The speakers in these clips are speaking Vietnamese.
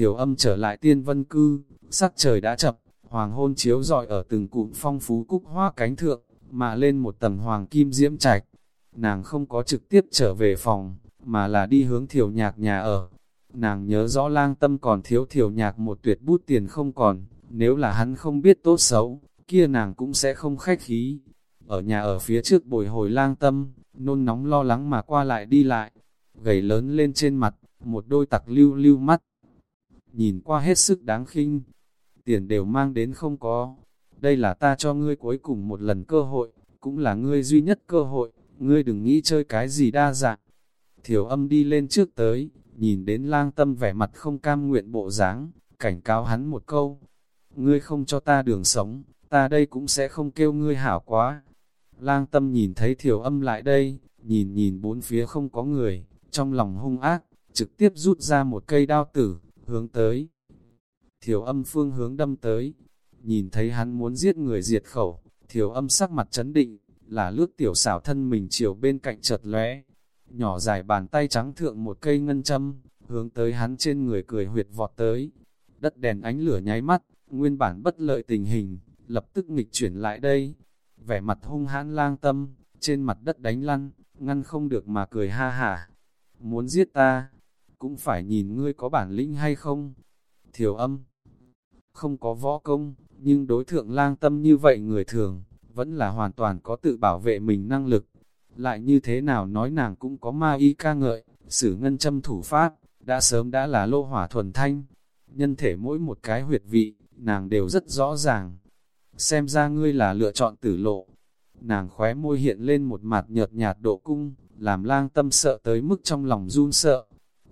Thiểu âm trở lại tiên vân cư, sắc trời đã chập, hoàng hôn chiếu rọi ở từng cụm phong phú cúc hoa cánh thượng, mà lên một tầng hoàng kim diễm trạch. Nàng không có trực tiếp trở về phòng, mà là đi hướng thiểu nhạc nhà ở. Nàng nhớ rõ lang tâm còn thiếu thiểu nhạc một tuyệt bút tiền không còn, nếu là hắn không biết tốt xấu, kia nàng cũng sẽ không khách khí. Ở nhà ở phía trước bồi hồi lang tâm, nôn nóng lo lắng mà qua lại đi lại, gầy lớn lên trên mặt, một đôi tặc lưu lưu mắt. Nhìn qua hết sức đáng khinh, tiền đều mang đến không có. Đây là ta cho ngươi cuối cùng một lần cơ hội, cũng là ngươi duy nhất cơ hội, ngươi đừng nghĩ chơi cái gì đa dạng. Thiểu âm đi lên trước tới, nhìn đến lang tâm vẻ mặt không cam nguyện bộ dáng, cảnh cáo hắn một câu. Ngươi không cho ta đường sống, ta đây cũng sẽ không kêu ngươi hảo quá. Lang tâm nhìn thấy thiểu âm lại đây, nhìn nhìn bốn phía không có người, trong lòng hung ác, trực tiếp rút ra một cây đao tử, hướng tới. Thiểu âm phương hướng đâm tới, nhìn thấy hắn muốn giết người diệt khẩu, thiểu âm sắc mặt chấn định, là lướt tiểu xảo thân mình chiều bên cạnh chợt lóe nhỏ dài bàn tay trắng thượng một cây ngân châm, hướng tới hắn trên người cười huyệt vọt tới. Đất đèn ánh lửa nháy mắt, nguyên bản bất lợi tình hình, lập tức nghịch chuyển lại đây. Vẻ mặt hung hãn lang tâm, trên mặt đất đánh lăn, ngăn không được mà cười ha hả. Muốn giết ta, cũng phải nhìn ngươi có bản lĩnh hay không. Thiểu âm, không có võ công, nhưng đối thượng lang tâm như vậy người thường, vẫn là hoàn toàn có tự bảo vệ mình năng lực. Lại như thế nào nói nàng cũng có ma y ca ngợi, sử ngân châm thủ pháp, đã sớm đã là lô hỏa thuần thanh. Nhân thể mỗi một cái huyệt vị, nàng đều rất rõ ràng. Xem ra ngươi là lựa chọn tử lộ. Nàng khóe môi hiện lên một mặt nhợt nhạt độ cung, làm lang tâm sợ tới mức trong lòng run sợ.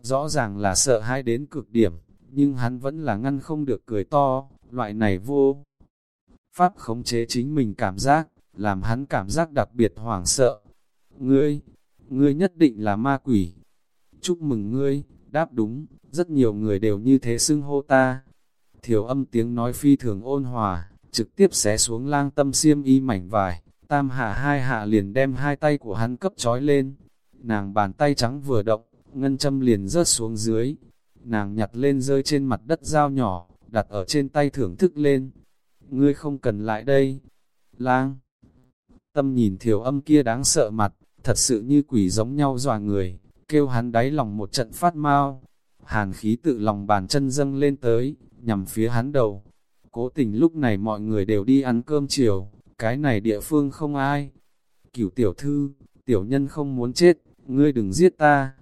Rõ ràng là sợ hai đến cực điểm, nhưng hắn vẫn là ngăn không được cười to, loại này vô. Pháp khống chế chính mình cảm giác, làm hắn cảm giác đặc biệt hoảng sợ. Ngươi, ngươi nhất định là ma quỷ. Chúc mừng ngươi, đáp đúng, rất nhiều người đều như thế xưng hô ta. Thiểu âm tiếng nói phi thường ôn hòa, trực tiếp xé xuống lang tâm xiêm y mảnh vải, tam hạ hai hạ liền đem hai tay của hắn cấp trói lên. Nàng bàn tay trắng vừa động, ngân châm liền rớt xuống dưới. Nàng nhặt lên rơi trên mặt đất dao nhỏ, đặt ở trên tay thưởng thức lên. Ngươi không cần lại đây. Lang. Tâm nhìn thiểu âm kia đáng sợ mặt, thật sự như quỷ giống nhau dọa người, kêu hắn đáy lòng một trận phát mau. Hàn khí tự lòng bàn chân dâng lên tới, nhằm phía hắn đầu. Cố tình lúc này mọi người đều đi ăn cơm chiều, cái này địa phương không ai. Cửu tiểu thư, tiểu nhân không muốn chết, ngươi đừng giết ta.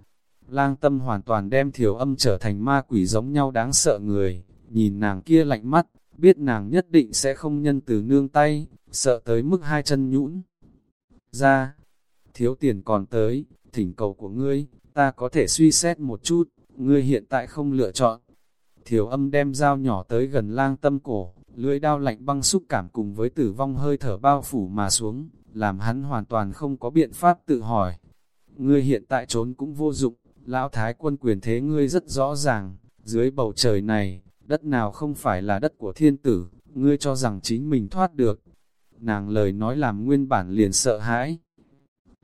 Lang tâm hoàn toàn đem thiểu âm trở thành ma quỷ giống nhau đáng sợ người, nhìn nàng kia lạnh mắt, biết nàng nhất định sẽ không nhân từ nương tay, sợ tới mức hai chân nhũn. Ra, thiếu tiền còn tới, thỉnh cầu của ngươi, ta có thể suy xét một chút, ngươi hiện tại không lựa chọn. Thiểu âm đem dao nhỏ tới gần lang tâm cổ, lưỡi đao lạnh băng xúc cảm cùng với tử vong hơi thở bao phủ mà xuống, làm hắn hoàn toàn không có biện pháp tự hỏi. Ngươi hiện tại trốn cũng vô dụng, lão thái quân quyền thế ngươi rất rõ ràng, dưới bầu trời này, đất nào không phải là đất của thiên tử, ngươi cho rằng chính mình thoát được. Nàng lời nói làm nguyên bản liền sợ hãi,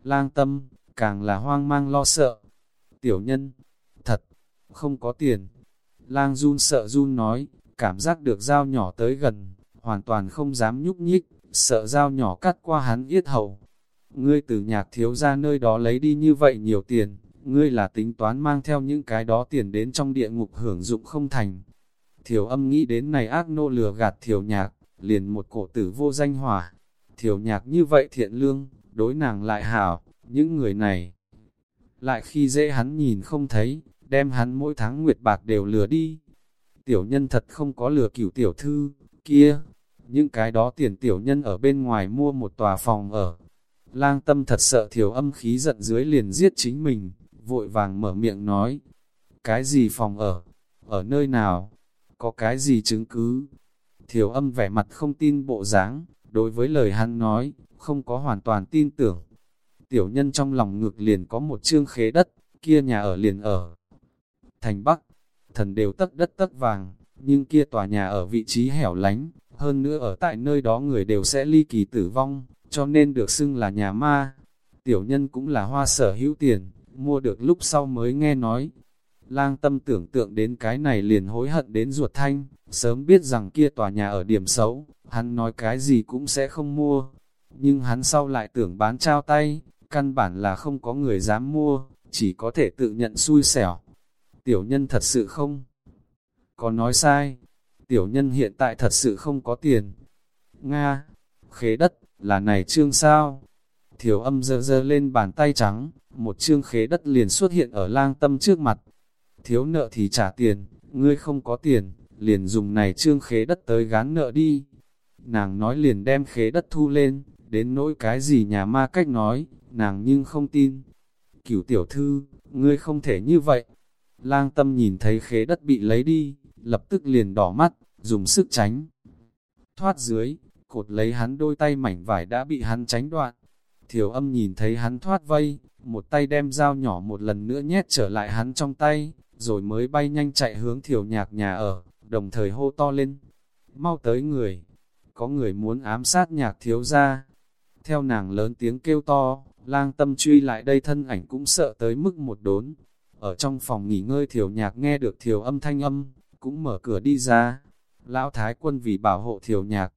lang tâm, càng là hoang mang lo sợ. Tiểu nhân, thật, không có tiền. Lang run sợ run nói, cảm giác được dao nhỏ tới gần, hoàn toàn không dám nhúc nhích, sợ dao nhỏ cắt qua hắn yết hầu. Ngươi từ nhạc thiếu ra nơi đó lấy đi như vậy nhiều tiền, ngươi là tính toán mang theo những cái đó tiền đến trong địa ngục hưởng dụng không thành. Thiểu âm nghĩ đến này ác nô lừa gạt thiểu nhạc, liền một cổ tử vô danh hỏa. Thiểu nhạc như vậy thiện lương, đối nàng lại hảo, những người này. Lại khi dễ hắn nhìn không thấy, đem hắn mỗi tháng nguyệt bạc đều lừa đi. Tiểu nhân thật không có lừa cửu tiểu thư, kia, những cái đó tiền tiểu nhân ở bên ngoài mua một tòa phòng ở. Lang tâm thật sợ thiểu âm khí giận dưới liền giết chính mình, vội vàng mở miệng nói. Cái gì phòng ở? Ở nơi nào? Có cái gì chứng cứ? Thiểu âm vẻ mặt không tin bộ dáng, đối với lời hắn nói, không có hoàn toàn tin tưởng. Tiểu nhân trong lòng ngược liền có một chương khế đất, kia nhà ở liền ở. Thành Bắc, thần đều tất đất tất vàng, nhưng kia tòa nhà ở vị trí hẻo lánh, hơn nữa ở tại nơi đó người đều sẽ ly kỳ tử vong, cho nên được xưng là nhà ma. Tiểu nhân cũng là hoa sở hữu tiền, mua được lúc sau mới nghe nói. Lang tâm tưởng tượng đến cái này liền hối hận đến ruột thanh, sớm biết rằng kia tòa nhà ở điểm xấu, hắn nói cái gì cũng sẽ không mua. Nhưng hắn sau lại tưởng bán trao tay, căn bản là không có người dám mua, chỉ có thể tự nhận xui xẻo. Tiểu nhân thật sự không có nói sai, tiểu nhân hiện tại thật sự không có tiền. Nga, khế đất, là này trương sao? Thiểu âm dơ dơ lên bàn tay trắng, một trương khế đất liền xuất hiện ở lang tâm trước mặt. Thiếu nợ thì trả tiền, ngươi không có tiền, liền dùng này trương khế đất tới gán nợ đi. Nàng nói liền đem khế đất thu lên, đến nỗi cái gì nhà ma cách nói, nàng nhưng không tin. Cửu tiểu thư, ngươi không thể như vậy. Lang tâm nhìn thấy khế đất bị lấy đi, lập tức liền đỏ mắt, dùng sức tránh. Thoát dưới, cột lấy hắn đôi tay mảnh vải đã bị hắn tránh đoạn. Thiểu âm nhìn thấy hắn thoát vây, một tay đem dao nhỏ một lần nữa nhét trở lại hắn trong tay, rồi mới bay nhanh chạy hướng thiểu nhạc nhà ở, đồng thời hô to lên. Mau tới người, có người muốn ám sát nhạc thiếu ra. Theo nàng lớn tiếng kêu to, lang tâm truy lại đây thân ảnh cũng sợ tới mức một đốn. Ở trong phòng nghỉ ngơi thiểu nhạc nghe được thiểu âm thanh âm, cũng mở cửa đi ra. Lão Thái quân vì bảo hộ thiểu nhạc.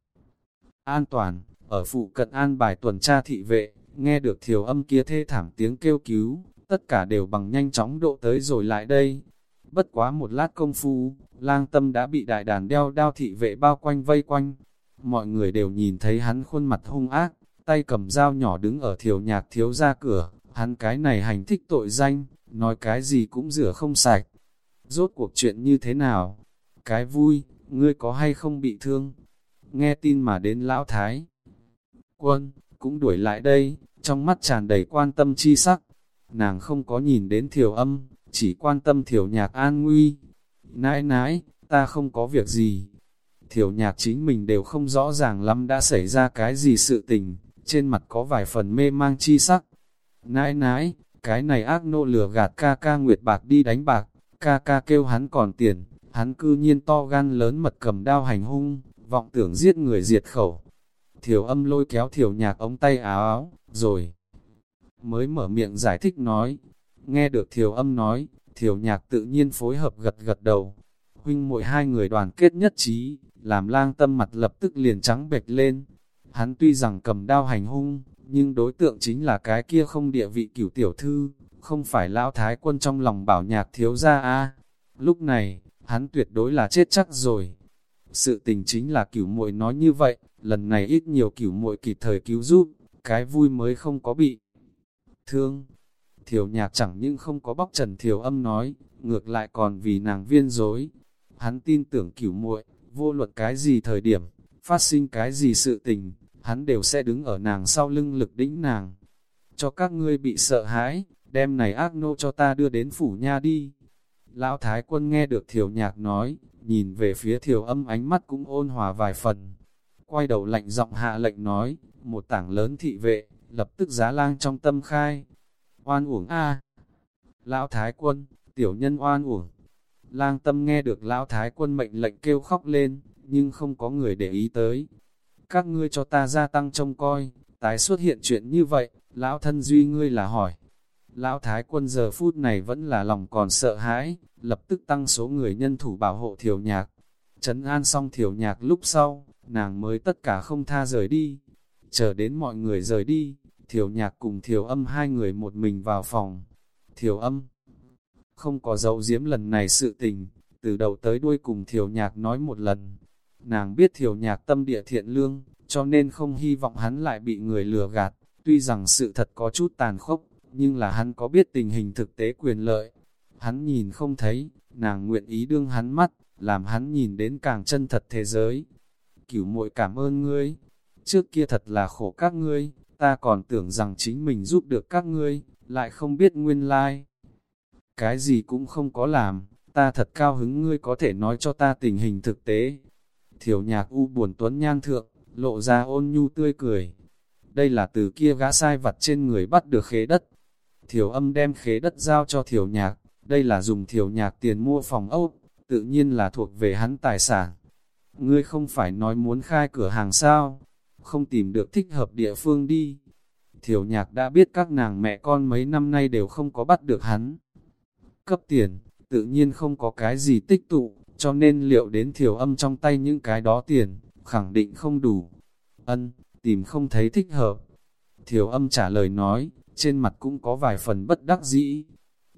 An toàn, ở phụ cận an bài tuần tra thị vệ, nghe được thiểu âm kia thê thảm tiếng kêu cứu, tất cả đều bằng nhanh chóng độ tới rồi lại đây. Bất quá một lát công phu, lang tâm đã bị đại đàn đeo đao thị vệ bao quanh vây quanh. Mọi người đều nhìn thấy hắn khuôn mặt hung ác, tay cầm dao nhỏ đứng ở thiểu nhạc thiếu ra cửa, hắn cái này hành thích tội danh, nói cái gì cũng rửa không sạch. Rốt cuộc chuyện như thế nào? Cái vui, ngươi có hay không bị thương? Nghe tin mà đến lão thái. Quân, cũng đuổi lại đây, trong mắt tràn đầy quan tâm chi sắc. Nàng không có nhìn đến thiểu âm, chỉ quan tâm thiểu nhạc an nguy. Nãi nãi, ta không có việc gì. Thiểu nhạc chính mình đều không rõ ràng lắm đã xảy ra cái gì sự tình, trên mặt có vài phần mê mang chi sắc. Nãi nãi, cái này ác nô lừa gạt ca ca nguyệt bạc đi đánh bạc, ca ca kêu hắn còn tiền, hắn cư nhiên to gan lớn mật cầm đao hành hung, vọng tưởng giết người diệt khẩu. Thiểu âm lôi kéo thiểu nhạc ống tay áo áo, rồi mới mở miệng giải thích nói. Nghe được thiểu âm nói, thiểu nhạc tự nhiên phối hợp gật gật đầu. Huynh muội hai người đoàn kết nhất trí, làm lang tâm mặt lập tức liền trắng bệch lên. Hắn tuy rằng cầm đao hành hung, nhưng đối tượng chính là cái kia không địa vị cửu tiểu thư, không phải lão thái quân trong lòng bảo nhạc thiếu ra a Lúc này, hắn tuyệt đối là chết chắc rồi. Sự tình chính là cửu muội nói như vậy, lần này ít nhiều cửu muội kịp thời cứu giúp, cái vui mới không có bị thương. thiều nhạc chẳng những không có bóc trần thiều âm nói, ngược lại còn vì nàng viên dối. Hắn tin tưởng cửu muội, vô luận cái gì thời điểm, phát sinh cái gì sự tình, hắn đều sẽ đứng ở nàng sau lưng lực đĩnh nàng. Cho các ngươi bị sợ hãi, đem này ác nô cho ta đưa đến phủ nha đi. Lão Thái quân nghe được thiểu nhạc nói, nhìn về phía thiểu âm ánh mắt cũng ôn hòa vài phần. Quay đầu lạnh giọng hạ lệnh nói, một tảng lớn thị vệ, lập tức giá lang trong tâm khai. Oan uổng a Lão Thái quân, tiểu nhân oan uổng. Lang tâm nghe được Lão Thái quân mệnh lệnh kêu khóc lên, nhưng không có người để ý tới. Các ngươi cho ta gia tăng trông coi, tái xuất hiện chuyện như vậy, Lão thân duy ngươi là hỏi. Lão Thái quân giờ phút này vẫn là lòng còn sợ hãi, lập tức tăng số người nhân thủ bảo hộ thiểu nhạc. Trấn an xong thiểu nhạc lúc sau, nàng mới tất cả không tha rời đi. Chờ đến mọi người rời đi, thiểu nhạc cùng thiểu âm hai người một mình vào phòng. Thiểu âm không có dấu diếm lần này sự tình, từ đầu tới đuôi cùng thiểu nhạc nói một lần. Nàng biết thiểu nhạc tâm địa thiện lương, cho nên không hy vọng hắn lại bị người lừa gạt, tuy rằng sự thật có chút tàn khốc, nhưng là hắn có biết tình hình thực tế quyền lợi. Hắn nhìn không thấy, nàng nguyện ý đương hắn mắt, làm hắn nhìn đến càng chân thật thế giới. Cửu muội cảm ơn ngươi, trước kia thật là khổ các ngươi, ta còn tưởng rằng chính mình giúp được các ngươi, lại không biết nguyên lai. Cái gì cũng không có làm, ta thật cao hứng ngươi có thể nói cho ta tình hình thực tế. Thiểu nhạc u buồn tuấn nhan thượng, lộ ra ôn nhu tươi cười. Đây là từ kia gã sai vặt trên người bắt được khế đất, Thiểu âm đem khế đất giao cho thiểu nhạc, đây là dùng thiểu nhạc tiền mua phòng ốc, tự nhiên là thuộc về hắn tài sản. Ngươi không phải nói muốn khai cửa hàng sao, không tìm được thích hợp địa phương đi. Thiểu nhạc đã biết các nàng mẹ con mấy năm nay đều không có bắt được hắn. Cấp tiền, tự nhiên không có cái gì tích tụ, cho nên liệu đến thiểu âm trong tay những cái đó tiền, khẳng định không đủ. Ân, tìm không thấy thích hợp. Thiểu âm trả lời nói, trên mặt cũng có vài phần bất đắc dĩ.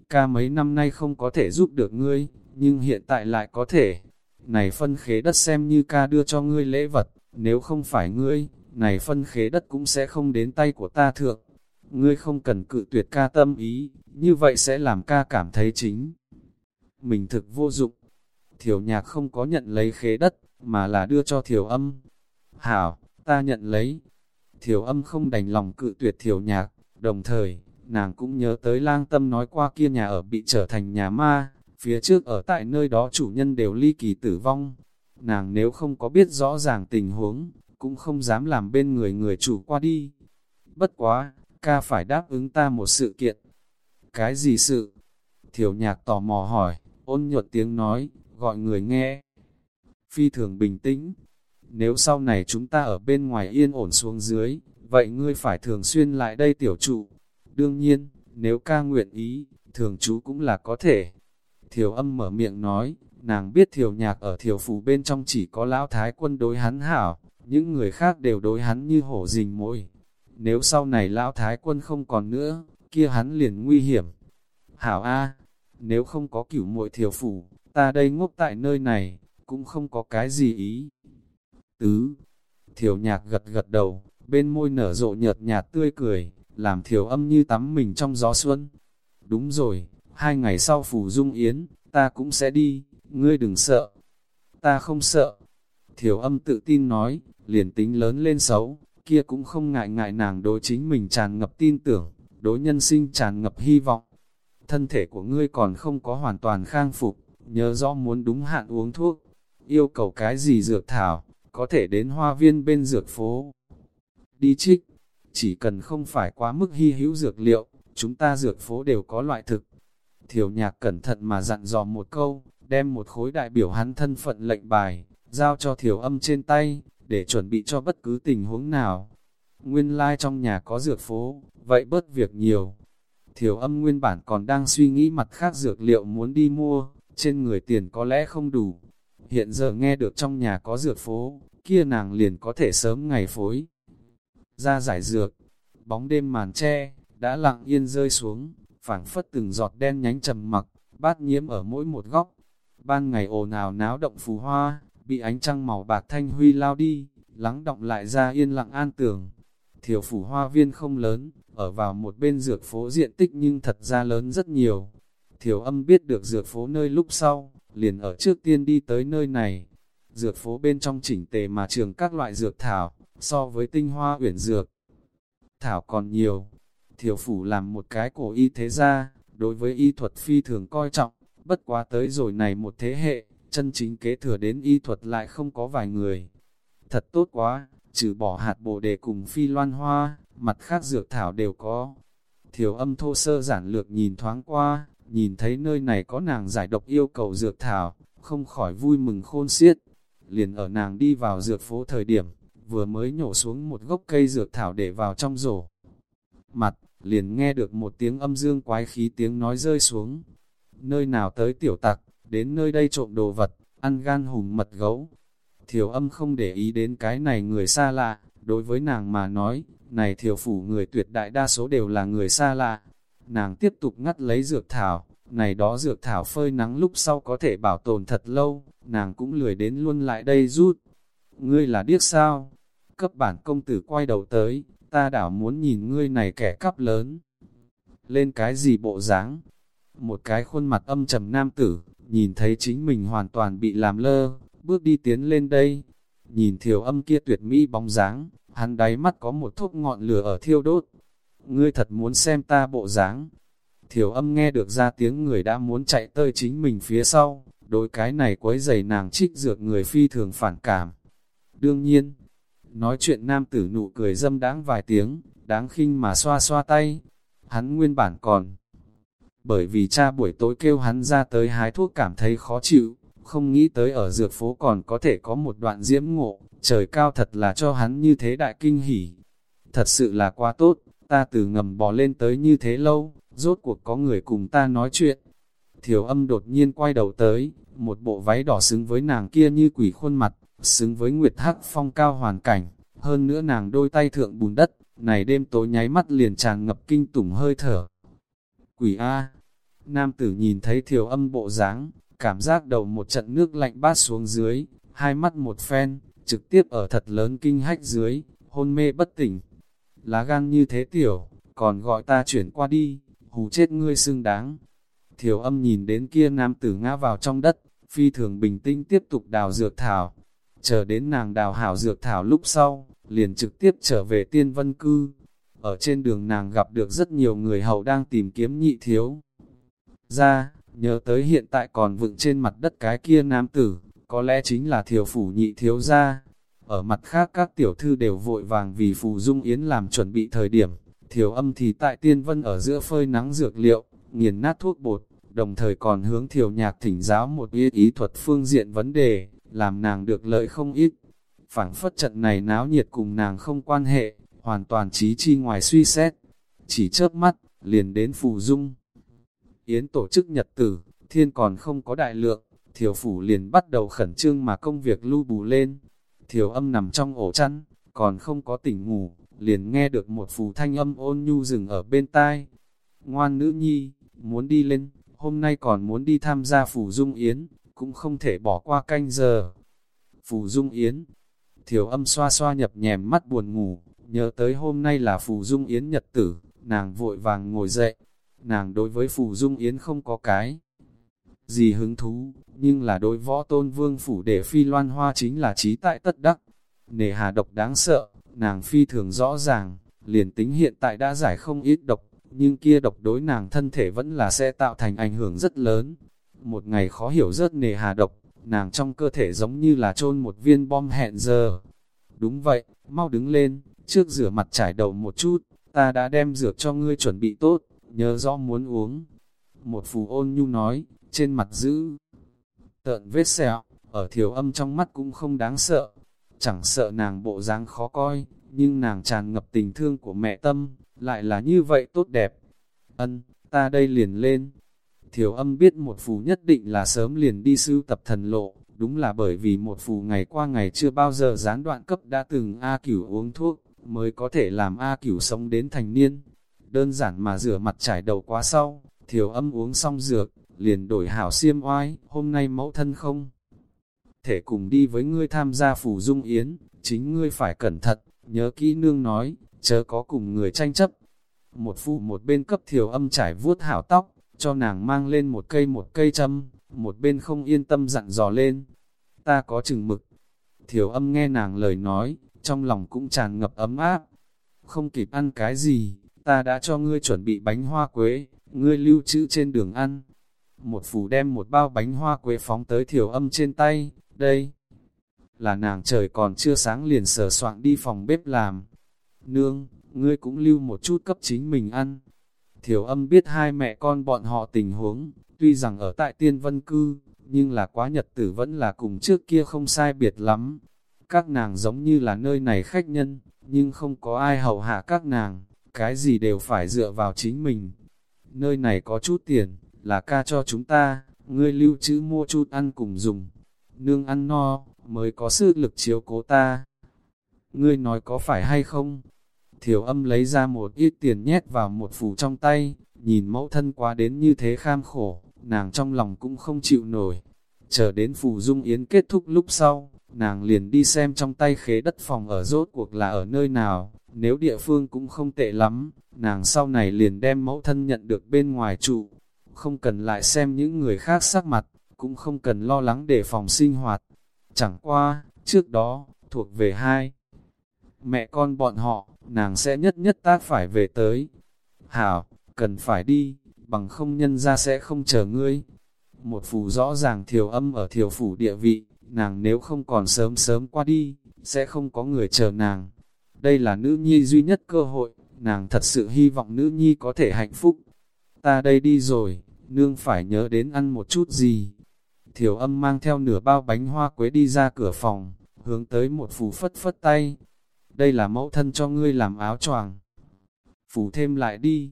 Ca mấy năm nay không có thể giúp được ngươi, nhưng hiện tại lại có thể. Này phân khế đất xem như ca đưa cho ngươi lễ vật, nếu không phải ngươi, này phân khế đất cũng sẽ không đến tay của ta thượng. Ngươi không cần cự tuyệt ca tâm ý, như vậy sẽ làm ca cảm thấy chính. Mình thực vô dụng. Thiểu nhạc không có nhận lấy khế đất, mà là đưa cho thiểu âm. Hảo, ta nhận lấy. Thiểu âm không đành lòng cự tuyệt thiểu nhạc, đồng thời, nàng cũng nhớ tới lang tâm nói qua kia nhà ở bị trở thành nhà ma, phía trước ở tại nơi đó chủ nhân đều ly kỳ tử vong. Nàng nếu không có biết rõ ràng tình huống, cũng không dám làm bên người người chủ qua đi. Bất quá, ca phải đáp ứng ta một sự kiện. Cái gì sự? Thiểu nhạc tò mò hỏi, ôn nhuận tiếng nói, gọi người nghe. Phi thường bình tĩnh. Nếu sau này chúng ta ở bên ngoài yên ổn xuống dưới, vậy ngươi phải thường xuyên lại đây tiểu trụ. Đương nhiên, nếu ca nguyện ý, thường chú cũng là có thể. Thiều âm mở miệng nói, nàng biết Thiều nhạc ở Thiều phủ bên trong chỉ có lão thái quân đối hắn hảo, những người khác đều đối hắn như hổ rình môi. Nếu sau này lão thái quân không còn nữa, kia hắn liền nguy hiểm. Hảo A, nếu không có cửu muội Thiều phủ, ta đây ngốc tại nơi này, cũng không có cái gì ý. Tứ, Thiều nhạc gật gật đầu, bên môi nở rộ nhợt nhạt tươi cười, làm thiểu âm như tắm mình trong gió xuân. Đúng rồi, hai ngày sau phủ dung yến, ta cũng sẽ đi, ngươi đừng sợ. Ta không sợ. Thiểu âm tự tin nói, liền tính lớn lên xấu, kia cũng không ngại ngại nàng đối chính mình tràn ngập tin tưởng, đối nhân sinh tràn ngập hy vọng. Thân thể của ngươi còn không có hoàn toàn khang phục, nhớ rõ muốn đúng hạn uống thuốc, yêu cầu cái gì dược thảo, có thể đến hoa viên bên dược phố. Đi trích, chỉ cần không phải quá mức hy hữu dược liệu, chúng ta dược phố đều có loại thực. Thiểu nhạc cẩn thận mà dặn dò một câu, đem một khối đại biểu hắn thân phận lệnh bài, giao cho thiểu âm trên tay, để chuẩn bị cho bất cứ tình huống nào. Nguyên lai like trong nhà có dược phố, vậy bớt việc nhiều. Thiểu âm nguyên bản còn đang suy nghĩ mặt khác dược liệu muốn đi mua, trên người tiền có lẽ không đủ. Hiện giờ nghe được trong nhà có dược phố, kia nàng liền có thể sớm ngày phối. Ra giải dược, bóng đêm màn tre, đã lặng yên rơi xuống, phảng phất từng giọt đen nhánh trầm mặc, bát nhiễm ở mỗi một góc. Ban ngày ồn ào náo động phù hoa, bị ánh trăng màu bạc thanh huy lao đi, lắng động lại ra yên lặng an tường. Thiểu phủ hoa viên không lớn, ở vào một bên dược phố diện tích nhưng thật ra lớn rất nhiều. Thiểu âm biết được dược phố nơi lúc sau, liền ở trước tiên đi tới nơi này. Dược phố bên trong chỉnh tề mà trường các loại dược thảo, so với tinh hoa uyển dược. Thảo còn nhiều, thiểu phủ làm một cái cổ y thế gia, đối với y thuật phi thường coi trọng, bất quá tới rồi này một thế hệ, chân chính kế thừa đến y thuật lại không có vài người. Thật tốt quá, trừ bỏ hạt bồ đề cùng phi loan hoa, mặt khác dược thảo đều có. Thiểu âm thô sơ giản lược nhìn thoáng qua, nhìn thấy nơi này có nàng giải độc yêu cầu dược thảo, không khỏi vui mừng khôn xiết. Liền ở nàng đi vào dược phố thời điểm, vừa mới nhổ xuống một gốc cây dược thảo để vào trong rổ. Mặt, liền nghe được một tiếng âm dương quái khí tiếng nói rơi xuống. Nơi nào tới tiểu tặc, đến nơi đây trộm đồ vật, ăn gan hùng mật gấu. Thiểu âm không để ý đến cái này người xa lạ, đối với nàng mà nói, này thiểu phủ người tuyệt đại đa số đều là người xa lạ. Nàng tiếp tục ngắt lấy dược thảo, này đó dược thảo phơi nắng lúc sau có thể bảo tồn thật lâu, nàng cũng lười đến luôn lại đây rút. Ngươi là điếc sao? Cấp bản công tử quay đầu tới, ta đảo muốn nhìn ngươi này kẻ cắp lớn. Lên cái gì bộ dáng? Một cái khuôn mặt âm trầm nam tử, nhìn thấy chính mình hoàn toàn bị làm lơ, bước đi tiến lên đây. Nhìn thiểu âm kia tuyệt mỹ bóng dáng, hắn đáy mắt có một thốc ngọn lửa ở thiêu đốt. Ngươi thật muốn xem ta bộ dáng. Thiểu âm nghe được ra tiếng người đã muốn chạy tới chính mình phía sau, đối cái này quấy giày nàng trích dược người phi thường phản cảm. Đương nhiên, nói chuyện nam tử nụ cười dâm đáng vài tiếng, đáng khinh mà xoa xoa tay. Hắn nguyên bản còn bởi vì cha buổi tối kêu hắn ra tới hái thuốc cảm thấy khó chịu, không nghĩ tới ở dược phố còn có thể có một đoạn diễm ngộ, trời cao thật là cho hắn như thế đại kinh hỉ. Thật sự là quá tốt, ta từ ngầm bò lên tới như thế lâu, rốt cuộc có người cùng ta nói chuyện. Thiểu âm đột nhiên quay đầu tới, một bộ váy đỏ xứng với nàng kia như quỷ khuôn mặt, xứng với nguyệt hắc phong cao hoàn cảnh, hơn nữa nàng đôi tay thượng bùn đất, này đêm tối nháy mắt liền tràn ngập kinh tủng hơi thở. Quỷ A, nam tử nhìn thấy thiểu âm bộ dáng, cảm giác đầu một trận nước lạnh bát xuống dưới, hai mắt một phen, trực tiếp ở thật lớn kinh hách dưới, hôn mê bất tỉnh. Lá gan như thế tiểu, còn gọi ta chuyển qua đi, hù chết ngươi xương đáng. Thiểu âm nhìn đến kia nam tử ngã vào trong đất, phi thường bình tĩnh tiếp tục đào dược thảo. Chờ đến nàng đào hảo dược thảo lúc sau, liền trực tiếp trở về tiên vân cư. Ở trên đường nàng gặp được rất nhiều người hầu đang tìm kiếm nhị thiếu. Ra, nhớ tới hiện tại còn vựng trên mặt đất cái kia nam tử, có lẽ chính là thiểu phủ nhị thiếu gia. Ở mặt khác các tiểu thư đều vội vàng vì phù dung yến làm chuẩn bị thời điểm, thiểu âm thì tại tiên vân ở giữa phơi nắng dược liệu, nghiền nát thuốc bột, đồng thời còn hướng thiểu nhạc thỉnh giáo một ý ý thuật phương diện vấn đề, làm nàng được lợi không ít. Phảng phất trận này náo nhiệt cùng nàng không quan hệ, hoàn toàn trí chi ngoài suy xét. Chỉ chớp mắt, liền đến phù dung. Yến tổ chức nhật tử, thiên còn không có đại lượng, thiểu phủ liền bắt đầu khẩn trương mà công việc lưu bù lên. Thiểu âm nằm trong ổ chăn, còn không có tỉnh ngủ, liền nghe được một phù thanh âm ôn nhu rừng ở bên tai. Ngoan nữ nhi, muốn đi lên, hôm nay còn muốn đi tham gia phù dung yến, cũng không thể bỏ qua canh giờ. Phù dung yến, thiểu âm xoa xoa nhập nhèm mắt buồn ngủ, nhớ tới hôm nay là phù dung yến nhật tử, nàng vội vàng ngồi dậy. Nàng đối với phù dung yến không có cái gì hứng thú, nhưng là đối võ tôn vương phủ để phi loan hoa chính là trí tại tất đắc. Nề hà độc đáng sợ, nàng phi thường rõ ràng, liền tính hiện tại đã giải không ít độc, nhưng kia độc đối nàng thân thể vẫn là sẽ tạo thành ảnh hưởng rất lớn. Một ngày khó hiểu rất nề hà độc, nàng trong cơ thể giống như là chôn một viên bom hẹn giờ. Đúng vậy, mau đứng lên, trước rửa mặt trải đầu một chút, ta đã đem dược cho ngươi chuẩn bị tốt, nhớ rõ muốn uống. Một phù ôn nhu nói, trên mặt giữ tợn vết sẹo, ở thiểu âm trong mắt cũng không đáng sợ. Chẳng sợ nàng bộ dáng khó coi, nhưng nàng tràn ngập tình thương của mẹ tâm, lại là như vậy tốt đẹp. Ân, ta đây liền lên. Thiểu âm biết một phù nhất định là sớm liền đi sưu tập thần lộ, đúng là bởi vì một phù ngày qua ngày chưa bao giờ gián đoạn cấp đã từng A cửu uống thuốc, mới có thể làm A cửu sống đến thành niên. Đơn giản mà rửa mặt trải đầu quá sau, thiểu âm uống xong dược, liền đổi hảo xiêm oai, hôm nay mẫu thân không? Thể cùng đi với ngươi tham gia phù dung yến, chính ngươi phải cẩn thận, nhớ kỹ nương nói, chớ có cùng người tranh chấp. Một phụ một bên cấp thiểu âm trải vuốt hảo tóc, cho nàng mang lên một cây một cây châm, một bên không yên tâm dặn dò lên. Ta có chừng mực. Thiểu âm nghe nàng lời nói, trong lòng cũng tràn ngập ấm áp. Không kịp ăn cái gì, ta đã cho ngươi chuẩn bị bánh hoa quế, ngươi lưu trữ trên đường ăn, một phù đem một bao bánh hoa quế phóng tới thiểu âm trên tay, đây là nàng trời còn chưa sáng liền sờ soạn đi phòng bếp làm. Nương, ngươi cũng lưu một chút cấp chính mình ăn. Thiểu âm biết hai mẹ con bọn họ tình huống, tuy rằng ở tại tiên vân cư, nhưng là quá nhật tử vẫn là cùng trước kia không sai biệt lắm. Các nàng giống như là nơi này khách nhân, nhưng không có ai hầu hạ các nàng, cái gì đều phải dựa vào chính mình. Nơi này có chút tiền, là ca cho chúng ta, ngươi lưu trữ mua chút ăn cùng dùng. Nương ăn no, mới có sức lực chiếu cố ta. Ngươi nói có phải hay không? Thiểu âm lấy ra một ít tiền nhét vào một phủ trong tay, nhìn mẫu thân quá đến như thế kham khổ, nàng trong lòng cũng không chịu nổi. Chờ đến phủ dung yến kết thúc lúc sau, nàng liền đi xem trong tay khế đất phòng ở rốt cuộc là ở nơi nào, nếu địa phương cũng không tệ lắm, nàng sau này liền đem mẫu thân nhận được bên ngoài trụ, không cần lại xem những người khác sắc mặt, cũng không cần lo lắng để phòng sinh hoạt. Chẳng qua, trước đó, thuộc về hai. Mẹ con bọn họ, nàng sẽ nhất nhất tác phải về tới. Hảo, cần phải đi, bằng không nhân ra sẽ không chờ ngươi. Một phù rõ ràng thiểu âm ở thiểu phủ địa vị, nàng nếu không còn sớm sớm qua đi, sẽ không có người chờ nàng. Đây là nữ nhi duy nhất cơ hội, nàng thật sự hy vọng nữ nhi có thể hạnh phúc. Ta đây đi rồi nương phải nhớ đến ăn một chút gì. Thiểu âm mang theo nửa bao bánh hoa quế đi ra cửa phòng, hướng tới một phù phất phất tay. Đây là mẫu thân cho ngươi làm áo choàng. Phủ thêm lại đi.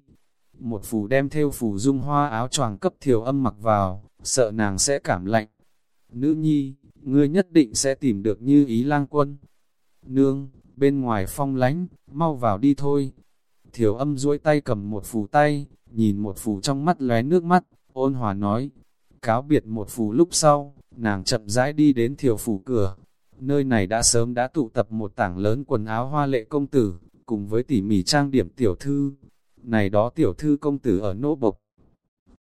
một phù đem theo phù dung hoa áo choàng cấp thiểu âm mặc vào, sợ nàng sẽ cảm lạnh. Nữ nhi, ngươi nhất định sẽ tìm được như ý lang quân. Nương, bên ngoài phong lánh, mau vào đi thôi. Thiểu âm duỗi tay cầm một phù tay, nhìn một phù trong mắt lóe nước mắt, ôn hòa nói. Cáo biệt một phù lúc sau, nàng chậm rãi đi đến thiểu phủ cửa. Nơi này đã sớm đã tụ tập một tảng lớn quần áo hoa lệ công tử, cùng với tỉ mỉ trang điểm tiểu thư. Này đó tiểu thư công tử ở nỗ bộc.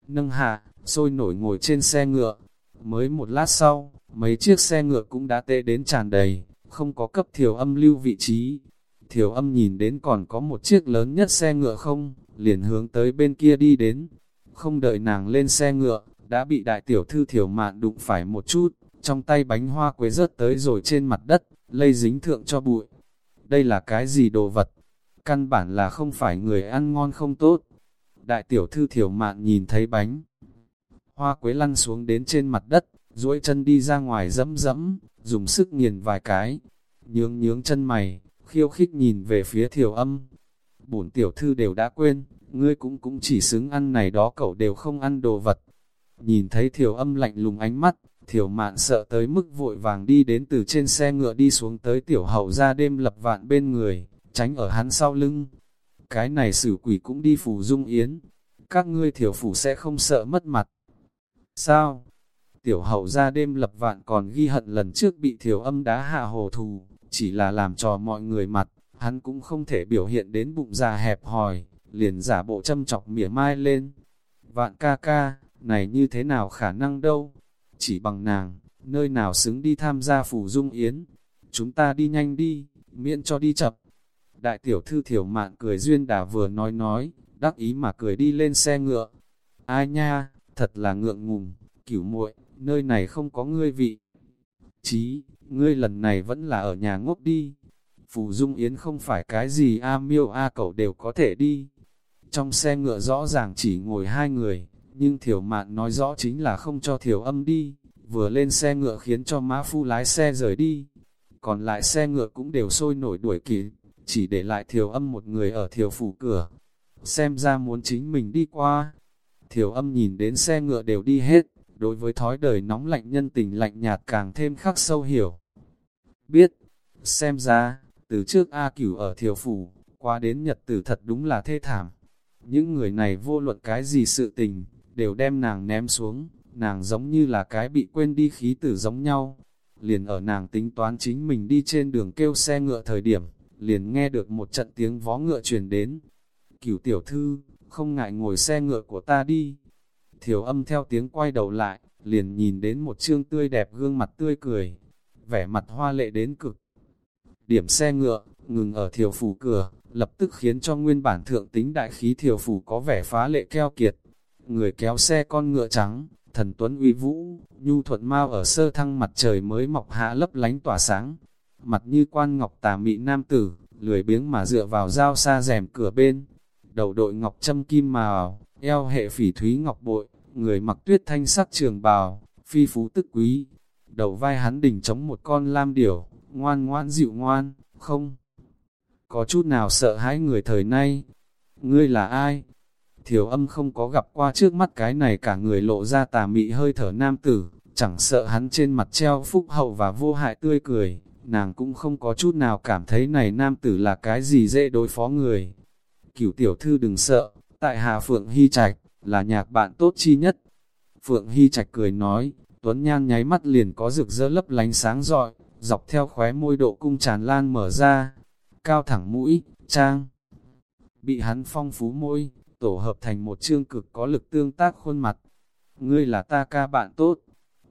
Nâng hạ, sôi nổi ngồi trên xe ngựa. Mới một lát sau, mấy chiếc xe ngựa cũng đã tê đến tràn đầy, không có cấp thiểu âm lưu vị trí. Thiểu âm nhìn đến còn có một chiếc lớn nhất xe ngựa không, liền hướng tới bên kia đi đến. Không đợi nàng lên xe ngựa, đã bị đại tiểu thư thiểu mạn đụng phải một chút, trong tay bánh hoa quế rớt tới rồi trên mặt đất, lây dính thượng cho bụi. Đây là cái gì đồ vật? Căn bản là không phải người ăn ngon không tốt. Đại tiểu thư thiểu mạn nhìn thấy bánh. Hoa quế lăn xuống đến trên mặt đất, duỗi chân đi ra ngoài dẫm dẫm, dùng sức nghiền vài cái. Nhướng nhướng chân mày, khiêu khích nhìn về phía thiểu âm. Bổn tiểu thư đều đã quên, ngươi cũng cũng chỉ xứng ăn này đó cậu đều không ăn đồ vật. Nhìn thấy thiểu âm lạnh lùng ánh mắt, thiểu mạn sợ tới mức vội vàng đi đến từ trên xe ngựa đi xuống tới tiểu hậu ra đêm lập vạn bên người, tránh ở hắn sau lưng. Cái này xử quỷ cũng đi phủ dung yến, các ngươi thiểu phủ sẽ không sợ mất mặt. Sao? Tiểu hậu ra đêm lập vạn còn ghi hận lần trước bị thiểu âm đá hạ hồ thù, chỉ là làm trò mọi người mặt, hắn cũng không thể biểu hiện đến bụng già hẹp hòi, liền giả bộ châm chọc mỉa mai lên. Vạn ca ca, này như thế nào khả năng đâu? Chỉ bằng nàng, nơi nào xứng đi tham gia phủ dung yến? Chúng ta đi nhanh đi, miễn cho đi chậm. Đại tiểu thư thiểu mạn cười duyên đã vừa nói nói, đắc ý mà cười đi lên xe ngựa. Ai nha, thật là ngượng ngùng, cửu muội, nơi này không có ngươi vị. Chí, ngươi lần này vẫn là ở nhà ngốc đi. Phù Dung Yến không phải cái gì A miêu A cẩu đều có thể đi. Trong xe ngựa rõ ràng chỉ ngồi hai người, nhưng Thiểu Mạn nói rõ chính là không cho Thiểu Âm đi, vừa lên xe ngựa khiến cho Mã Phu lái xe rời đi. Còn lại xe ngựa cũng đều sôi nổi đuổi kịp, chỉ để lại Thiểu Âm một người ở Thiểu Phủ cửa. Xem ra muốn chính mình đi qua. Thiểu Âm nhìn đến xe ngựa đều đi hết, đối với thói đời nóng lạnh nhân tình lạnh nhạt càng thêm khắc sâu hiểu. Biết, xem ra, từ trước A cửu ở thiểu phủ, qua đến nhật tử thật đúng là thê thảm. Những người này vô luận cái gì sự tình, đều đem nàng ném xuống, nàng giống như là cái bị quên đi khí tử giống nhau. Liền ở nàng tính toán chính mình đi trên đường kêu xe ngựa thời điểm, liền nghe được một trận tiếng vó ngựa truyền đến. Cửu tiểu thư, không ngại ngồi xe ngựa của ta đi. Thiểu âm theo tiếng quay đầu lại, liền nhìn đến một trương tươi đẹp gương mặt tươi cười, vẻ mặt hoa lệ đến cực. Điểm xe ngựa, ngừng ở thiểu phủ cửa, lập tức khiến cho nguyên bản thượng tính đại khí thiểu phủ có vẻ phá lệ keo kiệt. Người kéo xe con ngựa trắng, thần tuấn uy vũ, nhu thuận mau ở sơ thăng mặt trời mới mọc hạ lấp lánh tỏa sáng. Mặt như quan ngọc tà mị nam tử, lười biếng mà dựa vào dao xa rèm cửa bên. Đầu đội ngọc châm kim màu, eo hệ phỉ thúy ngọc bội, người mặc tuyết thanh sắc trường bào, phi phú tức quý. Đầu vai hắn đỉnh chống một con lam điểu, ngoan ngoan dịu ngoan, không. Có chút nào sợ hãi người thời nay? Ngươi là ai? Thiểu âm không có gặp qua trước mắt cái này cả người lộ ra tà mị hơi thở nam tử, chẳng sợ hắn trên mặt treo phúc hậu và vô hại tươi cười, nàng cũng không có chút nào cảm thấy này nam tử là cái gì dễ đối phó người. Cửu tiểu thư đừng sợ, tại Hà Phượng Hy Trạch, là nhạc bạn tốt chi nhất. Phượng Hy Trạch cười nói, Tuấn Nhan nháy mắt liền có rực rỡ lấp lánh sáng rọi, dọc theo khóe môi độ cung tràn lan mở ra, cao thẳng mũi, trang. Bị hắn phong phú môi, tổ hợp thành một chương cực có lực tương tác khuôn mặt. Ngươi là ta ca bạn tốt,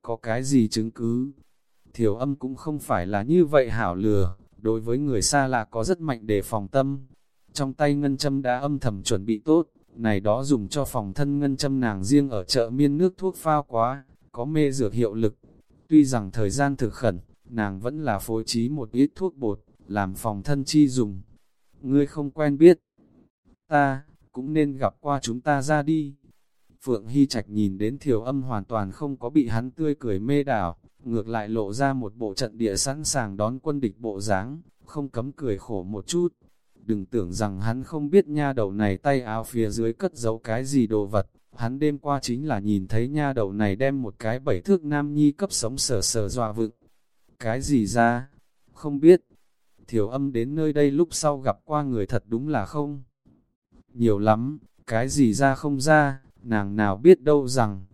có cái gì chứng cứ? Thiểu âm cũng không phải là như vậy hảo lừa, đối với người xa lạ có rất mạnh đề phòng tâm. Trong tay ngân châm đã âm thầm chuẩn bị tốt, này đó dùng cho phòng thân ngân châm nàng riêng ở chợ miên nước thuốc phao quá, có mê dược hiệu lực. Tuy rằng thời gian thực khẩn, nàng vẫn là phối trí một ít thuốc bột, làm phòng thân chi dùng. Ngươi không quen biết, ta, cũng nên gặp qua chúng ta ra đi. Phượng Hy Trạch nhìn đến thiểu âm hoàn toàn không có bị hắn tươi cười mê đảo, ngược lại lộ ra một bộ trận địa sẵn sàng đón quân địch bộ dáng không cấm cười khổ một chút. đừng tưởng rằng hắn không biết nha đầu này tay áo phía dưới cất giấu cái gì đồ vật, hắn đêm qua chính là nhìn thấy nha đầu này đem một cái bảy thước nam nhi cấp sống sờ sờ dọa vựng. Cái gì ra? Không biết. Thiểu âm đến nơi đây lúc sau gặp qua người thật đúng là không. Nhiều lắm, cái gì ra không ra, nàng nào biết đâu rằng.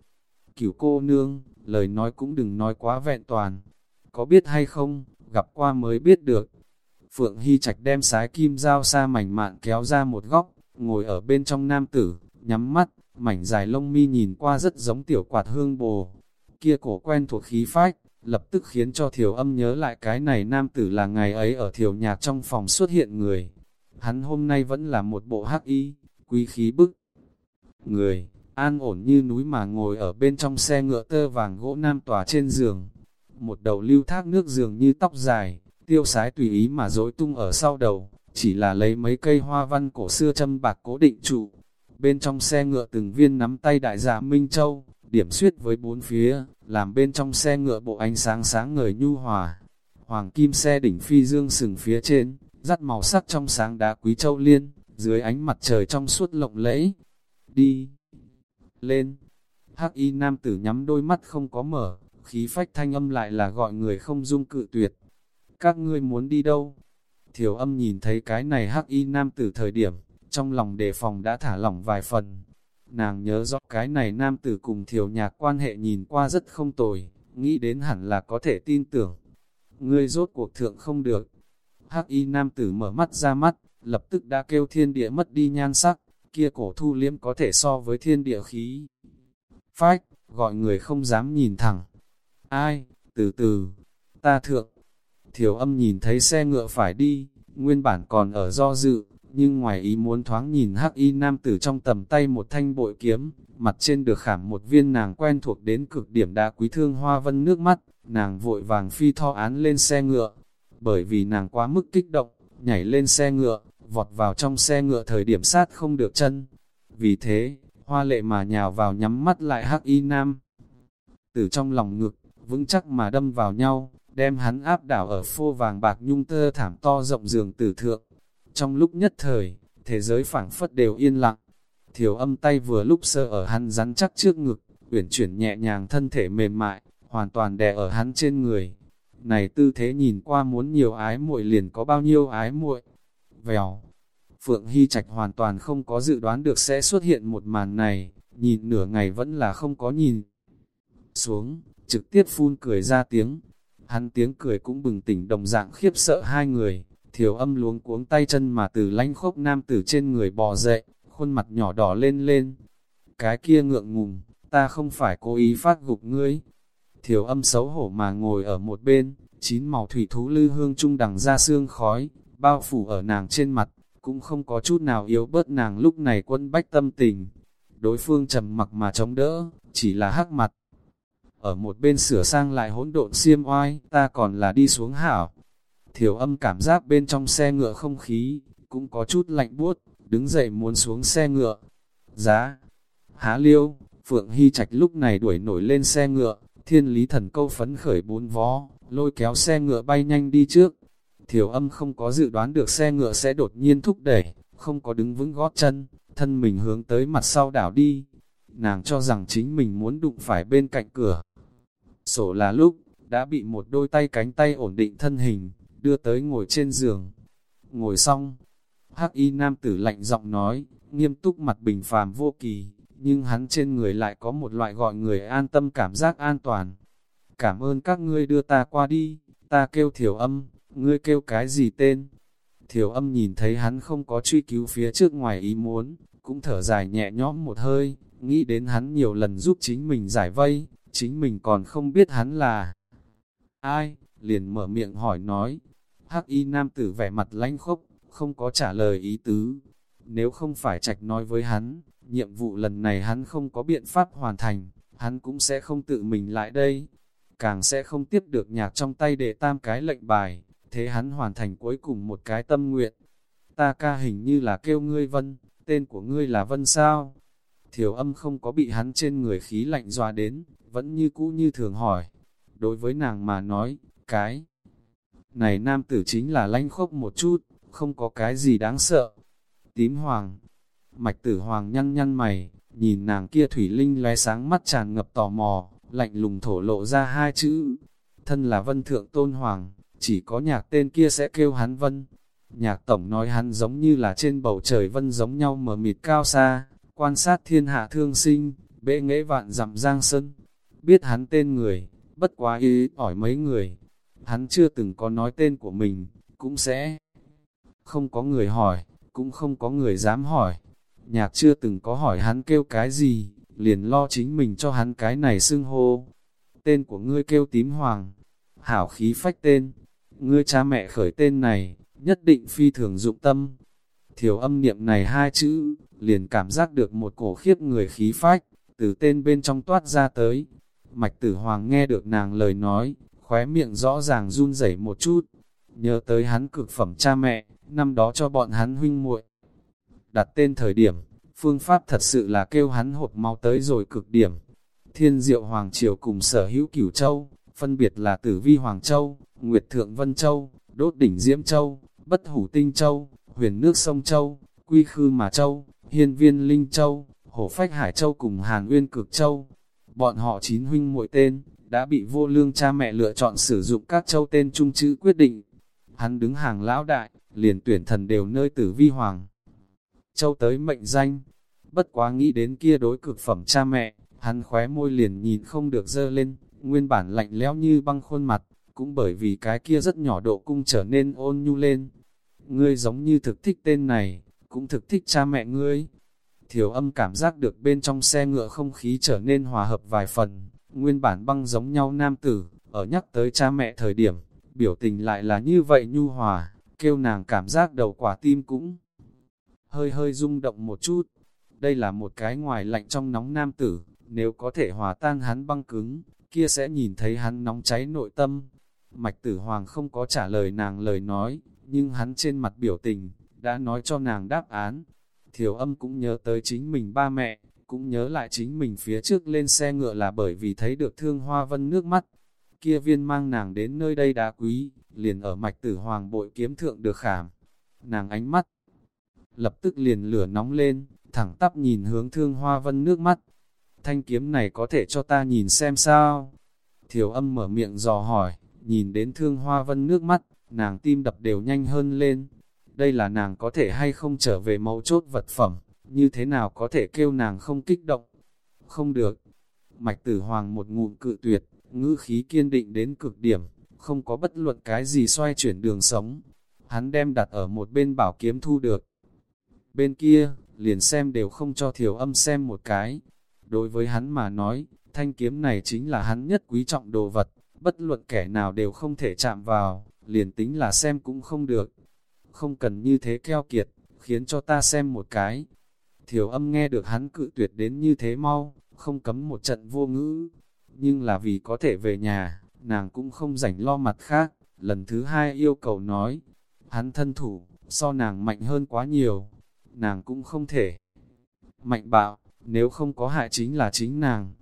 Cửu cô nương, lời nói cũng đừng nói quá vẹn toàn. Có biết hay không, gặp qua mới biết được. Phượng Hy Trạch đem sái kim dao xa mảnh mạn kéo ra một góc, ngồi ở bên trong nam tử, nhắm mắt, mảnh dài lông mi nhìn qua rất giống tiểu quạt hương bồ. Kia cổ quen thuộc khí phách, lập tức khiến cho thiểu âm nhớ lại cái này nam tử là ngày ấy ở thiểu nhạc trong phòng xuất hiện người. Hắn hôm nay vẫn là một bộ hắc y, quý khí bức. Người, an ổn như núi mà ngồi ở bên trong xe ngựa tơ vàng gỗ nam tòa trên giường. Một đầu lưu thác nước giường như tóc dài, tiêu sái tùy ý mà dối tung ở sau đầu, chỉ là lấy mấy cây hoa văn cổ xưa châm bạc cố định trụ. Bên trong xe ngựa từng viên nắm tay đại giả Minh Châu, điểm suyết với bốn phía, làm bên trong xe ngựa bộ ánh sáng sáng ngời nhu hòa. Hoàng kim xe đỉnh phi dương sừng phía trên, dắt màu sắc trong sáng đá quý châu liên, dưới ánh mặt trời trong suốt lộng lẫy. Đi! Lên! Hắc y nam tử nhắm đôi mắt không có mở, khí phách thanh âm lại là gọi người không dung cự tuyệt. Các ngươi muốn đi đâu? Thiểu âm nhìn thấy cái này hắc y nam tử thời điểm, trong lòng đề phòng đã thả lỏng vài phần. Nàng nhớ rõ cái này nam tử cùng thiểu nhạc quan hệ nhìn qua rất không tồi, nghĩ đến hẳn là có thể tin tưởng. Ngươi rốt cuộc thượng không được. Hắc y nam tử mở mắt ra mắt, lập tức đã kêu thiên địa mất đi nhan sắc, kia cổ thu liếm có thể so với thiên địa khí. Phách, gọi người không dám nhìn thẳng. Ai, từ từ, ta thượng. Thiểu âm nhìn thấy xe ngựa phải đi, nguyên bản còn ở do dự, nhưng ngoài ý muốn thoáng nhìn hắc y nam tử trong tầm tay một thanh bội kiếm, mặt trên được khảm một viên nàng quen thuộc đến cực điểm đá quý thương hoa vân nước mắt, nàng vội vàng phi tho án lên xe ngựa, bởi vì nàng quá mức kích động, nhảy lên xe ngựa, vọt vào trong xe ngựa thời điểm sát không được chân. Vì thế, hoa lệ mà nhào vào nhắm mắt lại hắc y nam. Từ trong lòng ngực, vững chắc mà đâm vào nhau, đem hắn áp đảo ở phô vàng bạc nhung tơ thảm to rộng giường tử thượng. Trong lúc nhất thời, thế giới phảng phất đều yên lặng. Thiểu âm tay vừa lúc sơ ở hắn rắn chắc trước ngực, uyển chuyển nhẹ nhàng thân thể mềm mại, hoàn toàn đè ở hắn trên người. Này tư thế nhìn qua muốn nhiều ái muội liền có bao nhiêu ái muội. Vèo. Phượng Hy Trạch hoàn toàn không có dự đoán được sẽ xuất hiện một màn này, nhìn nửa ngày vẫn là không có nhìn. Xuống, trực tiếp phun cười ra tiếng. Hắn tiếng cười cũng bừng tỉnh đồng dạng khiếp sợ hai người, thiểu âm luống cuống tay chân mà từ lanh khốc nam tử trên người bò dậy, khuôn mặt nhỏ đỏ lên lên. Cái kia ngượng ngùng, ta không phải cố ý phát gục ngươi. Thiểu âm xấu hổ mà ngồi ở một bên, chín màu thủy thú lư hương trung đằng ra xương khói, bao phủ ở nàng trên mặt, cũng không có chút nào yếu bớt nàng lúc này quân bách tâm tình. Đối phương trầm mặc mà chống đỡ, chỉ là hắc mặt. Ở một bên sửa sang lại hỗn độn xiêm oai, ta còn là đi xuống hảo. Thiểu âm cảm giác bên trong xe ngựa không khí, cũng có chút lạnh buốt, đứng dậy muốn xuống xe ngựa. Giá, há liêu, Phượng Hy Trạch lúc này đuổi nổi lên xe ngựa, thiên lý thần câu phấn khởi bốn vó, lôi kéo xe ngựa bay nhanh đi trước. Thiểu âm không có dự đoán được xe ngựa sẽ đột nhiên thúc đẩy, không có đứng vững gót chân, thân mình hướng tới mặt sau đảo đi. Nàng cho rằng chính mình muốn đụng phải bên cạnh cửa. Sổ là lúc, đã bị một đôi tay cánh tay ổn định thân hình, đưa tới ngồi trên giường. Ngồi xong, hắc y nam tử lạnh giọng nói, nghiêm túc mặt bình phàm vô kỳ, nhưng hắn trên người lại có một loại gọi người an tâm cảm giác an toàn. Cảm ơn các ngươi đưa ta qua đi, ta kêu thiểu âm, ngươi kêu cái gì tên? Thiểu âm nhìn thấy hắn không có truy cứu phía trước ngoài ý muốn, cũng thở dài nhẹ nhõm một hơi, nghĩ đến hắn nhiều lần giúp chính mình giải vây, chính mình còn không biết hắn là ai, liền mở miệng hỏi nói. Hắc y nam tử vẻ mặt lãnh khốc, không có trả lời ý tứ. Nếu không phải trạch nói với hắn, nhiệm vụ lần này hắn không có biện pháp hoàn thành, hắn cũng sẽ không tự mình lại đây, càng sẽ không tiếp được nhạc trong tay để tam cái lệnh bài, thế hắn hoàn thành cuối cùng một cái tâm nguyện. Ta ca hình như là kêu ngươi Vân, tên của ngươi là Vân sao? Thiểu âm không có bị hắn trên người khí lạnh dọa đến, vẫn như cũ như thường hỏi. Đối với nàng mà nói, cái này nam tử chính là lanh khốc một chút, không có cái gì đáng sợ. Tím hoàng, mạch tử hoàng nhăn nhăn mày, nhìn nàng kia thủy linh lóe sáng mắt tràn ngập tò mò, lạnh lùng thổ lộ ra hai chữ. Thân là vân thượng tôn hoàng, chỉ có nhạc tên kia sẽ kêu hắn vân. Nhạc tổng nói hắn giống như là trên bầu trời vân giống nhau mờ mịt cao xa, quan sát thiên hạ thương sinh, bệ nghệ vạn dặm giang sơn. Biết hắn tên người, bất quá ý hỏi mấy người. Hắn chưa từng có nói tên của mình, cũng sẽ không có người hỏi, cũng không có người dám hỏi. Nhạc chưa từng có hỏi hắn kêu cái gì, liền lo chính mình cho hắn cái này xưng hô. Tên của ngươi kêu tím hoàng, hảo khí phách tên, ngươi cha mẹ khởi tên này, nhất định phi thường dụng tâm. Thiểu âm niệm này hai chữ, liền cảm giác được một cổ khiếp người khí phách, từ tên bên trong toát ra tới. Mạch tử hoàng nghe được nàng lời nói, khóe miệng rõ ràng run rẩy một chút, nhớ tới hắn cực phẩm cha mẹ, năm đó cho bọn hắn huynh muội Đặt tên thời điểm, phương pháp thật sự là kêu hắn hột máu tới rồi cực điểm. Thiên diệu Hoàng Triều cùng sở hữu cửu châu, phân biệt là Tử Vi Hoàng Châu, Nguyệt Thượng Vân Châu, Đốt Đỉnh Diễm Châu, Bất Hủ Tinh Châu, Huyền Nước Sông Châu, Quy Khư Mà Châu, Hiên Viên Linh Châu, Hổ Phách Hải Châu cùng Hàn Uyên Cực Châu. Bọn họ chín huynh muội tên, đã bị vô lương cha mẹ lựa chọn sử dụng các châu tên trung chữ quyết định. Hắn đứng hàng lão đại, liền tuyển thần đều nơi tử vi hoàng. Châu tới mệnh danh, bất quá nghĩ đến kia đối cực phẩm cha mẹ, hắn khóe môi liền nhìn không được dơ lên, nguyên bản lạnh lẽo như băng khuôn mặt, cũng bởi vì cái kia rất nhỏ độ cung trở nên ôn nhu lên. Ngươi giống như thực thích tên này, cũng thực thích cha mẹ ngươi. Thiểu âm cảm giác được bên trong xe ngựa không khí trở nên hòa hợp vài phần, nguyên bản băng giống nhau nam tử, ở nhắc tới cha mẹ thời điểm, biểu tình lại là như vậy nhu hòa, kêu nàng cảm giác đầu quả tim cũng hơi hơi rung động một chút. Đây là một cái ngoài lạnh trong nóng nam tử, nếu có thể hòa tan hắn băng cứng, kia sẽ nhìn thấy hắn nóng cháy nội tâm. Mạch tử hoàng không có trả lời nàng lời nói, nhưng hắn trên mặt biểu tình, đã nói cho nàng đáp án. Thiểu âm cũng nhớ tới chính mình ba mẹ, cũng nhớ lại chính mình phía trước lên xe ngựa là bởi vì thấy được thương hoa vân nước mắt. Kia viên mang nàng đến nơi đây đá quý, liền ở mạch tử hoàng bội kiếm thượng được khảm. Nàng ánh mắt, lập tức liền lửa nóng lên, thẳng tắp nhìn hướng thương hoa vân nước mắt. Thanh kiếm này có thể cho ta nhìn xem sao? Thiểu âm mở miệng dò hỏi, nhìn đến thương hoa vân nước mắt, nàng tim đập đều nhanh hơn lên. Đây là nàng có thể hay không trở về mẫu chốt vật phẩm, như thế nào có thể kêu nàng không kích động? Không được. Mạch tử hoàng một ngụm cự tuyệt, ngữ khí kiên định đến cực điểm, không có bất luận cái gì xoay chuyển đường sống. Hắn đem đặt ở một bên bảo kiếm thu được. Bên kia, liền xem đều không cho thiểu âm xem một cái. Đối với hắn mà nói, thanh kiếm này chính là hắn nhất quý trọng đồ vật, bất luận kẻ nào đều không thể chạm vào, liền tính là xem cũng không được. Không cần như thế keo kiệt, khiến cho ta xem một cái. Thiểu âm nghe được hắn cự tuyệt đến như thế mau, không cấm một trận vô ngữ. Nhưng là vì có thể về nhà, nàng cũng không rảnh lo mặt khác. Lần thứ hai yêu cầu nói, hắn thân thủ, so nàng mạnh hơn quá nhiều. Nàng cũng không thể. Mạnh bạo, nếu không có hại chính là chính nàng.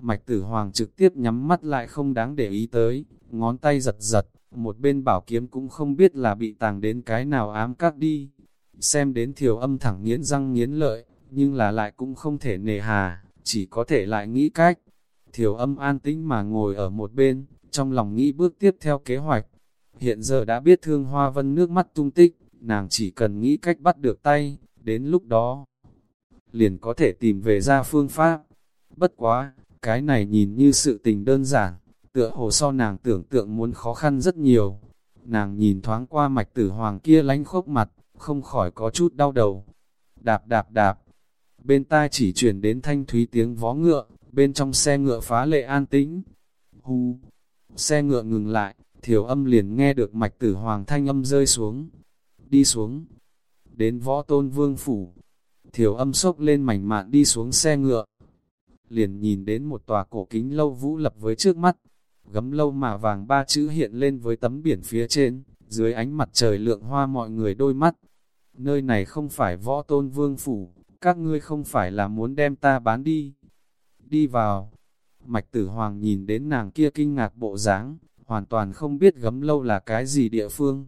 Mạch tử hoàng trực tiếp nhắm mắt lại không đáng để ý tới, ngón tay giật giật, một bên bảo kiếm cũng không biết là bị tàng đến cái nào ám các đi. Xem đến thiểu âm thẳng nghiến răng nghiến lợi, nhưng là lại cũng không thể nề hà, chỉ có thể lại nghĩ cách. Thiểu âm an tĩnh mà ngồi ở một bên, trong lòng nghĩ bước tiếp theo kế hoạch. Hiện giờ đã biết thương hoa vân nước mắt tung tích, nàng chỉ cần nghĩ cách bắt được tay, đến lúc đó, liền có thể tìm về ra phương pháp. Bất quá, cái này nhìn như sự tình đơn giản, tựa hồ so nàng tưởng tượng muốn khó khăn rất nhiều. Nàng nhìn thoáng qua mạch tử hoàng kia lánh khốc mặt, không khỏi có chút đau đầu. Đạp đạp đạp, bên tai chỉ chuyển đến thanh thúy tiếng vó ngựa, bên trong xe ngựa phá lệ an tĩnh. Hù, xe ngựa ngừng lại, thiểu âm liền nghe được mạch tử hoàng thanh âm rơi xuống. Đi xuống, đến võ tôn vương phủ, thiểu âm sốc lên mảnh mạn đi xuống xe ngựa. Liền nhìn đến một tòa cổ kính lâu vũ lập với trước mắt, gấm lâu mà vàng ba chữ hiện lên với tấm biển phía trên, dưới ánh mặt trời lượng hoa mọi người đôi mắt. Nơi này không phải võ tôn vương phủ, các ngươi không phải là muốn đem ta bán đi. Đi vào, mạch tử hoàng nhìn đến nàng kia kinh ngạc bộ dáng, hoàn toàn không biết gấm lâu là cái gì địa phương.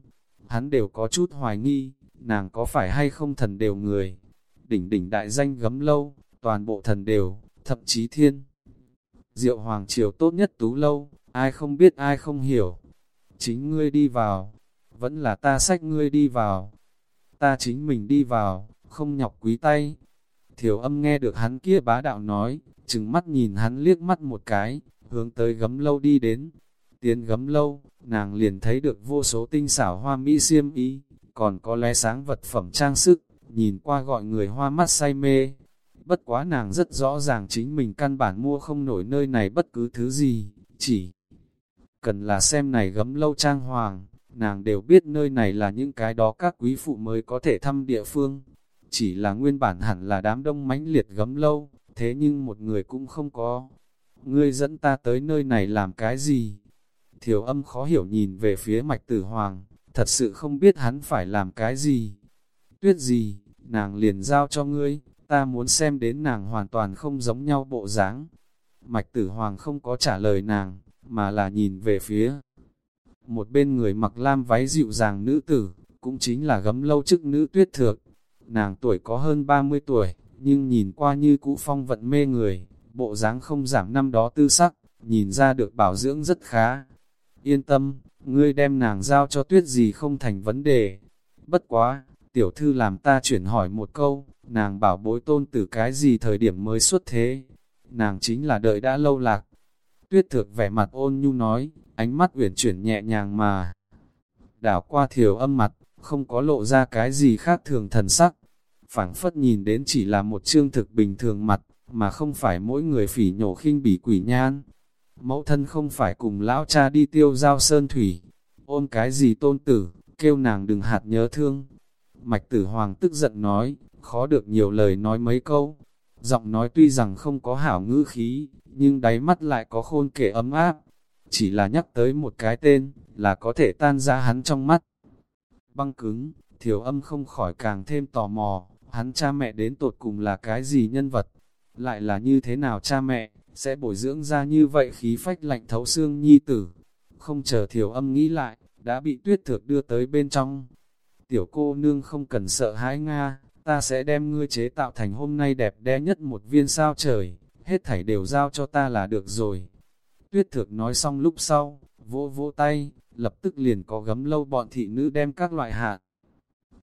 hắn đều có chút hoài nghi, nàng có phải hay không thần đều người. Đỉnh đỉnh đại danh gấm lâu, toàn bộ thần đều, thậm chí thiên. Diệu Hoàng Triều tốt nhất tú lâu, ai không biết ai không hiểu. Chính ngươi đi vào, vẫn là ta sách ngươi đi vào. Ta chính mình đi vào, không nhọc quý tay. Thiểu âm nghe được hắn kia bá đạo nói, chừng mắt nhìn hắn liếc mắt một cái, hướng tới gấm lâu đi đến. Tiến gấm lâu, nàng liền thấy được vô số tinh xảo hoa mỹ xiêm y, còn có lé sáng vật phẩm trang sức, nhìn qua gọi người hoa mắt say mê. Bất quá nàng rất rõ ràng chính mình căn bản mua không nổi nơi này bất cứ thứ gì, chỉ cần là xem này gấm lâu trang hoàng, nàng đều biết nơi này là những cái đó các quý phụ mới có thể thăm địa phương. Chỉ là nguyên bản hẳn là đám đông mãnh liệt gấm lâu, thế nhưng một người cũng không có. Ngươi dẫn ta tới nơi này làm cái gì? Thiểu âm khó hiểu nhìn về phía mạch tử hoàng, thật sự không biết hắn phải làm cái gì. Tuyết gì, nàng liền giao cho ngươi, ta muốn xem đến nàng hoàn toàn không giống nhau bộ dáng. Mạch tử hoàng không có trả lời nàng, mà là nhìn về phía một bên người mặc lam váy dịu dàng nữ tử, cũng chính là gấm lâu chức nữ tuyết thược. Nàng tuổi có hơn 30 tuổi, nhưng nhìn qua như cũ phong vận mê người, bộ dáng không giảm năm đó tư sắc, nhìn ra được bảo dưỡng rất khá. Yên tâm, ngươi đem nàng giao cho tuyết gì không thành vấn đề. Bất quá, tiểu thư làm ta chuyển hỏi một câu, nàng bảo bối tôn từ cái gì thời điểm mới xuất thế. Nàng chính là đợi đã lâu lạc. Tuyết thược vẻ mặt ôn nhu nói, ánh mắt uyển chuyển nhẹ nhàng mà. Đảo qua thiểu âm mặt, không có lộ ra cái gì khác thường thần sắc. phảng phất nhìn đến chỉ là một chương thực bình thường mặt, mà không phải mỗi người phỉ nhổ khinh bỉ quỷ nhan. Mẫu thân không phải cùng lão cha đi tiêu giao sơn thủy, ôm cái gì tôn tử, kêu nàng đừng hạt nhớ thương. Mạch tử hoàng tức giận nói, khó được nhiều lời nói mấy câu. Giọng nói tuy rằng không có hảo ngữ khí, nhưng đáy mắt lại có khôn kể ấm áp. Chỉ là nhắc tới một cái tên, là có thể tan ra hắn trong mắt. Băng cứng, thiểu âm không khỏi càng thêm tò mò, hắn cha mẹ đến tột cùng là cái gì nhân vật, lại là như thế nào cha mẹ, sẽ bồi dưỡng ra như vậy khí phách lạnh thấu xương nhi tử. Không chờ thiểu âm nghĩ lại, đã bị tuyết thược đưa tới bên trong. Tiểu cô nương không cần sợ hãi Nga, ta sẽ đem ngươi chế tạo thành hôm nay đẹp đẽ nhất một viên sao trời, hết thảy đều giao cho ta là được rồi. Tuyết thược nói xong lúc sau, vỗ vỗ tay, lập tức liền có gấm lâu bọn thị nữ đem các loại hạt.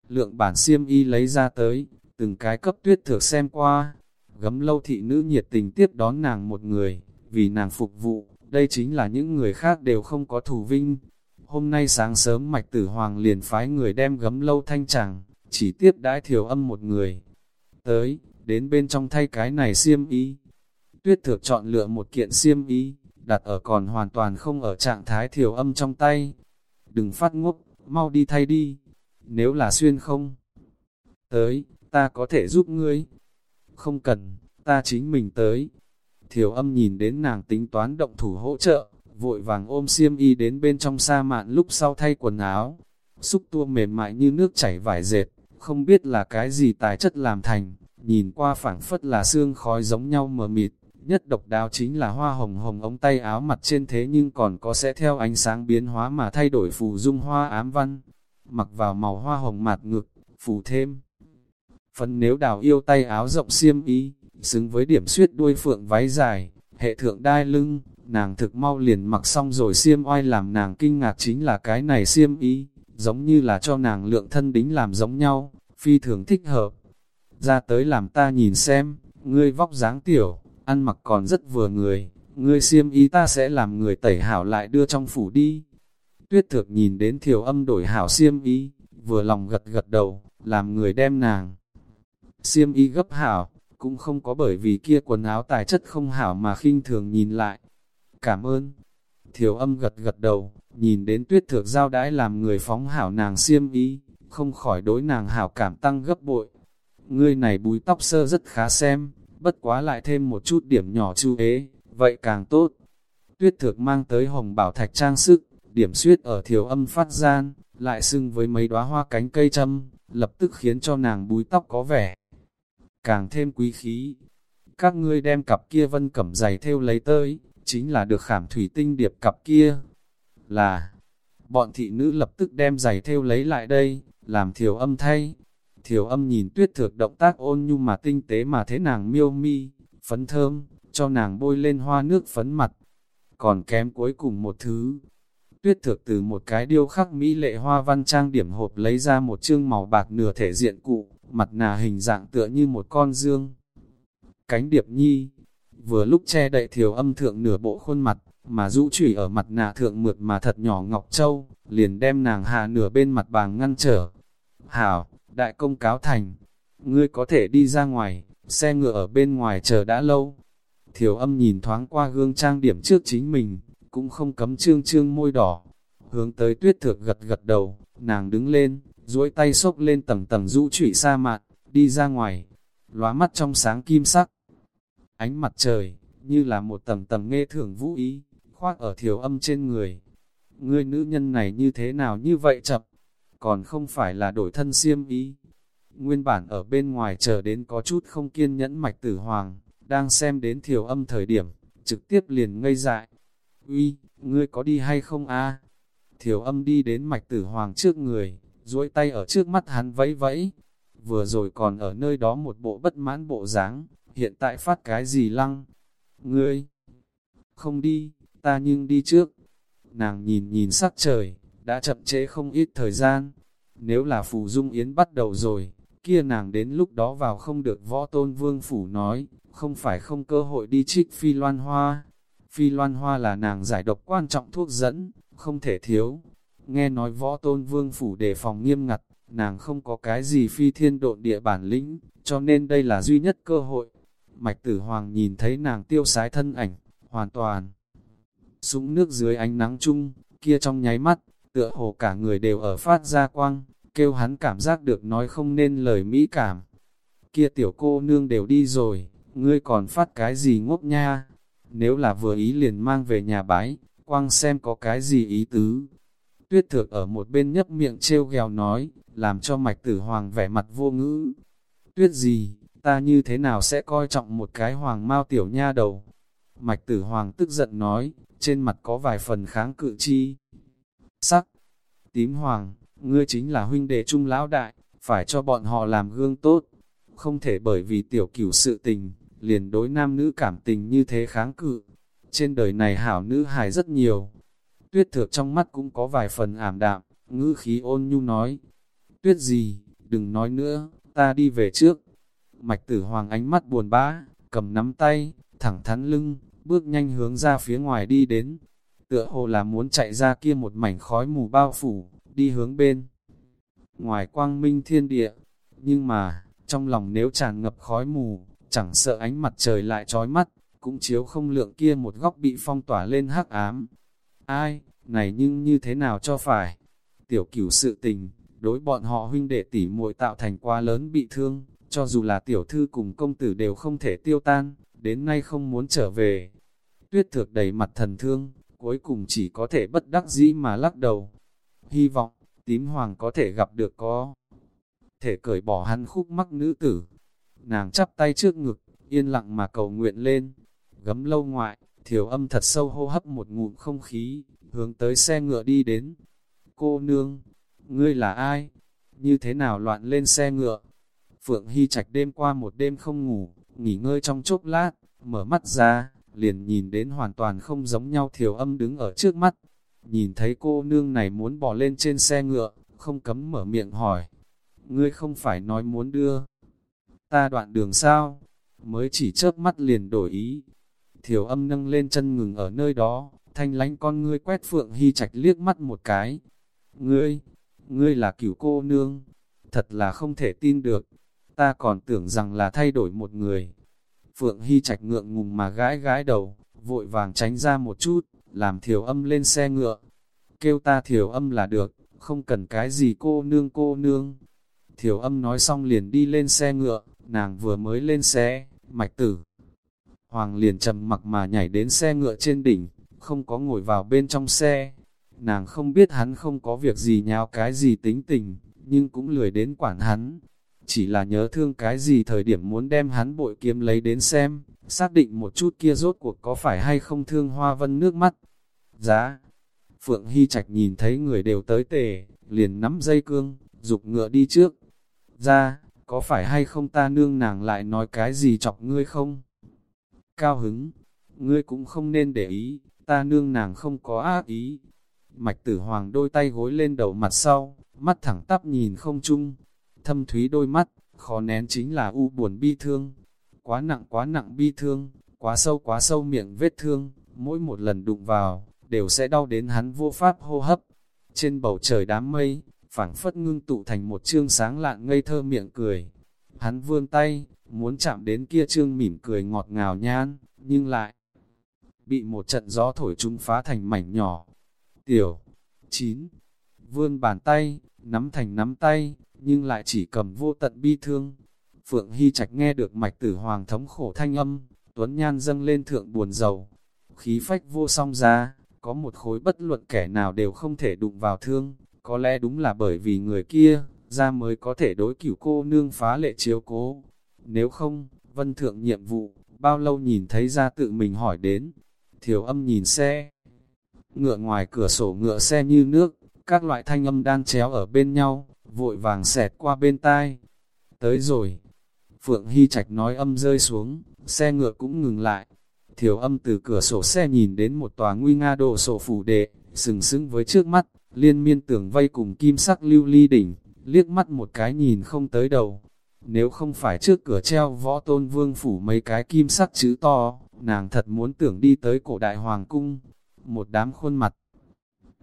Lượng bản xiêm y lấy ra tới, từng cái cấp tuyết thược xem qua, gấm lâu thị nữ nhiệt tình tiếp đón nàng một người, vì nàng phục vụ, đây chính là những người khác đều không có thù vinh. Hôm nay sáng sớm mạch tử hoàng liền phái người đem gấm lâu thanh chẳng, chỉ tiếp đãi thiểu âm một người. Tới, đến bên trong thay cái này xiêm y. Tuyết thược chọn lựa một kiện xiêm y, đặt ở còn hoàn toàn không ở trạng thái thiểu âm trong tay. Đừng phát ngốc, mau đi thay đi. Nếu là xuyên không, tới, ta có thể giúp ngươi không cần, ta chính mình tới. Thiểu âm nhìn đến nàng tính toán động thủ hỗ trợ, vội vàng ôm xiêm y đến bên trong sa mạn lúc sau thay quần áo. Xúc tua mềm mại như nước chảy vải dệt, không biết là cái gì tài chất làm thành, nhìn qua phảng phất là xương khói giống nhau mờ mịt. Nhất độc đáo chính là hoa hồng hồng ống tay áo mặt trên thế nhưng còn có sẽ theo ánh sáng biến hóa mà thay đổi phù dung hoa ám văn. Mặc vào màu hoa hồng mạt ngực, phù thêm Phần nếu đào yêu tay áo rộng xiêm y, xứng với điểm suyết đuôi phượng váy dài, hệ thượng đai lưng, nàng thực mau liền mặc xong rồi xiêm oai làm nàng kinh ngạc chính là cái này xiêm y, giống như là cho nàng lượng thân đính làm giống nhau, phi thường thích hợp. Ra tới làm ta nhìn xem, ngươi vóc dáng tiểu, ăn mặc còn rất vừa người, ngươi xiêm y ta sẽ làm người tẩy hảo lại đưa trong phủ đi. Tuyết thược nhìn đến thiểu âm đổi hảo xiêm y, vừa lòng gật gật đầu, làm người đem nàng xiêm y gấp hảo, cũng không có bởi vì kia quần áo tài chất không hảo mà khinh thường nhìn lại. Cảm ơn. Thiểu âm gật gật đầu, nhìn đến tuyết thược giao đãi làm người phóng hảo nàng xiêm y, không khỏi đối nàng hảo cảm tăng gấp bội. Ngươi này búi tóc sơ rất khá xem, bất quá lại thêm một chút điểm nhỏ chú ế, vậy càng tốt. Tuyết thược mang tới hồng bảo thạch trang sức, điểm suyết ở thiểu âm phát gian, lại xưng với mấy đóa hoa cánh cây châm, lập tức khiến cho nàng búi tóc có vẻ càng thêm quý khí. Các ngươi đem cặp kia vân cẩm giày theo lấy tới, chính là được khảm thủy tinh điệp cặp kia. Là, bọn thị nữ lập tức đem giày theo lấy lại đây, làm thiểu âm thay. Thiểu âm nhìn tuyết thược động tác ôn nhu mà tinh tế mà thế nàng miêu mi, phấn thơm, cho nàng bôi lên hoa nước phấn mặt. Còn kém cuối cùng một thứ, tuyết thược từ một cái điêu khắc mỹ lệ hoa văn trang điểm hộp lấy ra một chương màu bạc nửa thể diện cụ, mặt nà hình dạng tựa như một con dương. Cánh điệp nhi, vừa lúc che đậy thiểu âm thượng nửa bộ khuôn mặt, mà rũ chủy ở mặt nạ thượng mượt mà thật nhỏ Ngọc Châu, liền đem nàng hạ nửa bên mặt bàng ngăn trở. Hảo, đại công cáo thành, ngươi có thể đi ra ngoài, xe ngựa ở bên ngoài chờ đã lâu. Thiểu âm nhìn thoáng qua gương trang điểm trước chính mình, cũng không cấm trương trương môi đỏ. Hướng tới tuyết thược gật gật đầu, nàng đứng lên, duỗi tay xốc lên tầng tầng rũ trụy sa mạc đi ra ngoài, lóa mắt trong sáng kim sắc. Ánh mặt trời, như là một tầng tầng nghe thưởng vũ ý, khoác ở thiểu âm trên người. Ngươi nữ nhân này như thế nào như vậy chập còn không phải là đổi thân siêm ý. Nguyên bản ở bên ngoài chờ đến có chút không kiên nhẫn mạch tử hoàng, đang xem đến thiểu âm thời điểm, trực tiếp liền ngây dại. Uy, ngươi có đi hay không a? Thiểu âm đi đến mạch tử hoàng trước người, duỗi tay ở trước mắt hắn vẫy vẫy. Vừa rồi còn ở nơi đó một bộ bất mãn bộ dáng, hiện tại phát cái gì lăng? Ngươi, không đi, ta nhưng đi trước. Nàng nhìn nhìn sắc trời, đã chậm trễ không ít thời gian. Nếu là phù dung yến bắt đầu rồi, kia nàng đến lúc đó vào không được võ tôn vương phủ nói, không phải không cơ hội đi trích phi loan hoa. Phi loan hoa là nàng giải độc quan trọng thuốc dẫn, không thể thiếu. Nghe nói võ tôn vương phủ đề phòng nghiêm ngặt, nàng không có cái gì phi thiên độn địa bản lĩnh, cho nên đây là duy nhất cơ hội. Mạch tử hoàng nhìn thấy nàng tiêu sái thân ảnh, hoàn toàn súng nước dưới ánh nắng chung, kia trong nháy mắt, tựa hồ cả người đều ở phát ra quang, kêu hắn cảm giác được nói không nên lời mỹ cảm. Kia tiểu cô nương đều đi rồi, ngươi còn phát cái gì ngốc nha? Nếu là vừa ý liền mang về nhà bái, quang xem có cái gì ý tứ. Tuyết thược ở một bên nhấp miệng trêu ghèo nói, làm cho mạch tử hoàng vẻ mặt vô ngữ. Tuyết gì, ta như thế nào sẽ coi trọng một cái hoàng Mao tiểu nha đầu? Mạch tử hoàng tức giận nói, trên mặt có vài phần kháng cự chi. Sắc, tím hoàng, ngươi chính là huynh đệ trung lão đại, phải cho bọn họ làm gương tốt, không thể bởi vì tiểu cửu sự tình, liền đối nam nữ cảm tình như thế kháng cự. Trên đời này hảo nữ hài rất nhiều. Tuyết thược trong mắt cũng có vài phần ảm đạm, ngữ khí ôn nhu nói. Tuyết gì, đừng nói nữa, ta đi về trước. Mạch tử hoàng ánh mắt buồn bã, cầm nắm tay, thẳng thắn lưng, bước nhanh hướng ra phía ngoài đi đến. Tựa hồ là muốn chạy ra kia một mảnh khói mù bao phủ, đi hướng bên. Ngoài quang minh thiên địa, nhưng mà, trong lòng nếu tràn ngập khói mù, chẳng sợ ánh mặt trời lại trói mắt, cũng chiếu không lượng kia một góc bị phong tỏa lên hắc ám. Ai, này nhưng như thế nào cho phải? Tiểu cửu sự tình, đối bọn họ huynh đệ tỷ muội tạo thành quá lớn bị thương, cho dù là tiểu thư cùng công tử đều không thể tiêu tan, đến nay không muốn trở về. Tuyết thược đầy mặt thần thương, cuối cùng chỉ có thể bất đắc dĩ mà lắc đầu. Hy vọng, tím hoàng có thể gặp được có. Thể cởi bỏ hắn khúc mắc nữ tử. Nàng chắp tay trước ngực, yên lặng mà cầu nguyện lên. Gấm lâu ngoại, thiểu âm thật sâu hô hấp một ngụm không khí, hướng tới xe ngựa đi đến. Cô nương, ngươi là ai? Như thế nào loạn lên xe ngựa? Phượng Hy Trạch đêm qua một đêm không ngủ, nghỉ ngơi trong chốc lát, mở mắt ra, liền nhìn đến hoàn toàn không giống nhau thiểu âm đứng ở trước mắt. Nhìn thấy cô nương này muốn bỏ lên trên xe ngựa, không cấm mở miệng hỏi. Ngươi không phải nói muốn đưa ta đoạn đường sao? Mới chỉ chớp mắt liền đổi ý. Thiểu âm nâng lên chân ngừng ở nơi đó, thanh lánh con ngươi quét Phượng Hy Trạch liếc mắt một cái. Ngươi, ngươi là cửu cô nương, thật là không thể tin được, ta còn tưởng rằng là thay đổi một người. Phượng Hy Trạch ngượng ngùng mà gãi gãi đầu, vội vàng tránh ra một chút, làm thiểu âm lên xe ngựa. Kêu ta thiểu âm là được, không cần cái gì cô nương cô nương. Thiểu âm nói xong liền đi lên xe ngựa, nàng vừa mới lên xe, mạch tử. Hoàng liền trầm mặc mà nhảy đến xe ngựa trên đỉnh, không có ngồi vào bên trong xe. Nàng không biết hắn không có việc gì nháo cái gì tính tình, nhưng cũng lười đến quản hắn, chỉ là nhớ thương cái gì thời điểm muốn đem hắn bội kiếm lấy đến xem, xác định một chút kia rốt cuộc có phải hay không thương hoa vân nước mắt. Giá, Phượng Hy Trạch nhìn thấy người đều tới tề, liền nắm dây cương, dục ngựa đi trước. Ra, có phải hay không ta nương nàng lại nói cái gì chọc ngươi không? Cao hứng, ngươi cũng không nên để ý, ta nương nàng không có ác ý. Mạch tử hoàng đôi tay gối lên đầu mặt sau, mắt thẳng tắp nhìn không chung. Thâm thúy đôi mắt, khó nén chính là u buồn bi thương. Quá nặng quá nặng bi thương, quá sâu quá sâu miệng vết thương, mỗi một lần đụng vào, đều sẽ đau đến hắn vô pháp hô hấp. Trên bầu trời đám mây, phảng phất ngưng tụ thành một chương sáng lạn ngây thơ miệng cười. Hắn vươn tay, muốn chạm đến kia trương mỉm cười ngọt ngào nhan, nhưng lại bị một trận gió thổi trung phá thành mảnh nhỏ. Tiểu 9. Vươn bàn tay, nắm thành nắm tay, nhưng lại chỉ cầm vô tận bi thương. Phượng Hy Trạch nghe được mạch tử hoàng thống khổ thanh âm, Tuấn Nhan dâng lên thượng buồn dầu. Khí phách vô song ra, có một khối bất luận kẻ nào đều không thể đụng vào thương, có lẽ đúng là bởi vì người kia, ra mới có thể đối cửu cô nương phá lệ chiếu cố. Nếu không, vân thượng nhiệm vụ, bao lâu nhìn thấy ra tự mình hỏi đến. Thiểu âm nhìn xe, ngựa ngoài cửa sổ ngựa xe như nước, các loại thanh âm đang chéo ở bên nhau, vội vàng xẹt qua bên tai. Tới rồi, Phượng Hy Trạch nói âm rơi xuống, xe ngựa cũng ngừng lại. Thiểu âm từ cửa sổ xe nhìn đến một tòa nguy nga đồ sổ phủ đệ, sừng sững với trước mắt, liên miên tưởng vây cùng kim sắc lưu ly đỉnh, liếc mắt một cái nhìn không tới đầu. Nếu không phải trước cửa treo võ tôn vương phủ mấy cái kim sắc chữ to, nàng thật muốn tưởng đi tới cổ đại hoàng cung. Một đám khuôn mặt,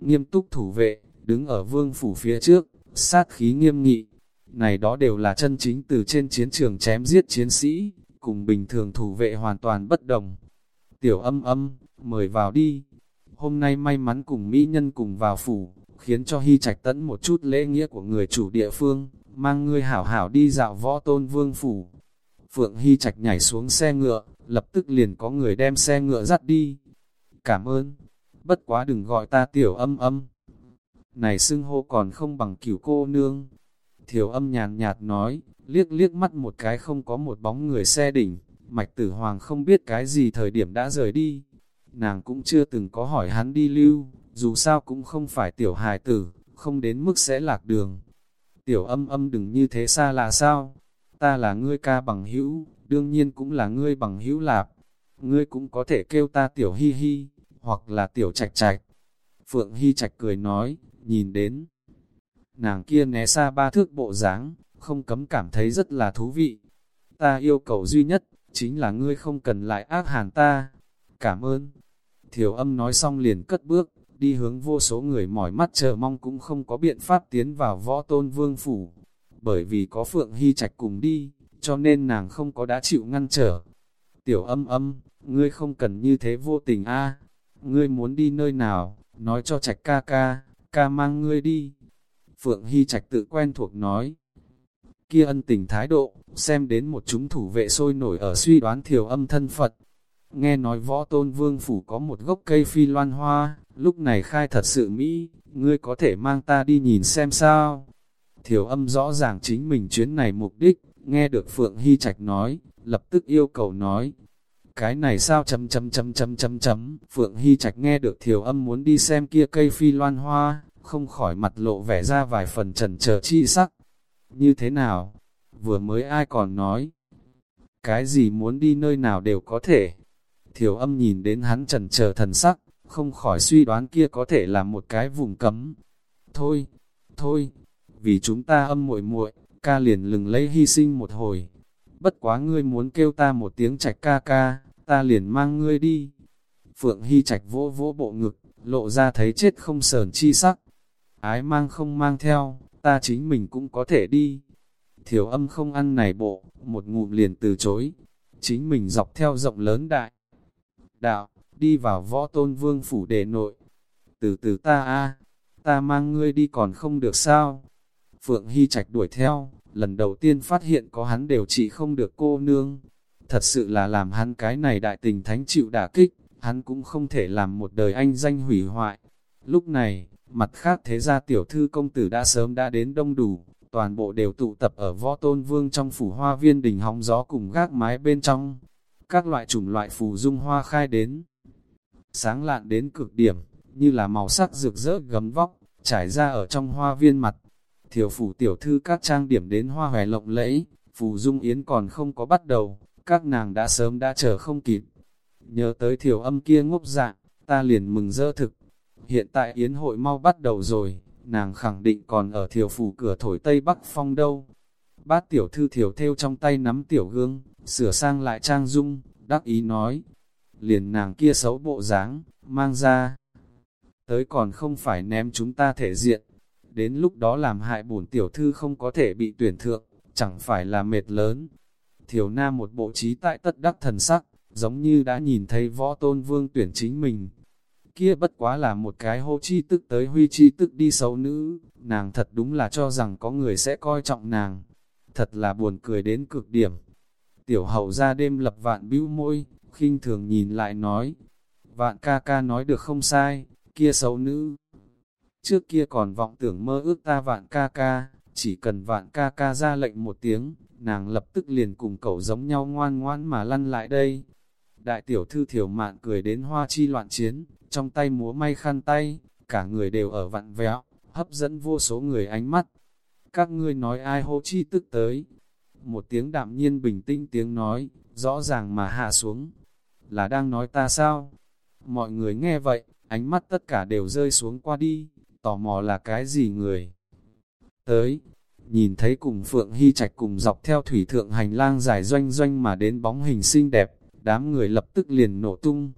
nghiêm túc thủ vệ, đứng ở vương phủ phía trước, sát khí nghiêm nghị. Này đó đều là chân chính từ trên chiến trường chém giết chiến sĩ, cùng bình thường thủ vệ hoàn toàn bất đồng. Tiểu âm âm, mời vào đi. Hôm nay may mắn cùng mỹ nhân cùng vào phủ, khiến cho hy trạch tẫn một chút lễ nghĩa của người chủ địa phương, mang ngươi hảo hảo đi dạo võ tôn vương phủ. Phượng Hy Trạch nhảy xuống xe ngựa, lập tức liền có người đem xe ngựa dắt đi. Cảm ơn, bất quá đừng gọi ta tiểu âm âm. Này xưng hô còn không bằng cửu cô nương. Thiểu âm nhàn nhạt nói, liếc liếc mắt một cái không có một bóng người xe đỉnh, mạch tử hoàng không biết cái gì thời điểm đã rời đi. Nàng cũng chưa từng có hỏi hắn đi lưu, dù sao cũng không phải tiểu hài tử, không đến mức sẽ lạc đường. Tiểu âm âm đừng như thế xa là sao? Ta là ngươi ca bằng hữu, đương nhiên cũng là ngươi bằng hữu lạp. Ngươi cũng có thể kêu ta tiểu hi hi, hoặc là tiểu trạch trạch. Phượng hi Trạch cười nói, nhìn đến. Nàng kia né xa ba thước bộ dáng không cấm cảm thấy rất là thú vị. Ta yêu cầu duy nhất, chính là ngươi không cần lại ác hàn ta. Cảm ơn. Thiểu âm nói xong liền cất bước, đi hướng vô số người mỏi mắt chờ mong cũng không có biện pháp tiến vào võ tôn vương phủ. Bởi vì có Phượng Hy Trạch cùng đi, cho nên nàng không có đã chịu ngăn trở. Tiểu âm âm, ngươi không cần như thế vô tình a ngươi muốn đi nơi nào, nói cho Trạch ca ca, ca mang ngươi đi. Phượng Hy Trạch tự quen thuộc nói. Kia ân tình thái độ, xem đến một chúng thủ vệ sôi nổi ở suy đoán thiểu âm thân Phật. Nghe nói võ tôn vương phủ có một gốc cây phi loan hoa, lúc này khai thật sự Mỹ, ngươi có thể mang ta đi nhìn xem sao. Thiểu âm rõ ràng chính mình chuyến này mục đích, nghe được Phượng Hy Trạch nói, lập tức yêu cầu nói. Cái này sao chấm chấm chấm chấm chấm chấm, Phượng Hy Trạch nghe được thiểu âm muốn đi xem kia cây phi loan hoa, không khỏi mặt lộ vẻ ra vài phần trần chờ chi sắc. Như thế nào? Vừa mới ai còn nói? Cái gì muốn đi nơi nào đều có thể. Thiểu âm nhìn đến hắn trần chờ thần sắc, không khỏi suy đoán kia có thể là một cái vùng cấm. Thôi, thôi, vì chúng ta âm muội muội, ca liền lừng lấy hy sinh một hồi. Bất quá ngươi muốn kêu ta một tiếng trạch ca ca, ta liền mang ngươi đi. Phượng Hy trạch vỗ vỗ bộ ngực, lộ ra thấy chết không sờn chi sắc. Ái mang không mang theo, ta chính mình cũng có thể đi. Thiểu âm không ăn này bộ, một ngụm liền từ chối. Chính mình dọc theo rộng lớn đại. Đạo, đi vào võ tôn vương phủ đề nội. Từ từ ta a ta mang ngươi đi còn không được sao. Phượng Hy Trạch đuổi theo, lần đầu tiên phát hiện có hắn đều trị không được cô nương. Thật sự là làm hắn cái này đại tình thánh chịu đả kích, hắn cũng không thể làm một đời anh danh hủy hoại. Lúc này, mặt khác thế gia tiểu thư công tử đã sớm đã đến đông đủ, toàn bộ đều tụ tập ở võ tôn vương trong phủ hoa viên đình hóng gió cùng gác mái bên trong. Các loại chủng loại phù dung hoa khai đến, sáng lạn đến cực điểm, như là màu sắc rực rỡ gấm vóc, trải ra ở trong hoa viên mặt. Thiểu phủ tiểu thư các trang điểm đến hoa hòe lộng lẫy, phù dung yến còn không có bắt đầu, các nàng đã sớm đã chờ không kịp. Nhớ tới thiểu âm kia ngốc dạng, ta liền mừng dỡ thực. Hiện tại yến hội mau bắt đầu rồi, nàng khẳng định còn ở thiểu phủ cửa thổi Tây Bắc Phong đâu. Bát tiểu thư thiểu theo trong tay nắm tiểu gương, sửa sang lại trang dung, đắc ý nói. Liền nàng kia xấu bộ dáng, mang ra. Tới còn không phải ném chúng ta thể diện. Đến lúc đó làm hại bổn tiểu thư không có thể bị tuyển thượng, chẳng phải là mệt lớn. Thiểu nam một bộ trí tại tất đắc thần sắc, giống như đã nhìn thấy võ tôn vương tuyển chính mình. Kia bất quá là một cái hô chi tức tới huy chi tức đi xấu nữ, nàng thật đúng là cho rằng có người sẽ coi trọng nàng. Thật là buồn cười đến cực điểm. Tiểu hậu ra đêm lập vạn bĩu môi, khinh thường nhìn lại nói. Vạn ca ca nói được không sai, kia xấu nữ. Trước kia còn vọng tưởng mơ ước ta vạn ca ca, chỉ cần vạn ca ca ra lệnh một tiếng, nàng lập tức liền cùng cậu giống nhau ngoan ngoan mà lăn lại đây. Đại tiểu thư thiểu mạn cười đến hoa chi loạn chiến, trong tay múa may khăn tay, cả người đều ở vặn vẹo, hấp dẫn vô số người ánh mắt. Các ngươi nói ai hô chi tức tới. Một tiếng đạm nhiên bình tĩnh tiếng nói, rõ ràng mà hạ xuống. Là đang nói ta sao? Mọi người nghe vậy, ánh mắt tất cả đều rơi xuống qua đi, tò mò là cái gì người. Tới, nhìn thấy cùng Phượng Hy Trạch cùng dọc theo thủy thượng hành lang dài doanh doanh mà đến bóng hình xinh đẹp, đám người lập tức liền nổ tung.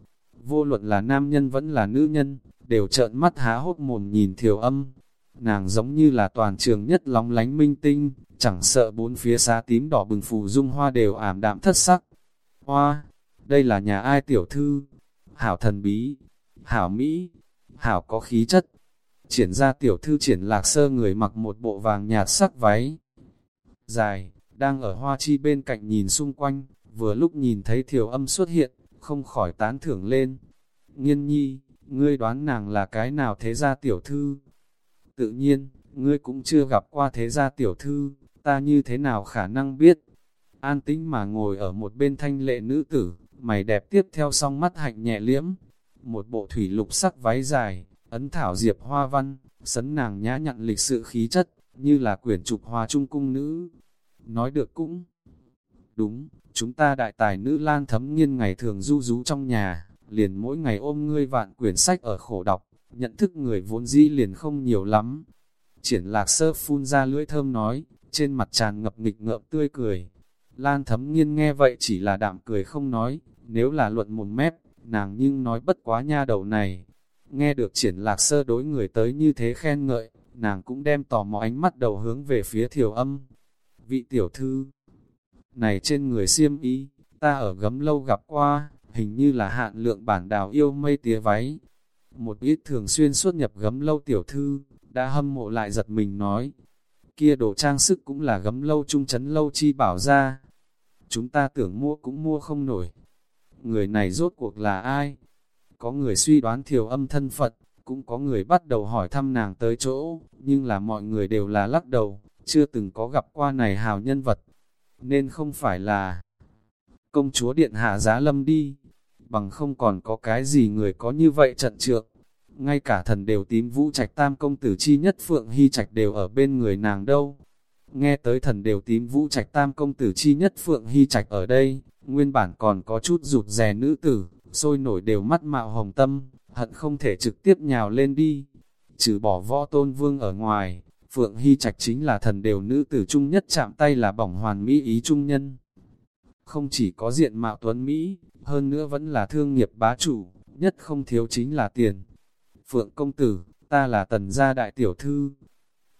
Vô luận là nam nhân vẫn là nữ nhân, đều trợn mắt há hốt mồm nhìn thiểu âm. Nàng giống như là toàn trường nhất lóng lánh minh tinh, chẳng sợ bốn phía xa tím đỏ bừng phù dung hoa đều ảm đạm thất sắc. Hoa, đây là nhà ai tiểu thư? Hảo thần bí, hảo mỹ, hảo có khí chất. Triển ra tiểu thư triển lạc sơ người mặc một bộ vàng nhạt sắc váy. Dài, đang ở hoa chi bên cạnh nhìn xung quanh, vừa lúc nhìn thấy thiểu âm xuất hiện, không khỏi tán thưởng lên. Nghiên nhi, ngươi đoán nàng là cái nào thế gia tiểu thư? Tự nhiên, ngươi cũng chưa gặp qua thế gia tiểu thư, ta như thế nào khả năng biết? An tĩnh mà ngồi ở một bên thanh lệ nữ tử, mày đẹp tiếp theo song mắt hạnh nhẹ liễm, một bộ thủy lục sắc váy dài, ấn thảo diệp hoa văn, sấn nàng nhã nhặn lịch sự khí chất, như là quyển trục hoa trung cung nữ. Nói được cũng đúng, chúng ta đại tài nữ lan thấm nghiên ngày thường du rú trong nhà, liền mỗi ngày ôm ngươi vạn quyển sách ở khổ đọc, nhận thức người vốn dĩ liền không nhiều lắm. Triển lạc sơ phun ra lưỡi thơm nói, trên mặt tràn ngập nghịch ngợm tươi cười. Lan thấm nghiên nghe vậy chỉ là đạm cười không nói, nếu là luận một mép, nàng nhưng nói bất quá nha đầu này. Nghe được triển lạc sơ đối người tới như thế khen ngợi, nàng cũng đem tò mò ánh mắt đầu hướng về phía thiểu âm. Vị tiểu thư, này trên người xiêm ý, ta ở gấm lâu gặp qua, hình như là hạn lượng bản đào yêu mây tía váy. Một ít thường xuyên xuất nhập gấm lâu tiểu thư, đã hâm mộ lại giật mình nói. Kia đồ trang sức cũng là gấm lâu trung chấn lâu chi bảo ra. Chúng ta tưởng mua cũng mua không nổi, người này rốt cuộc là ai? Có người suy đoán thiểu âm thân Phật, cũng có người bắt đầu hỏi thăm nàng tới chỗ, nhưng là mọi người đều là lắc đầu, chưa từng có gặp qua này hào nhân vật, nên không phải là công chúa điện hạ giá lâm đi, bằng không còn có cái gì người có như vậy trận trượng. Ngay cả thần đều tím vũ trạch tam công tử chi nhất phượng hy trạch đều ở bên người nàng đâu. Nghe tới thần đều tím vũ trạch tam công tử chi nhất phượng hy trạch ở đây, Nguyên bản còn có chút rụt rè nữ tử, sôi nổi đều mắt mạo hồng tâm, hận không thể trực tiếp nhào lên đi. Trừ bỏ võ tôn vương ở ngoài, Phượng Hy Trạch chính là thần đều nữ tử trung nhất chạm tay là bỏng hoàn mỹ ý trung nhân. Không chỉ có diện mạo tuấn Mỹ, hơn nữa vẫn là thương nghiệp bá chủ, nhất không thiếu chính là tiền. Phượng công tử, ta là tần gia đại tiểu thư,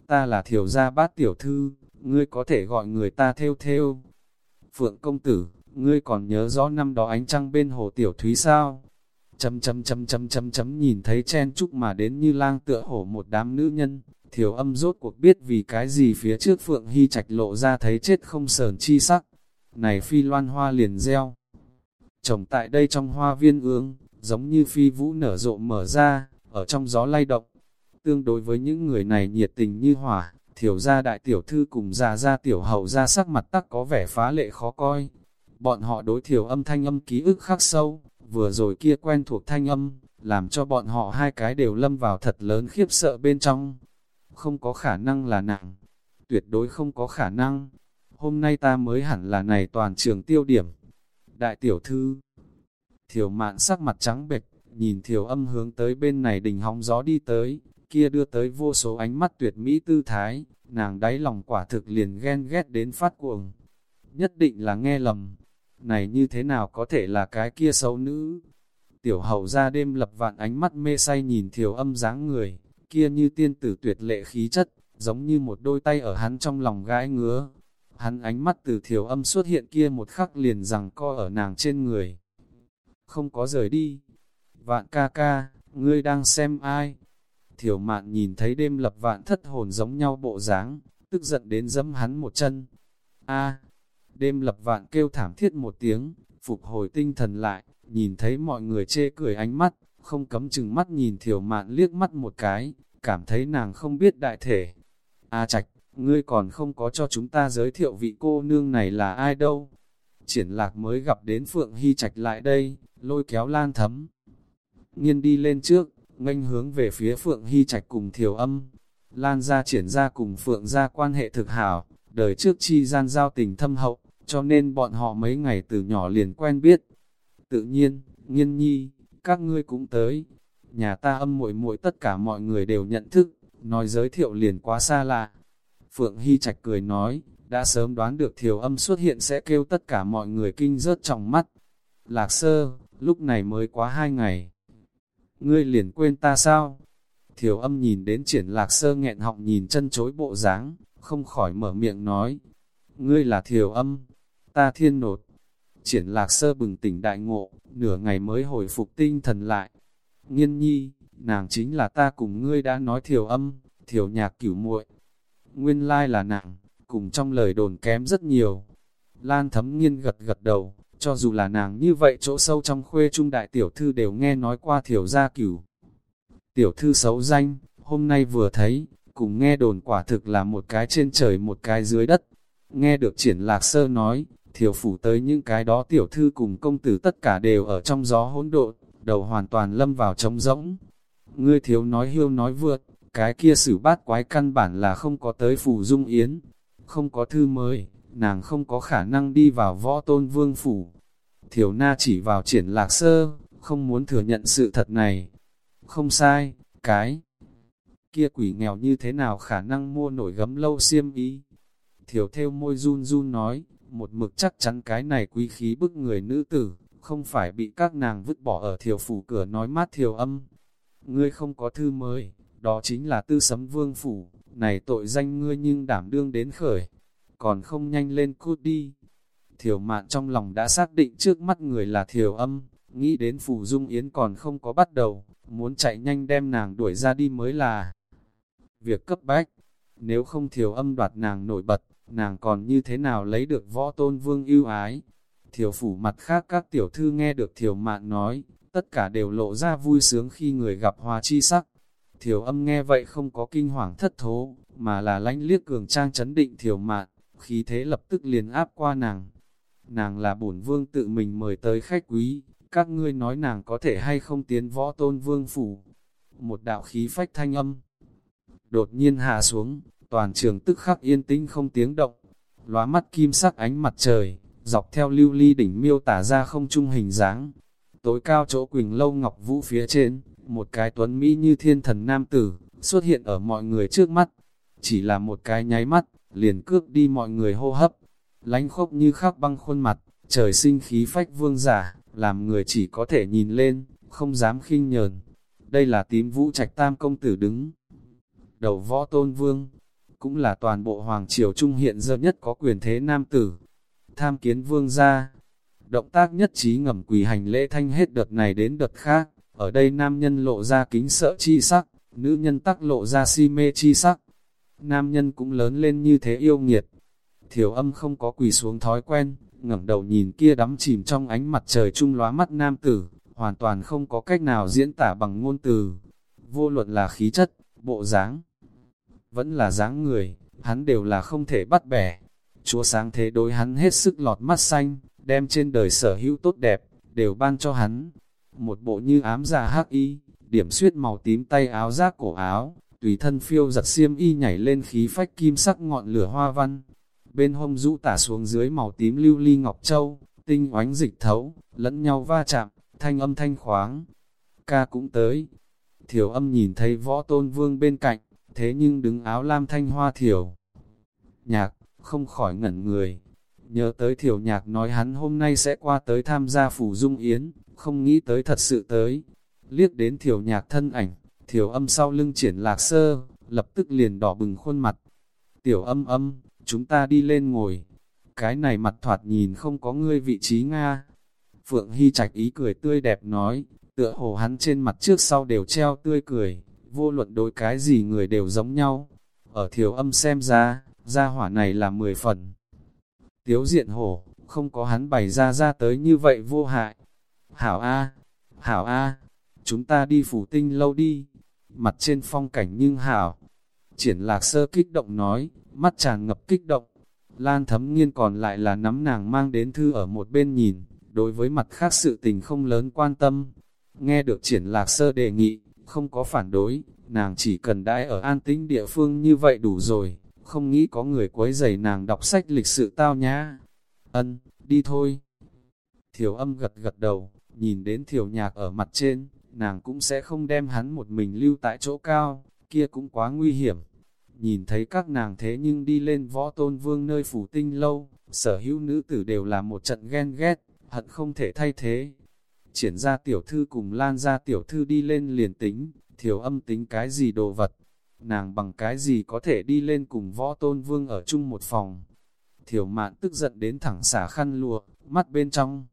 ta là thiểu gia bát tiểu thư, ngươi có thể gọi người ta theo theo. Phượng công tử, ngươi còn nhớ rõ năm đó ánh trăng bên hồ tiểu thúy sao? Chấm chấm chấm chấm chấm chấm nhìn thấy chen chúc mà đến như lang tựa hổ một đám nữ nhân, thiểu âm rốt cuộc biết vì cái gì phía trước Phượng Hy Trạch lộ ra thấy chết không sờn chi sắc. Này phi loan hoa liền gieo. Trồng tại đây trong hoa viên ương, giống như phi vũ nở rộ mở ra, ở trong gió lay động. Tương đối với những người này nhiệt tình như hỏa, thiểu gia đại tiểu thư cùng già gia tiểu hậu ra sắc mặt tắc có vẻ phá lệ khó coi, bọn họ đối thiểu âm thanh âm ký ức khắc sâu, vừa rồi kia quen thuộc thanh âm, làm cho bọn họ hai cái đều lâm vào thật lớn khiếp sợ bên trong. Không có khả năng là nàng, tuyệt đối không có khả năng. Hôm nay ta mới hẳn là này toàn trường tiêu điểm. Đại tiểu thư, thiểu mạn sắc mặt trắng bệch, nhìn thiểu âm hướng tới bên này đình hóng gió đi tới, kia đưa tới vô số ánh mắt tuyệt mỹ tư thái, nàng đáy lòng quả thực liền ghen ghét đến phát cuồng. Nhất định là nghe lầm, này như thế nào có thể là cái kia xấu nữ. Tiểu hậu ra đêm lập vạn ánh mắt mê say nhìn thiểu âm dáng người, kia như tiên tử tuyệt lệ khí chất, giống như một đôi tay ở hắn trong lòng gái ngứa. Hắn ánh mắt từ thiểu âm xuất hiện kia một khắc liền rằng co ở nàng trên người. Không có rời đi. Vạn ca ca, ngươi đang xem ai? Thiểu mạn nhìn thấy đêm lập vạn thất hồn giống nhau bộ dáng, tức giận đến dẫm hắn một chân. A, đêm lập vạn kêu thảm thiết một tiếng, phục hồi tinh thần lại, nhìn thấy mọi người chê cười ánh mắt, không cấm chừng mắt nhìn thiểu mạn liếc mắt một cái, cảm thấy nàng không biết đại thể. A trạch, ngươi còn không có cho chúng ta giới thiệu vị cô nương này là ai đâu. Triển lạc mới gặp đến Phượng Hy Trạch lại đây, lôi kéo lan thấm. Nghiên đi lên trước, nghênh hướng về phía Phượng Hy Trạch cùng thiều âm. Lan ra triển ra cùng Phượng ra quan hệ thực hảo, đời trước chi gian giao tình thâm hậu, cho nên bọn họ mấy ngày từ nhỏ liền quen biết. Tự nhiên, nghiên nhi, các ngươi cũng tới. Nhà ta âm muội muội tất cả mọi người đều nhận thức, nói giới thiệu liền quá xa lạ. Phượng Hy Trạch cười nói, đã sớm đoán được thiểu âm xuất hiện sẽ kêu tất cả mọi người kinh rớt trong mắt. Lạc sơ, lúc này mới quá hai ngày. Ngươi liền quên ta sao? Thiểu âm nhìn đến triển lạc sơ nghẹn họng nhìn chân chối bộ dáng, không khỏi mở miệng nói. Ngươi là thiểu âm, ta thiên nột. Triển lạc sơ bừng tỉnh đại ngộ, nửa ngày mới hồi phục tinh thần lại. Nghiên nhi, nàng chính là ta cùng ngươi đã nói thiểu âm, thiểu nhạc cửu muội. Nguyên lai là nàng, cùng trong lời đồn kém rất nhiều. Lan thấm nghiên gật gật đầu, cho dù là nàng như vậy chỗ sâu trong khuê trung đại tiểu thư đều nghe nói qua thiểu gia cửu. Tiểu thư xấu danh, hôm nay vừa thấy, cùng nghe đồn quả thực là một cái trên trời một cái dưới đất. Nghe được triển lạc sơ nói, thiểu phủ tới những cái đó tiểu thư cùng công tử tất cả đều ở trong gió hỗn độn, đầu hoàn toàn lâm vào trống rỗng. Ngươi thiếu nói hiêu nói vượt, cái kia xử bát quái căn bản là không có tới phủ dung yến, không có thư mới, nàng không có khả năng đi vào võ tôn vương phủ. Thiểu na chỉ vào triển lạc sơ, không muốn thừa nhận sự thật này. Không sai, cái kia quỷ nghèo như thế nào khả năng mua nổi gấm lâu xiêm ý. Thiểu theo môi run run nói, một mực chắc chắn cái này quý khí bức người nữ tử, không phải bị các nàng vứt bỏ ở thiểu phủ cửa nói mát thiểu âm. Ngươi không có thư mới, đó chính là tư sấm vương phủ, này tội danh ngươi nhưng đảm đương đến khởi còn không nhanh lên cút đi. Thiểu mạn trong lòng đã xác định trước mắt người là thiểu âm, nghĩ đến phù dung yến còn không có bắt đầu, muốn chạy nhanh đem nàng đuổi ra đi mới là việc cấp bách. Nếu không thiểu âm đoạt nàng nổi bật, nàng còn như thế nào lấy được võ tôn vương ưu ái. Thiểu phủ mặt khác các tiểu thư nghe được thiểu mạn nói, tất cả đều lộ ra vui sướng khi người gặp hòa chi sắc. Thiểu âm nghe vậy không có kinh hoàng thất thố, mà là lánh liếc cường trang chấn định thiểu mạn khí thế lập tức liền áp qua nàng. Nàng là bổn vương tự mình mời tới khách quý, các ngươi nói nàng có thể hay không tiến võ tôn vương phủ. Một đạo khí phách thanh âm, đột nhiên hạ xuống, toàn trường tức khắc yên tĩnh không tiếng động. Lóa mắt kim sắc ánh mặt trời, dọc theo lưu ly đỉnh miêu tả ra không trung hình dáng. Tối cao chỗ quỳnh lâu ngọc vũ phía trên, một cái tuấn Mỹ như thiên thần nam tử, xuất hiện ở mọi người trước mắt. Chỉ là một cái nháy mắt, liền cướp đi mọi người hô hấp, lánh khốc như khắc băng khuôn mặt, trời sinh khí phách vương giả, làm người chỉ có thể nhìn lên, không dám khinh nhờn. Đây là tím vũ trạch tam công tử đứng. Đầu võ tôn vương, cũng là toàn bộ hoàng triều trung hiện giờ nhất có quyền thế nam tử. Tham kiến vương gia, động tác nhất trí ngầm quỳ hành lễ thanh hết đợt này đến đợt khác, ở đây nam nhân lộ ra kính sợ chi sắc, nữ nhân tắc lộ ra si mê chi sắc nam nhân cũng lớn lên như thế yêu nghiệt. Thiểu âm không có quỳ xuống thói quen, ngẩng đầu nhìn kia đắm chìm trong ánh mặt trời trung lóa mắt nam tử, hoàn toàn không có cách nào diễn tả bằng ngôn từ. Vô luận là khí chất, bộ dáng, vẫn là dáng người, hắn đều là không thể bắt bẻ. Chúa sáng thế đối hắn hết sức lọt mắt xanh, đem trên đời sở hữu tốt đẹp, đều ban cho hắn. một bộ như ám già hắc y, điểm suyết màu tím tay áo giác cổ áo, tùy thân phiêu giật xiêm y nhảy lên khí phách kim sắc ngọn lửa hoa văn. Bên hông rũ tả xuống dưới màu tím lưu ly ngọc châu, tinh oánh dịch thấu, lẫn nhau va chạm, thanh âm thanh khoáng. Ca cũng tới. Thiểu âm nhìn thấy võ tôn vương bên cạnh, thế nhưng đứng áo lam thanh hoa thiểu. Nhạc, không khỏi ngẩn người. Nhớ tới thiểu nhạc nói hắn hôm nay sẽ qua tới tham gia phủ dung yến, không nghĩ tới thật sự tới. Liếc đến thiểu nhạc thân ảnh, thiểu âm sau lưng triển lạc sơ, lập tức liền đỏ bừng khuôn mặt. Tiểu âm âm, chúng ta đi lên ngồi. Cái này mặt thoạt nhìn không có ngươi vị trí Nga. Phượng Hy Trạch ý cười tươi đẹp nói, tựa hồ hắn trên mặt trước sau đều treo tươi cười, vô luận đối cái gì người đều giống nhau. Ở thiểu âm xem ra, gia hỏa này là mười phần. Tiếu diện hổ, không có hắn bày ra ra tới như vậy vô hại. Hảo A, Hảo A, chúng ta đi phủ tinh lâu đi. Mặt trên phong cảnh nhưng Hảo. Triển lạc sơ kích động nói, mắt tràn ngập kích động. Lan thấm nghiên còn lại là nắm nàng mang đến thư ở một bên nhìn, đối với mặt khác sự tình không lớn quan tâm. Nghe được triển lạc sơ đề nghị, không có phản đối, nàng chỉ cần đãi ở an tĩnh địa phương như vậy đủ rồi, không nghĩ có người quấy rầy nàng đọc sách lịch sự tao nhá Ân, đi thôi. Thiểu âm gật gật đầu, nhìn đến thiểu nhạc ở mặt trên, nàng cũng sẽ không đem hắn một mình lưu tại chỗ cao, kia cũng quá nguy hiểm. Nhìn thấy các nàng thế nhưng đi lên võ tôn vương nơi phủ tinh lâu, sở hữu nữ tử đều là một trận ghen ghét, hận không thể thay thế. Triển ra tiểu thư cùng lan ra tiểu thư đi lên liền tính, thiểu âm tính cái gì đồ vật, nàng bằng cái gì có thể đi lên cùng võ tôn vương ở chung một phòng. Thiểu mạn tức giận đến thẳng xả khăn lụa, mắt bên trong.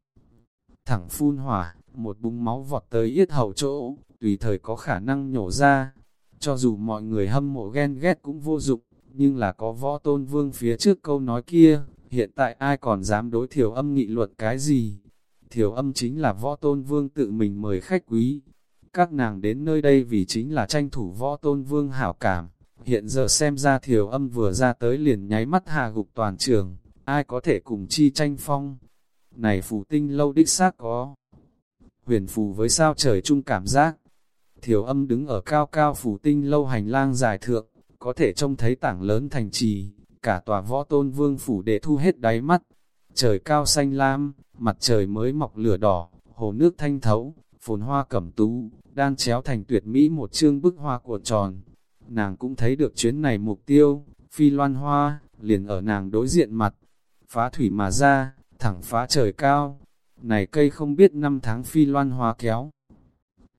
Thẳng phun hỏa, một búng máu vọt tới yết hầu chỗ, tùy thời có khả năng nhổ ra. Cho dù mọi người hâm mộ ghen ghét cũng vô dụng, nhưng là có võ tôn vương phía trước câu nói kia, hiện tại ai còn dám đối thiểu âm nghị luận cái gì. Thiểu âm chính là võ tôn vương tự mình mời khách quý, các nàng đến nơi đây vì chính là tranh thủ võ tôn vương hảo cảm. Hiện giờ xem ra thiểu âm vừa ra tới liền nháy mắt hạ gục toàn trường, ai có thể cùng chi tranh phong. Này phù tinh lâu đích xác có. Huyền phù với sao trời chung cảm giác. Thiểu âm đứng ở cao cao phù tinh lâu hành lang dài thượng, có thể trông thấy tảng lớn thành trì, cả tòa võ tôn vương phủ để thu hết đáy mắt. Trời cao xanh lam, mặt trời mới mọc lửa đỏ, hồ nước thanh thấu, phồn hoa cẩm tú, đan chéo thành tuyệt mỹ một chương bức hoa cuộn tròn. Nàng cũng thấy được chuyến này mục tiêu, phi loan hoa, liền ở nàng đối diện mặt, phá thủy mà ra, thẳng phá trời cao. Này cây không biết năm tháng phi loan hoa kéo.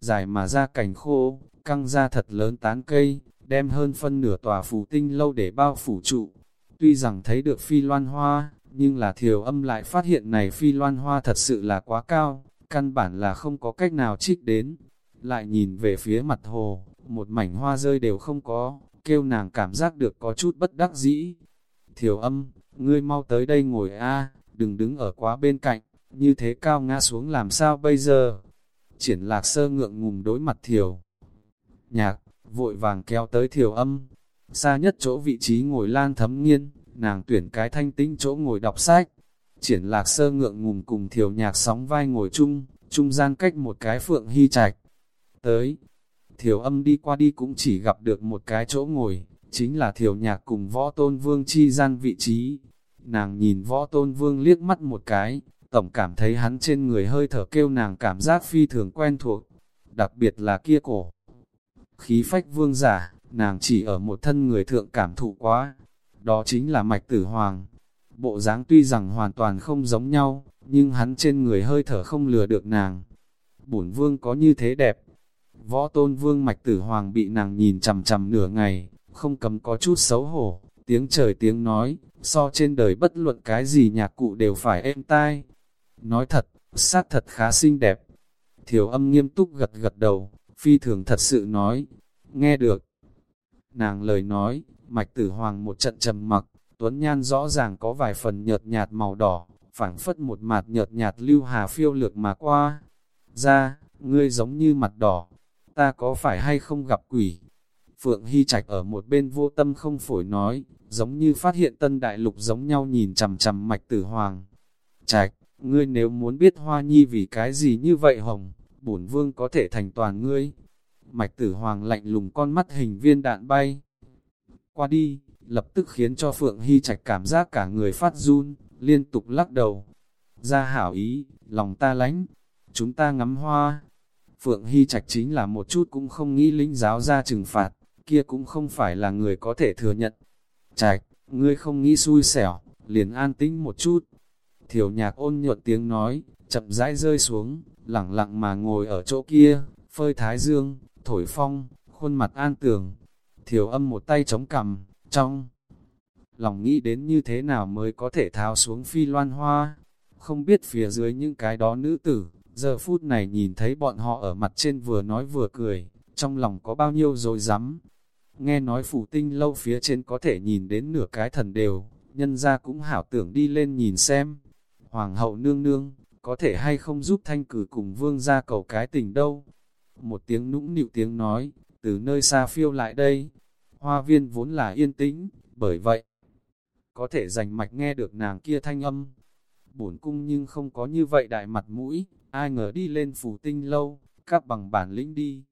Dài mà ra cảnh khô, căng ra thật lớn tán cây, đem hơn phân nửa tòa phủ tinh lâu để bao phủ trụ. Tuy rằng thấy được phi loan hoa, nhưng là thiều âm lại phát hiện này phi loan hoa thật sự là quá cao, căn bản là không có cách nào trích đến. Lại nhìn về phía mặt hồ, một mảnh hoa rơi đều không có, kêu nàng cảm giác được có chút bất đắc dĩ. thiều âm, ngươi mau tới đây ngồi a đừng đứng ở quá bên cạnh, như thế cao ngã xuống làm sao bây giờ? Triển lạc sơ ngượng ngùng đối mặt thiểu. Nhạc, vội vàng kéo tới thiểu âm, xa nhất chỗ vị trí ngồi lan thấm nghiên, nàng tuyển cái thanh tĩnh chỗ ngồi đọc sách. Triển lạc sơ ngượng ngùng cùng thiểu nhạc sóng vai ngồi chung, trung gian cách một cái phượng hy trạch. Tới, thiểu âm đi qua đi cũng chỉ gặp được một cái chỗ ngồi, chính là thiểu nhạc cùng võ tôn vương chi gian vị trí. Nàng nhìn võ tôn vương liếc mắt một cái, tổng cảm thấy hắn trên người hơi thở kêu nàng cảm giác phi thường quen thuộc, đặc biệt là kia cổ. Khí phách vương giả, nàng chỉ ở một thân người thượng cảm thụ quá, đó chính là mạch tử hoàng. Bộ dáng tuy rằng hoàn toàn không giống nhau, nhưng hắn trên người hơi thở không lừa được nàng. Bổn vương có như thế đẹp. Võ tôn vương mạch tử hoàng bị nàng nhìn chằm chằm nửa ngày, không cầm có chút xấu hổ, tiếng trời tiếng nói, so trên đời bất luận cái gì nhạc cụ đều phải êm tai. Nói thật, sát thật khá xinh đẹp. Thiểu âm nghiêm túc gật gật đầu, phi thường thật sự nói, nghe được. Nàng lời nói, mạch tử hoàng một trận trầm mặc, tuấn nhan rõ ràng có vài phần nhợt nhạt màu đỏ, phảng phất một mặt nhợt nhạt lưu hà phiêu lược mà qua. Ra, ngươi giống như mặt đỏ, ta có phải hay không gặp quỷ? Phượng Hy Trạch ở một bên vô tâm không phổi nói, giống như phát hiện tân đại lục giống nhau nhìn chằm chằm mạch tử hoàng. Trạch, ngươi nếu muốn biết hoa nhi vì cái gì như vậy hồng, bổn vương có thể thành toàn ngươi. Mạch tử hoàng lạnh lùng con mắt hình viên đạn bay. Qua đi, lập tức khiến cho Phượng Hy Trạch cảm giác cả người phát run, liên tục lắc đầu. Ra hảo ý, lòng ta lánh, chúng ta ngắm hoa. Phượng Hy Trạch chính là một chút cũng không nghĩ linh giáo ra trừng phạt, kia cũng không phải là người có thể thừa nhận. Trạch, ngươi không nghĩ xui xẻo, liền an tĩnh một chút. Thiểu nhạc ôn nhuận tiếng nói, chậm rãi rơi xuống, lẳng lặng mà ngồi ở chỗ kia, phơi thái dương, thổi phong, khuôn mặt an tường. Thiểu âm một tay chống cằm, trong lòng nghĩ đến như thế nào mới có thể tháo xuống phi loan hoa. Không biết phía dưới những cái đó nữ tử, giờ phút này nhìn thấy bọn họ ở mặt trên vừa nói vừa cười, trong lòng có bao nhiêu rồi dám. Nghe nói phủ tinh lâu phía trên có thể nhìn đến nửa cái thần đều, nhân ra cũng hảo tưởng đi lên nhìn xem. Hoàng hậu nương nương, có thể hay không giúp thanh cử cùng vương ra cầu cái tình đâu. Một tiếng nũng nịu tiếng nói, từ nơi xa phiêu lại đây. Hoa viên vốn là yên tĩnh, bởi vậy, có thể dành mạch nghe được nàng kia thanh âm. Bổn cung nhưng không có như vậy đại mặt mũi, ai ngờ đi lên phủ tinh lâu, các bằng bản lĩnh đi.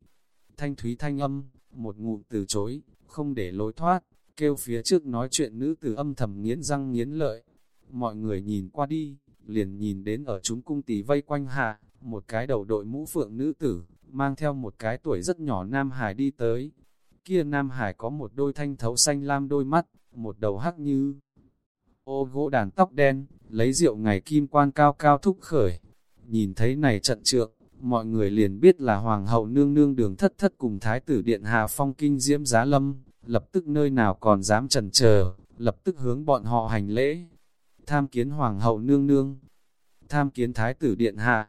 Thanh thúy thanh âm, một ngụm từ chối, không để lối thoát, kêu phía trước nói chuyện nữ tử âm thầm nghiến răng nghiến lợi. Mọi người nhìn qua đi, liền nhìn đến ở chúng cung tỳ vây quanh hạ, một cái đầu đội mũ phượng nữ tử, mang theo một cái tuổi rất nhỏ Nam Hải đi tới. Kia Nam Hải có một đôi thanh thấu xanh lam đôi mắt, một đầu hắc như ô gỗ đàn tóc đen, lấy rượu ngày kim quan cao cao thúc khởi. Nhìn thấy này trận trượng, mọi người liền biết là Hoàng hậu nương nương đường thất thất cùng Thái tử Điện Hà Phong kinh diễm giá lâm, lập tức nơi nào còn dám trần chờ lập tức hướng bọn họ hành lễ. Tham kiến Hoàng hậu nương nương, tham kiến Thái tử Điện Hạ,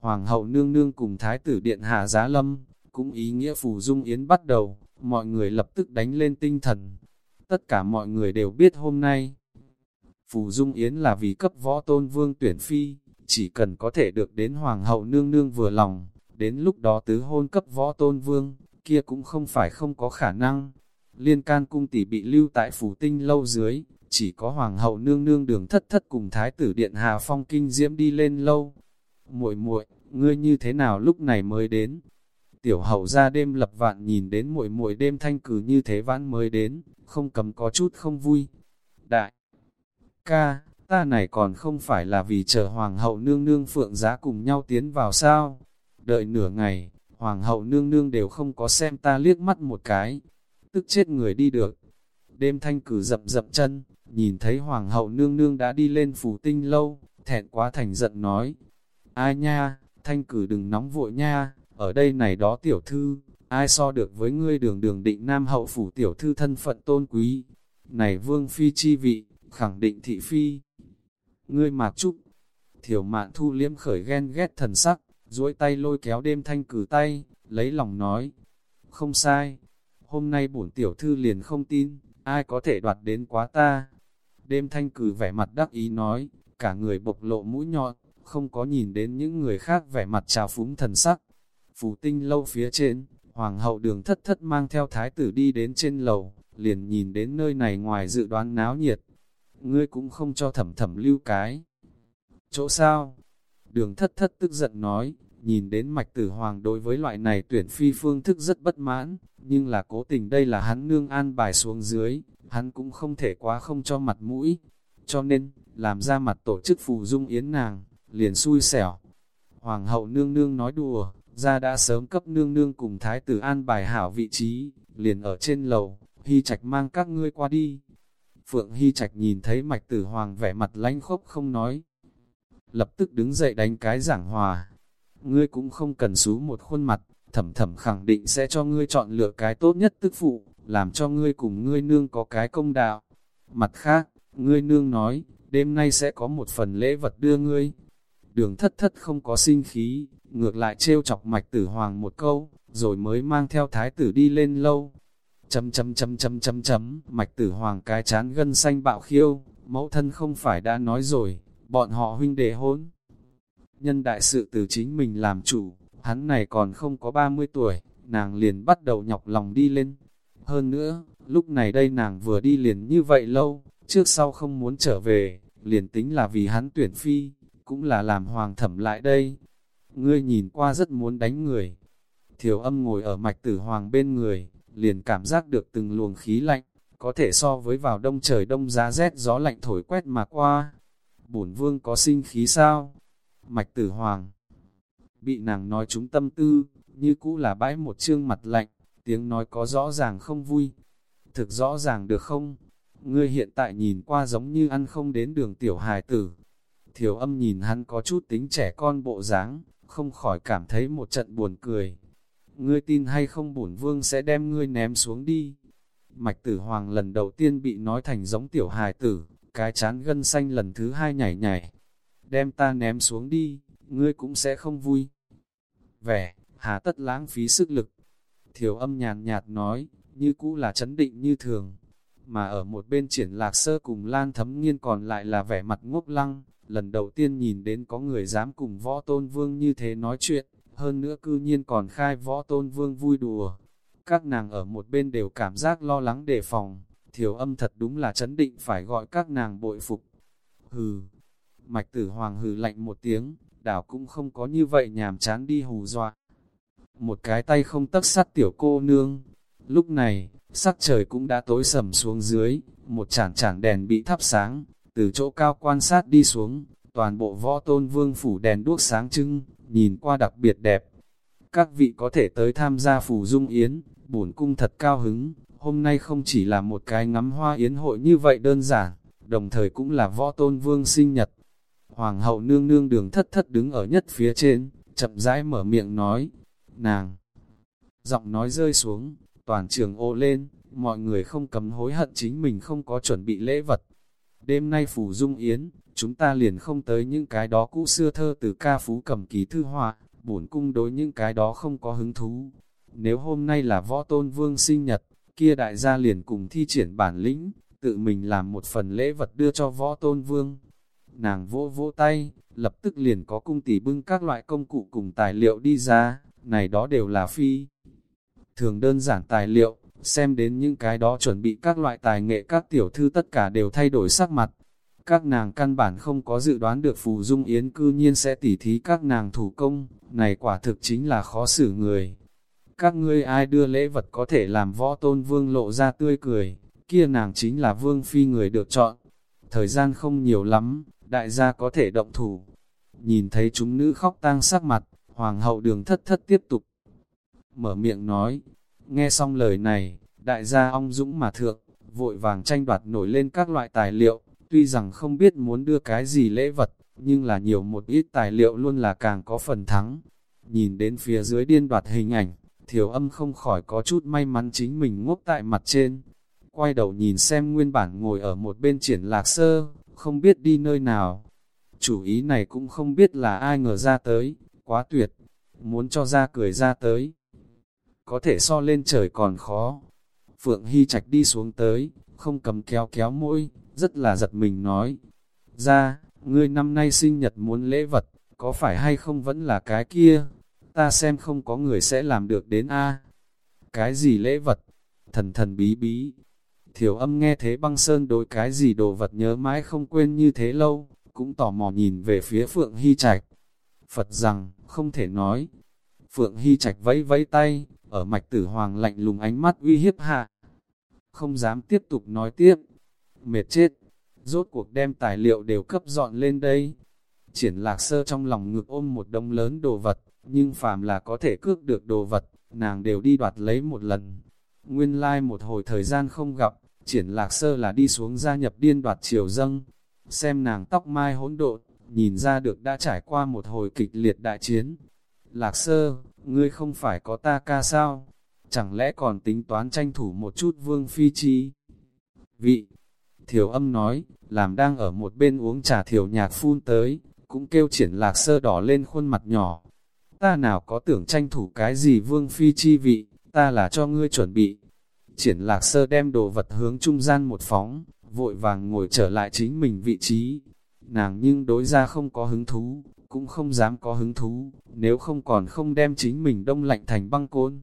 Hoàng hậu nương nương cùng Thái tử Điện Hạ giá lâm, cũng ý nghĩa phù dung yến bắt đầu, mọi người lập tức đánh lên tinh thần. Tất cả mọi người đều biết hôm nay, phù dung yến là vì cấp võ tôn vương tuyển phi, chỉ cần có thể được đến hoàng hậu nương nương vừa lòng, đến lúc đó tứ hôn cấp võ tôn vương, kia cũng không phải không có khả năng. Liên can cung tỷ bị lưu tại phủ tinh lâu dưới, chỉ có hoàng hậu nương nương đường thất thất cùng thái tử điện Hà Phong kinh diễm đi lên lâu. muội muội ngươi như thế nào lúc này mới đến? Tiểu hậu ra đêm lập vạn nhìn đến muội muội đêm thanh cử như thế vãn mới đến, không cầm có chút không vui. Đại ca, ta này còn không phải là vì chờ hoàng hậu nương nương phượng giá cùng nhau tiến vào sao. Đợi nửa ngày, hoàng hậu nương nương đều không có xem ta liếc mắt một cái, tức chết người đi được. Đêm thanh cử dập dập chân, nhìn thấy hoàng hậu nương nương đã đi lên phủ tinh lâu, thẹn quá thành giận nói. Ai nha, thanh cử đừng nóng vội nha, ở đây này đó tiểu thư, ai so được với ngươi đường đường định nam hậu phủ tiểu thư thân phận tôn quý. Này vương phi chi vị, khẳng định thị phi. Ngươi mạc trúc, thiểu mạn thu liếm khởi ghen ghét thần sắc, duỗi tay lôi kéo đêm thanh cử tay, lấy lòng nói. Không sai, hôm nay bổn tiểu thư liền không tin, ai có thể đoạt đến quá ta. Đêm thanh cử vẻ mặt đắc ý nói, cả người bộc lộ mũi nhọn, không có nhìn đến những người khác vẻ mặt trào phúng thần sắc. Phù tinh lâu phía trên, hoàng hậu đường thất thất mang theo thái tử đi đến trên lầu, liền nhìn đến nơi này ngoài dự đoán náo nhiệt, ngươi cũng không cho thẩm thẩm lưu cái. Chỗ sao? Đường thất thất tức giận nói, nhìn đến mạch tử hoàng đối với loại này tuyển phi phương thức rất bất mãn, nhưng là cố tình đây là hắn nương an bài xuống dưới, hắn cũng không thể quá không cho mặt mũi, cho nên, làm ra mặt tổ chức phù dung yến nàng, liền xui xẻo. Hoàng hậu nương nương nói đùa, ra đã sớm cấp nương nương cùng thái tử an bài hảo vị trí, liền ở trên lầu, hy trạch mang các ngươi qua đi. Phượng Hy Trạch nhìn thấy mạch tử hoàng vẻ mặt lánh khốc không nói. Lập tức đứng dậy đánh cái giảng hòa. Ngươi cũng không cần xú một khuôn mặt, thẩm thẩm khẳng định sẽ cho ngươi chọn lựa cái tốt nhất tức phụ, làm cho ngươi cùng ngươi nương có cái công đạo. Mặt khác, ngươi nương nói, đêm nay sẽ có một phần lễ vật đưa ngươi. Đường thất thất không có sinh khí, ngược lại trêu chọc mạch tử hoàng một câu, rồi mới mang theo thái tử đi lên lâu chấm chấm chấm chấm chấm chấm, mạch tử hoàng cái chán gân xanh bạo khiêu, mẫu thân không phải đã nói rồi, bọn họ huynh đệ hôn. Nhân đại sự từ chính mình làm chủ, hắn này còn không có 30 tuổi, nàng liền bắt đầu nhọc lòng đi lên. Hơn nữa, lúc này đây nàng vừa đi liền như vậy lâu, trước sau không muốn trở về, liền tính là vì hắn tuyển phi, cũng là làm hoàng thẩm lại đây. ngươi nhìn qua rất muốn đánh người. Thiểu âm ngồi ở mạch tử hoàng bên người, liền cảm giác được từng luồng khí lạnh, có thể so với vào đông trời đông giá rét gió lạnh thổi quét mà qua. Bổn vương có sinh khí sao? Mạch tử hoàng bị nàng nói chúng tâm tư, như cũ là bãi một trương mặt lạnh, tiếng nói có rõ ràng không vui. Thực rõ ràng được không? Ngươi hiện tại nhìn qua giống như ăn không đến đường tiểu hài tử. Thiểu âm nhìn hắn có chút tính trẻ con bộ dáng, không khỏi cảm thấy một trận buồn cười. Ngươi tin hay không bổn vương sẽ đem ngươi ném xuống đi. Mạch tử hoàng lần đầu tiên bị nói thành giống tiểu hài tử, cái chán gân xanh lần thứ hai nhảy nhảy. Đem ta ném xuống đi, ngươi cũng sẽ không vui. Vẻ, hà tất lãng phí sức lực. Thiểu âm nhàn nhạt nói, như cũ là chấn định như thường. Mà ở một bên triển lạc sơ cùng lan thấm nghiên còn lại là vẻ mặt ngốc lăng, lần đầu tiên nhìn đến có người dám cùng võ tôn vương như thế nói chuyện, hơn nữa cư nhiên còn khai võ tôn vương vui đùa. Các nàng ở một bên đều cảm giác lo lắng đề phòng, thiểu âm thật đúng là chấn định phải gọi các nàng bội phục. Hừ, mạch tử hoàng hừ lạnh một tiếng, đảo cũng không có như vậy nhàm chán đi hù dọa. Một cái tay không tấc sắt tiểu cô nương. Lúc này, sắc trời cũng đã tối sầm xuống dưới, một chản chản đèn bị thắp sáng, từ chỗ cao quan sát đi xuống, toàn bộ võ tôn vương phủ đèn đuốc sáng trưng, nhìn qua đặc biệt đẹp. Các vị có thể tới tham gia phủ dung yến, bổn cung thật cao hứng, hôm nay không chỉ là một cái ngắm hoa yến hội như vậy đơn giản, đồng thời cũng là võ tôn vương sinh nhật. Hoàng hậu nương nương đường thất thất đứng ở nhất phía trên, chậm rãi mở miệng nói, nàng. Giọng nói rơi xuống, toàn trường ô lên, mọi người không cấm hối hận chính mình không có chuẩn bị lễ vật. Đêm nay phủ dung yến, chúng ta liền không tới những cái đó cũ xưa thơ từ ca phú cầm ký thư họa, bổn cung đối những cái đó không có hứng thú. Nếu hôm nay là võ tôn vương sinh nhật, kia đại gia liền cùng thi triển bản lĩnh, tự mình làm một phần lễ vật đưa cho võ tôn vương. Nàng vỗ vỗ tay, lập tức liền có cung tỷ bưng các loại công cụ cùng tài liệu đi ra, này đó đều là phi. Thường đơn giản tài liệu, xem đến những cái đó chuẩn bị các loại tài nghệ các tiểu thư tất cả đều thay đổi sắc mặt. Các nàng căn bản không có dự đoán được phù dung yến cư nhiên sẽ tỉ thí các nàng thủ công, này quả thực chính là khó xử người. Các ngươi ai đưa lễ vật có thể làm võ tôn vương lộ ra tươi cười, kia nàng chính là vương phi người được chọn. Thời gian không nhiều lắm, đại gia có thể động thủ. Nhìn thấy chúng nữ khóc tang sắc mặt, hoàng hậu đường thất thất tiếp tục. Mở miệng nói, nghe xong lời này, đại gia ong dũng mà thượng, vội vàng tranh đoạt nổi lên các loại tài liệu, tuy rằng không biết muốn đưa cái gì lễ vật, nhưng là nhiều một ít tài liệu luôn là càng có phần thắng. Nhìn đến phía dưới điên đoạt hình ảnh, thiểu âm không khỏi có chút may mắn chính mình ngốc tại mặt trên. Quay đầu nhìn xem nguyên bản ngồi ở một bên triển lạc sơ, không biết đi nơi nào. Chủ ý này cũng không biết là ai ngờ ra tới, quá tuyệt, muốn cho ra cười ra tới. Có thể so lên trời còn khó. Phượng Hy Trạch đi xuống tới, không cầm kéo kéo mũi, rất là giật mình nói. Ra, ngươi năm nay sinh nhật muốn lễ vật, có phải hay không vẫn là cái kia? Ta xem không có người sẽ làm được đến A. Cái gì lễ vật? Thần thần bí bí, Thiểu âm nghe thế băng sơn đối cái gì đồ vật nhớ mãi không quên như thế lâu, cũng tò mò nhìn về phía Phượng Hy Trạch. Phật rằng, không thể nói. Phượng Hy Trạch vẫy vẫy tay, ở mạch tử hoàng lạnh lùng ánh mắt uy hiếp hạ. Không dám tiếp tục nói tiếp. Mệt chết, rốt cuộc đem tài liệu đều cấp dọn lên đây. Triển lạc sơ trong lòng ngực ôm một đông lớn đồ vật, nhưng phàm là có thể cước được đồ vật, nàng đều đi đoạt lấy một lần. Nguyên lai like một hồi thời gian không gặp, Triển lạc sơ là đi xuống gia nhập điên đoạt triều dâng, xem nàng tóc mai hỗn độn, nhìn ra được đã trải qua một hồi kịch liệt đại chiến. Lạc sơ, ngươi không phải có ta ca sao? Chẳng lẽ còn tính toán tranh thủ một chút vương phi chi? Vị, thiểu âm nói, làm đang ở một bên uống trà thiểu nhạc phun tới, cũng kêu triển lạc sơ đỏ lên khuôn mặt nhỏ. Ta nào có tưởng tranh thủ cái gì vương phi chi vị, ta là cho ngươi chuẩn bị, Triển lạc sơ đem đồ vật hướng trung gian một phóng, vội vàng ngồi trở lại chính mình vị trí. Nàng nhưng đối ra không có hứng thú, cũng không dám có hứng thú, nếu không còn không đem chính mình đông lạnh thành băng côn.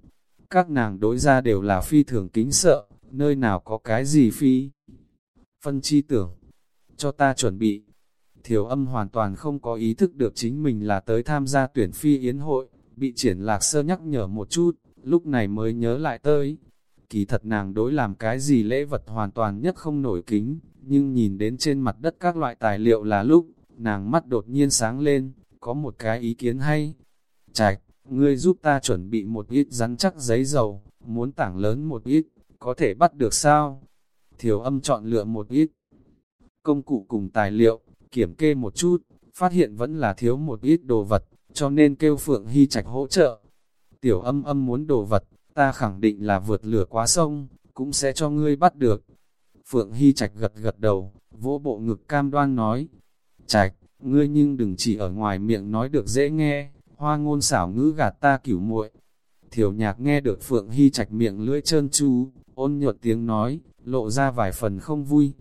Các nàng đối ra đều là phi thường kính sợ, nơi nào có cái gì phi. Phân chi tưởng, cho ta chuẩn bị. Thiểu âm hoàn toàn không có ý thức được chính mình là tới tham gia tuyển phi yến hội, bị triển lạc sơ nhắc nhở một chút, lúc này mới nhớ lại tới. Kỳ thật nàng đối làm cái gì lễ vật hoàn toàn nhất không nổi kính, nhưng nhìn đến trên mặt đất các loại tài liệu là lúc, nàng mắt đột nhiên sáng lên, có một cái ý kiến hay. Trạch, ngươi giúp ta chuẩn bị một ít rắn chắc giấy dầu, muốn tảng lớn một ít, có thể bắt được sao? Thiểu âm chọn lựa một ít công cụ cùng tài liệu, kiểm kê một chút, phát hiện vẫn là thiếu một ít đồ vật, cho nên kêu Phượng Hy Trạch hỗ trợ. Tiểu âm âm muốn đồ vật, ta khẳng định là vượt lửa quá sông, cũng sẽ cho ngươi bắt được. Phượng Hy Trạch gật gật đầu, vỗ bộ ngực cam đoan nói, Trạch, ngươi nhưng đừng chỉ ở ngoài miệng nói được dễ nghe, hoa ngôn xảo ngữ gạt ta cửu muội. Thiểu nhạc nghe được Phượng Hy Trạch miệng lưỡi trơn tru, ôn nhuận tiếng nói, lộ ra vài phần không vui.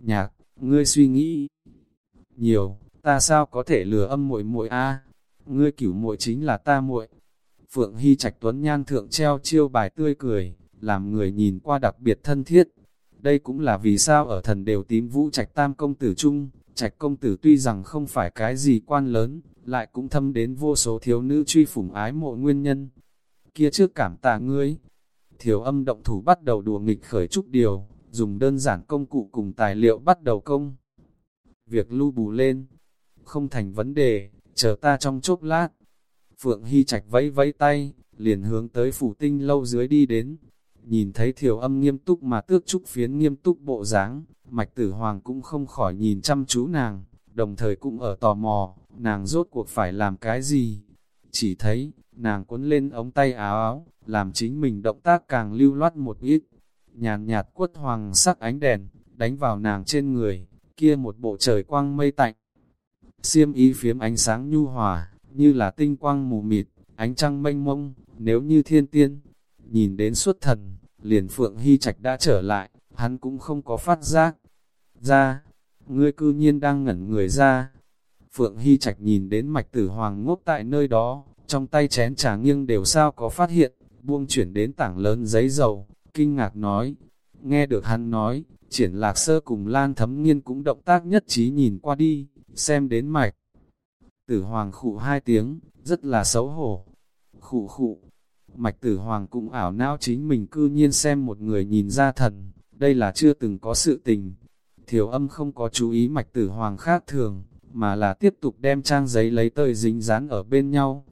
Nhạc, ngươi suy nghĩ nhiều, ta sao có thể lừa âm muội muội a? Ngươi cửu muội chính là ta muội. Phượng Hy Trạch Tuấn nhan thượng treo chiêu bài tươi cười, làm người nhìn qua đặc biệt thân thiết. Đây cũng là vì sao ở thần đều tím vũ trạch tam công tử chung, trạch công tử tuy rằng không phải cái gì quan lớn, lại cũng thâm đến vô số thiếu nữ truy phủng ái mộ nguyên nhân. Kia trước cảm tạ ngươi, thiếu âm động thủ bắt đầu đùa nghịch khởi trúc điều, dùng đơn giản công cụ cùng tài liệu bắt đầu công. Việc lưu bù lên, không thành vấn đề, chờ ta trong chốc lát. Phượng Hy Trạch vẫy vẫy tay, liền hướng tới phủ tinh lâu dưới đi đến. Nhìn thấy thiểu âm nghiêm túc mà tước trúc phiến nghiêm túc bộ dáng, mạch tử hoàng cũng không khỏi nhìn chăm chú nàng, đồng thời cũng ở tò mò, nàng rốt cuộc phải làm cái gì. Chỉ thấy, nàng cuốn lên ống tay áo áo, làm chính mình động tác càng lưu loát một ít. Nhàn nhạt quất hoàng sắc ánh đèn, đánh vào nàng trên người, kia một bộ trời quang mây tạnh. Xiêm y phiếm ánh sáng nhu hòa, như là tinh quang mù mịt, ánh trăng mênh mông, nếu như thiên tiên. Nhìn đến suốt thần, liền Phượng Hy Trạch đã trở lại, hắn cũng không có phát giác. Ra, ngươi cư nhiên đang ngẩn người ra. Phượng Hy Trạch nhìn đến mạch tử hoàng ngốc tại nơi đó, trong tay chén trà nghiêng đều sao có phát hiện, buông chuyển đến tảng lớn giấy dầu, kinh ngạc nói. Nghe được hắn nói, triển lạc sơ cùng Lan Thấm Nghiên cũng động tác nhất trí nhìn qua đi, xem đến mạch. Tử Hoàng khụ hai tiếng, rất là xấu hổ. Khụ khụ, mạch tử Hoàng cũng ảo não chính mình cư nhiên xem một người nhìn ra thần, đây là chưa từng có sự tình. Thiểu âm không có chú ý mạch tử Hoàng khác thường, mà là tiếp tục đem trang giấy lấy tơi dính dán ở bên nhau.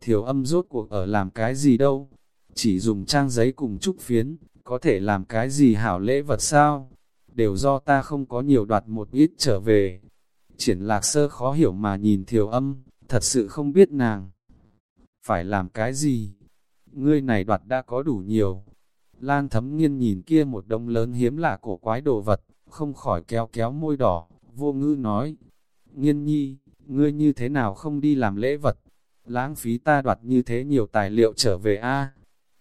Thiểu âm rốt cuộc ở làm cái gì đâu, chỉ dùng trang giấy cùng trúc phiến, có thể làm cái gì hảo lễ vật sao? Đều do ta không có nhiều đoạt một ít trở về. Triển lạc sơ khó hiểu mà nhìn thiểu âm, thật sự không biết nàng. Phải làm cái gì? Ngươi này đoạt đã có đủ nhiều. Lan thấm nghiên nhìn kia một đông lớn hiếm lạ cổ quái đồ vật, không khỏi kéo kéo môi đỏ, vô ngư nói. Nghiên nhi, ngươi như thế nào không đi làm lễ vật? Lãng phí ta đoạt như thế nhiều tài liệu trở về a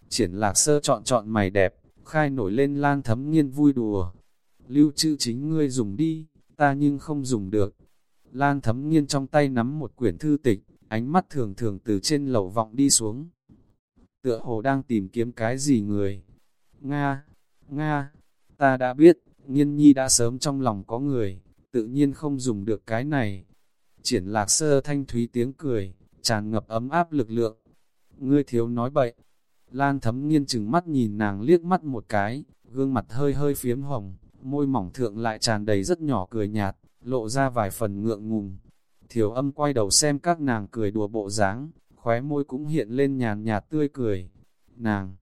Triển lạc sơ chọn chọn mày đẹp, khai nổi lên lan thấm nghiên vui đùa. Lưu trữ chính ngươi dùng đi, ta nhưng không dùng được. Lan thấm nghiên trong tay nắm một quyển thư tịch, ánh mắt thường thường từ trên lầu vọng đi xuống. Tựa hồ đang tìm kiếm cái gì người. Nga, Nga, ta đã biết, nghiên nhi đã sớm trong lòng có người, tự nhiên không dùng được cái này. Triển lạc sơ thanh thúy tiếng cười, tràn ngập ấm áp lực lượng. Ngươi thiếu nói bậy, Lan thấm nghiên chừng mắt nhìn nàng liếc mắt một cái, gương mặt hơi hơi phiếm hồng, môi mỏng thượng lại tràn đầy rất nhỏ cười nhạt, lộ ra vài phần ngượng ngùng. Thiểu âm quay đầu xem các nàng cười đùa bộ dáng, khóe môi cũng hiện lên nhàn nhạt tươi cười. Nàng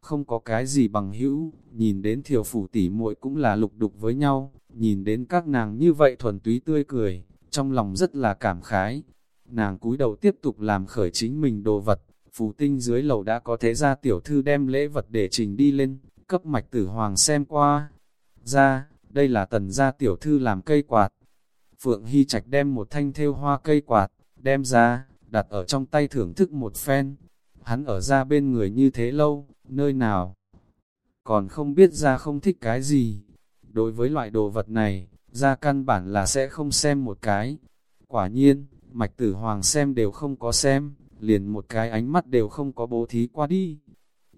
không có cái gì bằng hữu, nhìn đến thiểu phủ tỉ muội cũng là lục đục với nhau, nhìn đến các nàng như vậy thuần túy tươi cười, trong lòng rất là cảm khái. Nàng cúi đầu tiếp tục làm khởi chính mình đồ vật, phù tinh dưới lầu đã có thế gia tiểu thư đem lễ vật để trình đi lên, cấp mạch tử hoàng xem qua. Ra, đây là tần gia tiểu thư làm cây quạt. Phượng Hy Trạch đem một thanh thêu hoa cây quạt, đem ra, đặt ở trong tay thưởng thức một phen. Hắn ở ra bên người như thế lâu, nơi nào? Còn không biết ra không thích cái gì. Đối với loại đồ vật này, ra căn bản là sẽ không xem một cái. Quả nhiên, mạch tử hoàng xem đều không có xem, liền một cái ánh mắt đều không có bố thí qua đi.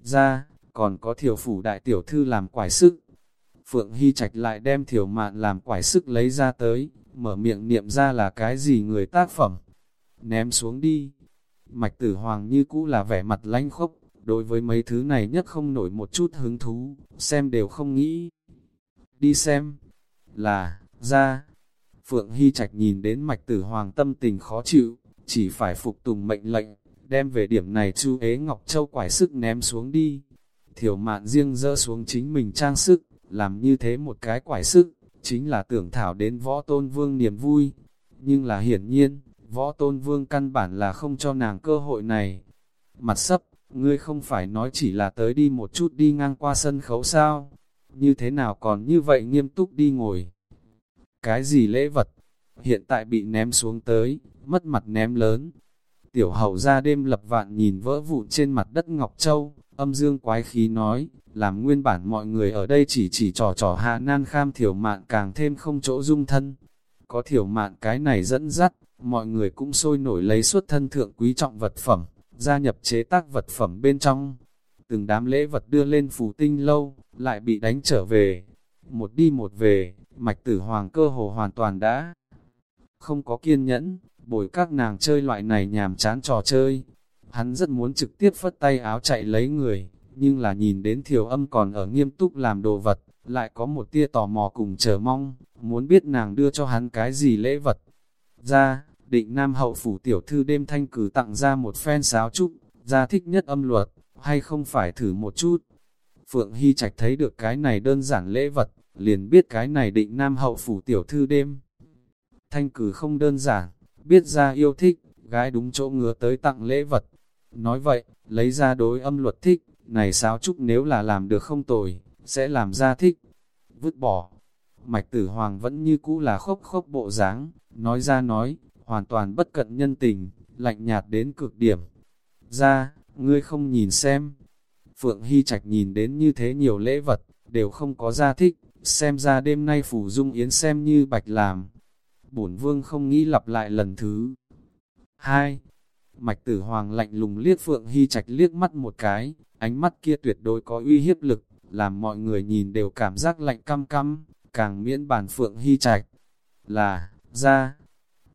Ra, còn có thiểu phủ đại tiểu thư làm quải sức. Phượng Hy Trạch lại đem thiểu mạn làm quải sức lấy ra tới, mở miệng niệm ra là cái gì người tác phẩm. Ném xuống đi. Mạch tử hoàng như cũ là vẻ mặt lanh khốc, đối với mấy thứ này nhất không nổi một chút hứng thú, xem đều không nghĩ. Đi xem, là, ra. Phượng Hy Trạch nhìn đến mạch tử hoàng tâm tình khó chịu, chỉ phải phục tùng mệnh lệnh, đem về điểm này chu ế Ngọc Châu quải sức ném xuống đi. Thiểu mạn riêng dỡ xuống chính mình trang sức, làm như thế một cái quải sức, chính là tưởng thảo đến võ tôn vương niềm vui. Nhưng là hiển nhiên, võ tôn vương căn bản là không cho nàng cơ hội này. Mặt sấp, ngươi không phải nói chỉ là tới đi một chút đi ngang qua sân khấu sao? Như thế nào còn như vậy nghiêm túc đi ngồi? Cái gì lễ vật? Hiện tại bị ném xuống tới, mất mặt ném lớn. Tiểu hậu ra đêm lập vạn nhìn vỡ vụn trên mặt đất Ngọc Châu, âm dương quái khí nói, làm nguyên bản mọi người ở đây chỉ chỉ trò trò hạ nan kham thiểu mạn càng thêm không chỗ dung thân. Có thiểu mạn cái này dẫn dắt, mọi người cũng sôi nổi lấy suốt thân thượng quý trọng vật phẩm, gia nhập chế tác vật phẩm bên trong. Từng đám lễ vật đưa lên phù tinh lâu, lại bị đánh trở về. Một đi một về, mạch tử hoàng cơ hồ hoàn toàn đã không có kiên nhẫn, bồi các nàng chơi loại này nhàm chán trò chơi. Hắn rất muốn trực tiếp phất tay áo chạy lấy người, nhưng là nhìn đến thiểu âm còn ở nghiêm túc làm đồ vật, lại có một tia tò mò cùng chờ mong, muốn biết nàng đưa cho hắn cái gì lễ vật. Ra, định nam hậu phủ tiểu thư đêm thanh cử tặng ra một phen sáo trúc, ra thích nhất âm luật, hay không phải thử một chút. Phượng Hy Trạch thấy được cái này đơn giản lễ vật, liền biết cái này định nam hậu phủ tiểu thư đêm. Thanh cử không đơn giản, biết ra yêu thích, gái đúng chỗ ngứa tới tặng lễ vật. Nói vậy, lấy ra đối âm luật thích, này sáo trúc nếu là làm được không tồi, sẽ làm ra thích. Vứt bỏ, mạch tử hoàng vẫn như cũ là khốc khốc bộ dáng, nói ra nói, hoàn toàn bất cận nhân tình, lạnh nhạt đến cực điểm. Ra, ngươi không nhìn xem. Phượng Hy Trạch nhìn đến như thế nhiều lễ vật, đều không có ra thích, xem ra đêm nay phủ dung yến xem như bạch làm. Bổn vương không nghĩ lặp lại lần thứ. hai Mạch tử hoàng lạnh lùng liếc Phượng Hy Trạch liếc mắt một cái, ánh mắt kia tuyệt đối có uy hiếp lực, làm mọi người nhìn đều cảm giác lạnh căm căm, càng miễn bàn Phượng Hy Trạch. Là, ra,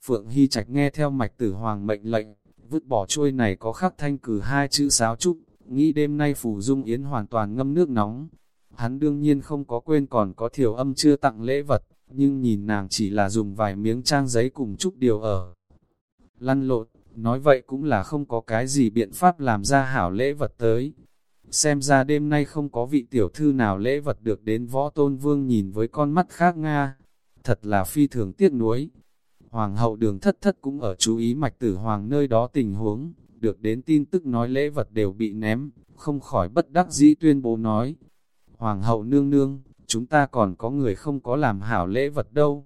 Phượng Hy Trạch nghe theo mạch tử hoàng mệnh lệnh, vứt bỏ trôi này có khắc thanh cử hai chữ sáo trúc, nghĩ đêm nay phủ dung yến hoàn toàn ngâm nước nóng. Hắn đương nhiên không có quên còn có thiểu âm chưa tặng lễ vật, nhưng nhìn nàng chỉ là dùng vài miếng trang giấy cùng chút điều ở. Lăn lộn, nói vậy cũng là không có cái gì biện pháp làm ra hảo lễ vật tới. Xem ra đêm nay không có vị tiểu thư nào lễ vật được đến võ tôn vương nhìn với con mắt khác Nga. Thật là phi thường tiếc nuối. Hoàng hậu đường thất thất cũng ở chú ý mạch tử hoàng nơi đó tình huống, được đến tin tức nói lễ vật đều bị ném, không khỏi bất đắc dĩ tuyên bố nói. Hoàng hậu nương nương, chúng ta còn có người không có làm hảo lễ vật đâu.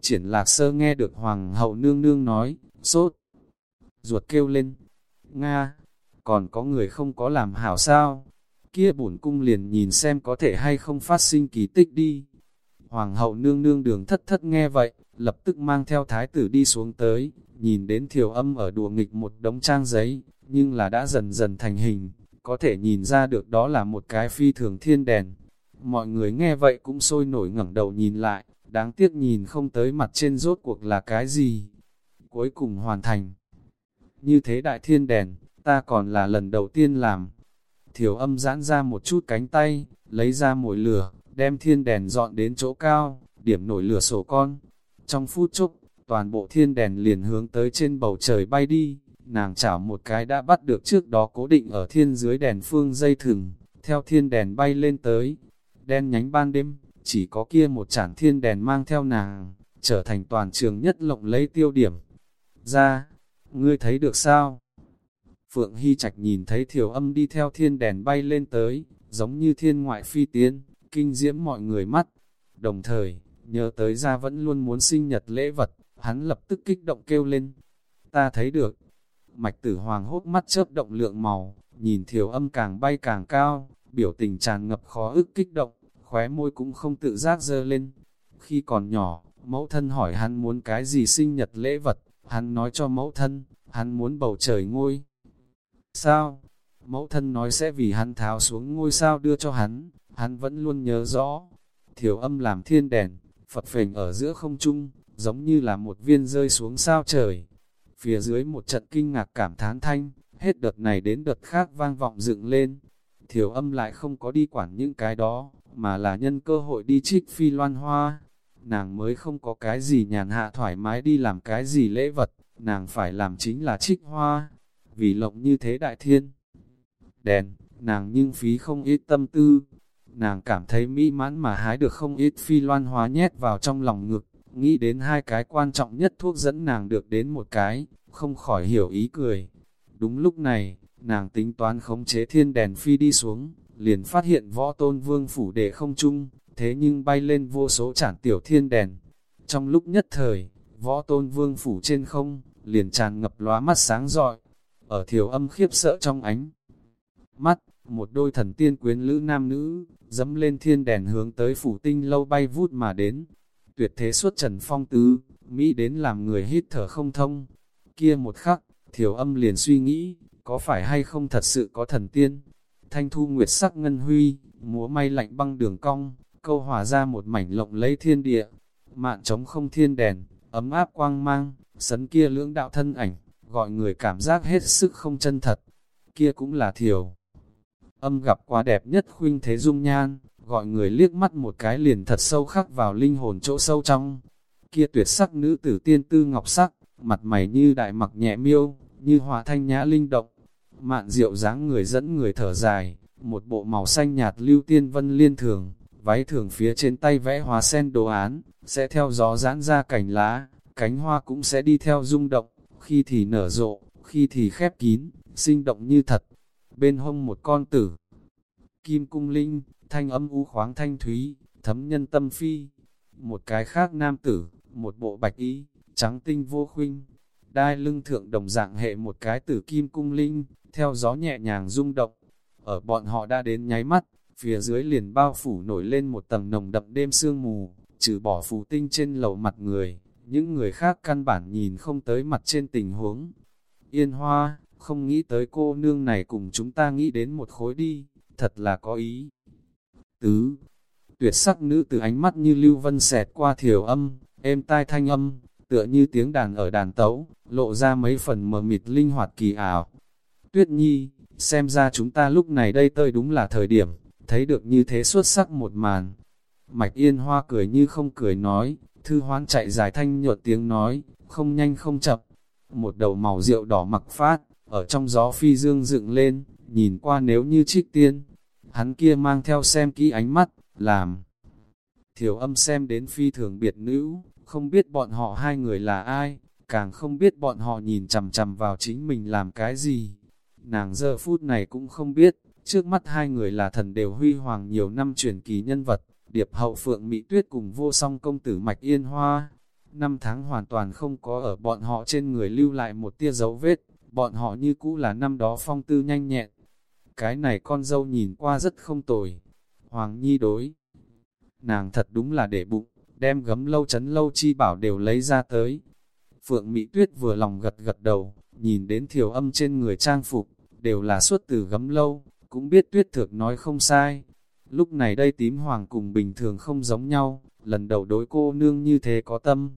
Triển lạc sơ nghe được hoàng hậu nương nương nói, sốt, ruột kêu lên, Nga, còn có người không có làm hảo sao? Kia bổn cung liền nhìn xem có thể hay không phát sinh kỳ tích đi. Hoàng hậu nương nương đường thất thất nghe vậy, lập tức mang theo thái tử đi xuống tới, nhìn đến thiểu âm ở đùa nghịch một đống trang giấy, nhưng là đã dần dần thành hình, có thể nhìn ra được đó là một cái phi thường thiên đèn. Mọi người nghe vậy cũng sôi nổi ngẩng đầu nhìn lại, đáng tiếc nhìn không tới mặt trên rốt cuộc là cái gì. Cuối cùng hoàn thành. Như thế đại thiên đèn, ta còn là lần đầu tiên làm. Thiểu âm giãn ra một chút cánh tay, lấy ra mồi lửa, đem thiên đèn dọn đến chỗ cao, điểm nổi lửa sổ con. Trong phút chốc, toàn bộ thiên đèn liền hướng tới trên bầu trời bay đi, nàng chảo một cái đã bắt được trước đó cố định ở thiên dưới đèn phương dây thừng, theo thiên đèn bay lên tới, đen nhánh ban đêm, chỉ có kia một chản thiên đèn mang theo nàng, trở thành toàn trường nhất lộng lấy tiêu điểm. Ra, ngươi thấy được sao? Phượng Hy Trạch nhìn thấy thiểu âm đi theo thiên đèn bay lên tới, giống như thiên ngoại phi tiến, kinh diễm mọi người mắt. Đồng thời, nhớ tới ra vẫn luôn muốn sinh nhật lễ vật, hắn lập tức kích động kêu lên. Ta thấy được. Mạch tử hoàng hốt mắt chớp động lượng màu, nhìn thiểu âm càng bay càng cao, biểu tình tràn ngập khó ức kích động, khóe môi cũng không tự giác dơ lên. Khi còn nhỏ, mẫu thân hỏi hắn muốn cái gì sinh nhật lễ vật, hắn nói cho mẫu thân, hắn muốn bầu trời ngôi. Sao? Mẫu thân nói sẽ vì hắn tháo xuống ngôi sao đưa cho hắn, hắn vẫn luôn nhớ rõ. Thiểu âm làm thiên đèn, Phật phềnh ở giữa không trung, giống như là một viên rơi xuống sao trời. Phía dưới một trận kinh ngạc cảm thán thanh, hết đợt này đến đợt khác vang vọng dựng lên. Thiểu âm lại không có đi quản những cái đó, mà là nhân cơ hội đi trích phi loan hoa. Nàng mới không có cái gì nhàn hạ thoải mái đi làm cái gì lễ vật, nàng phải làm chính là trích hoa. Vì lộng như thế đại thiên. Đèn, nàng nhưng phí không ít tâm tư. Nàng cảm thấy mỹ mãn mà hái được không ít phi loan hóa nhét vào trong lòng ngực, nghĩ đến hai cái quan trọng nhất thuốc dẫn nàng được đến một cái, không khỏi hiểu ý cười. Đúng lúc này, nàng tính toán khống chế thiên đèn phi đi xuống, liền phát hiện võ tôn vương phủ đệ không chung, thế nhưng bay lên vô số chản tiểu thiên đèn. Trong lúc nhất thời, võ tôn vương phủ trên không, liền tràn ngập lóa mắt sáng rọi, ở thiểu âm khiếp sợ trong ánh. Mắt, một đôi thần tiên quyến lữ nam nữ, dẫm lên thiên đèn hướng tới phủ tinh lâu bay vút mà đến. Tuyệt thế xuất trần phong tứ, Mỹ đến làm người hít thở không thông. Kia một khắc, thiểu âm liền suy nghĩ, có phải hay không thật sự có thần tiên? Thanh thu nguyệt sắc ngân huy, múa may lạnh băng đường cong, câu hòa ra một mảnh lộng lấy thiên địa. Mạn trống không thiên đèn, ấm áp quang mang, sấn kia lưỡng đạo thân ảnh, gọi người cảm giác hết sức không chân thật. Kia cũng là thiểu. Âm gặp quá đẹp nhất khuynh thế dung nhan, gọi người liếc mắt một cái liền thật sâu khắc vào linh hồn chỗ sâu trong. Kia tuyệt sắc nữ tử tiên tư ngọc sắc, mặt mày như đại mặc nhẹ miêu, như hòa thanh nhã linh động. Mạn diệu dáng người dẫn người thở dài, một bộ màu xanh nhạt lưu tiên vân liên thường, váy thường phía trên tay vẽ hoa sen đồ án, sẽ theo gió giãn ra cành lá, cánh hoa cũng sẽ đi theo rung động, khi thì nở rộ, khi thì khép kín, sinh động như thật. Bên hông một con tử, kim cung linh, thanh âm u khoáng thanh thúy, thấm nhân tâm phi. Một cái khác nam tử, một bộ bạch y, trắng tinh vô khuynh. Đai lưng thượng đồng dạng hệ một cái tử kim cung linh, theo gió nhẹ nhàng rung động. Ở bọn họ đã đến nháy mắt, phía dưới liền bao phủ nổi lên một tầng nồng đậm đêm sương mù, trừ bỏ phù tinh trên lầu mặt người, những người khác căn bản nhìn không tới mặt trên tình huống. Yên hoa, không nghĩ tới cô nương này cùng chúng ta nghĩ đến một khối đi, thật là có ý. Tứ, tuyệt sắc nữ từ ánh mắt như lưu vân xẹt qua thiểu âm, êm tai thanh âm, tựa như tiếng đàn ở đàn tấu, lộ ra mấy phần mờ mịt linh hoạt kỳ ảo. Tuyết nhi, xem ra chúng ta lúc này đây tơi đúng là thời điểm, thấy được như thế xuất sắc một màn. Mạch yên hoa cười như không cười nói, thư hoan chạy dài thanh nhuận tiếng nói, không nhanh không chậm. Một đầu màu rượu đỏ mặc phát, ở trong gió phi dương dựng lên, nhìn qua nếu như trích tiên. Hắn kia mang theo xem kỹ ánh mắt, làm. Thiểu âm xem đến phi thường biệt nữ, không biết bọn họ hai người là ai, càng không biết bọn họ nhìn chằm chằm vào chính mình làm cái gì. Nàng giờ phút này cũng không biết, trước mắt hai người là thần đều huy hoàng nhiều năm truyền kỳ nhân vật, điệp hậu phượng mỹ tuyết cùng vô song công tử mạch yên hoa. Năm tháng hoàn toàn không có ở bọn họ trên người lưu lại một tia dấu vết, bọn họ như cũ là năm đó phong tư nhanh nhẹn. Cái này con dâu nhìn qua rất không tồi. Hoàng Nhi đối. Nàng thật đúng là để bụng, đem gấm lâu chấn lâu chi bảo đều lấy ra tới. Phượng Mỹ Tuyết vừa lòng gật gật đầu, nhìn đến thiểu âm trên người trang phục, đều là xuất từ gấm lâu, cũng biết Tuyết Thược nói không sai. Lúc này đây tím hoàng cùng bình thường không giống nhau, lần đầu đối cô nương như thế có tâm.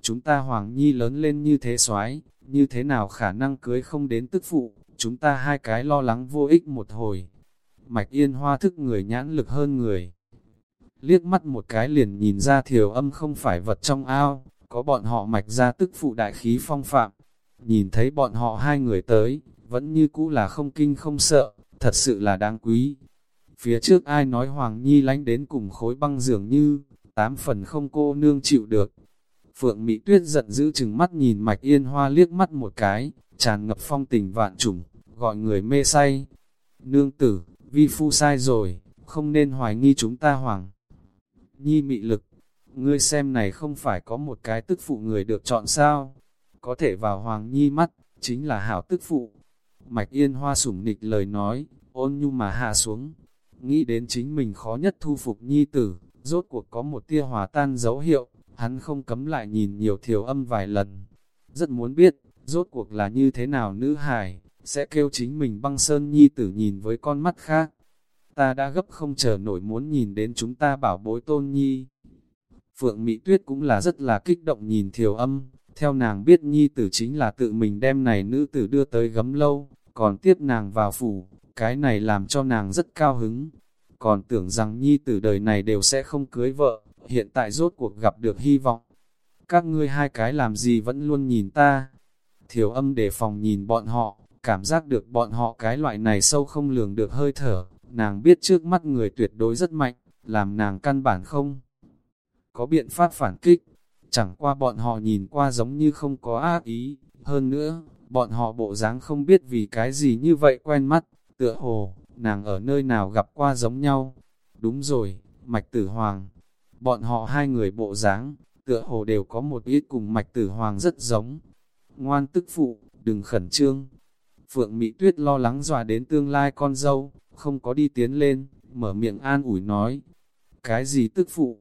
Chúng ta Hoàng Nhi lớn lên như thế soái như thế nào khả năng cưới không đến tức phụ, chúng ta hai cái lo lắng vô ích một hồi. Mạch yên hoa thức người nhãn lực hơn người. Liếc mắt một cái liền nhìn ra thiểu âm không phải vật trong ao, có bọn họ mạch ra tức phụ đại khí phong phạm. Nhìn thấy bọn họ hai người tới, vẫn như cũ là không kinh không sợ, thật sự là đáng quý. Phía trước ai nói Hoàng Nhi lánh đến cùng khối băng dường như, tám phần không cô nương chịu được, Phượng Mỹ Tuyết giận dữ chừng mắt nhìn Mạch Yên Hoa liếc mắt một cái, tràn ngập phong tình vạn trùng, gọi người mê say. Nương tử, vi phu sai rồi, không nên hoài nghi chúng ta hoàng. Nhi mị lực, ngươi xem này không phải có một cái tức phụ người được chọn sao? Có thể vào hoàng nhi mắt, chính là hảo tức phụ. Mạch Yên Hoa sủng nịch lời nói, ôn nhu mà hạ xuống. Nghĩ đến chính mình khó nhất thu phục nhi tử, rốt cuộc có một tia hòa tan dấu hiệu, hắn không cấm lại nhìn nhiều thiểu âm vài lần. Rất muốn biết, rốt cuộc là như thế nào nữ hài, sẽ kêu chính mình băng sơn nhi tử nhìn với con mắt khác. Ta đã gấp không chờ nổi muốn nhìn đến chúng ta bảo bối tôn nhi. Phượng Mỹ Tuyết cũng là rất là kích động nhìn thiểu âm, theo nàng biết nhi tử chính là tự mình đem này nữ tử đưa tới gấm lâu, còn tiếp nàng vào phủ, cái này làm cho nàng rất cao hứng. Còn tưởng rằng nhi tử đời này đều sẽ không cưới vợ, hiện tại rốt cuộc gặp được hy vọng. Các ngươi hai cái làm gì vẫn luôn nhìn ta. Thiểu âm để phòng nhìn bọn họ, cảm giác được bọn họ cái loại này sâu không lường được hơi thở, nàng biết trước mắt người tuyệt đối rất mạnh, làm nàng căn bản không. Có biện pháp phản kích, chẳng qua bọn họ nhìn qua giống như không có ác ý, hơn nữa, bọn họ bộ dáng không biết vì cái gì như vậy quen mắt, tựa hồ, nàng ở nơi nào gặp qua giống nhau. Đúng rồi, Mạch Tử Hoàng, bọn họ hai người bộ dáng, tựa hồ đều có một ít cùng Mạch Tử Hoàng rất giống. Ngoan tức phụ, đừng khẩn trương. Phượng Mỹ Tuyết lo lắng dọa đến tương lai con dâu, không có đi tiến lên, mở miệng an ủi nói. Cái gì tức phụ?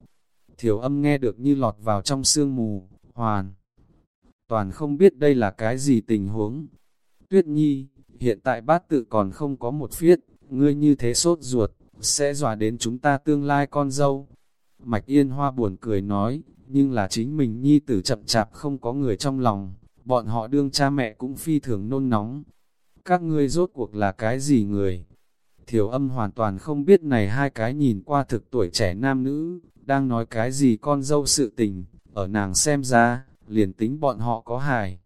Thiểu âm nghe được như lọt vào trong sương mù, hoàn. Toàn không biết đây là cái gì tình huống. Tuyết nhi, hiện tại bát tự còn không có một phiết, ngươi như thế sốt ruột, sẽ dọa đến chúng ta tương lai con dâu. Mạch Yên Hoa buồn cười nói, nhưng là chính mình nhi tử chậm chạp không có người trong lòng, bọn họ đương cha mẹ cũng phi thường nôn nóng. Các ngươi rốt cuộc là cái gì người? Thiểu âm hoàn toàn không biết này hai cái nhìn qua thực tuổi trẻ nam nữ, đang nói cái gì con dâu sự tình, ở nàng xem ra, liền tính bọn họ có hài.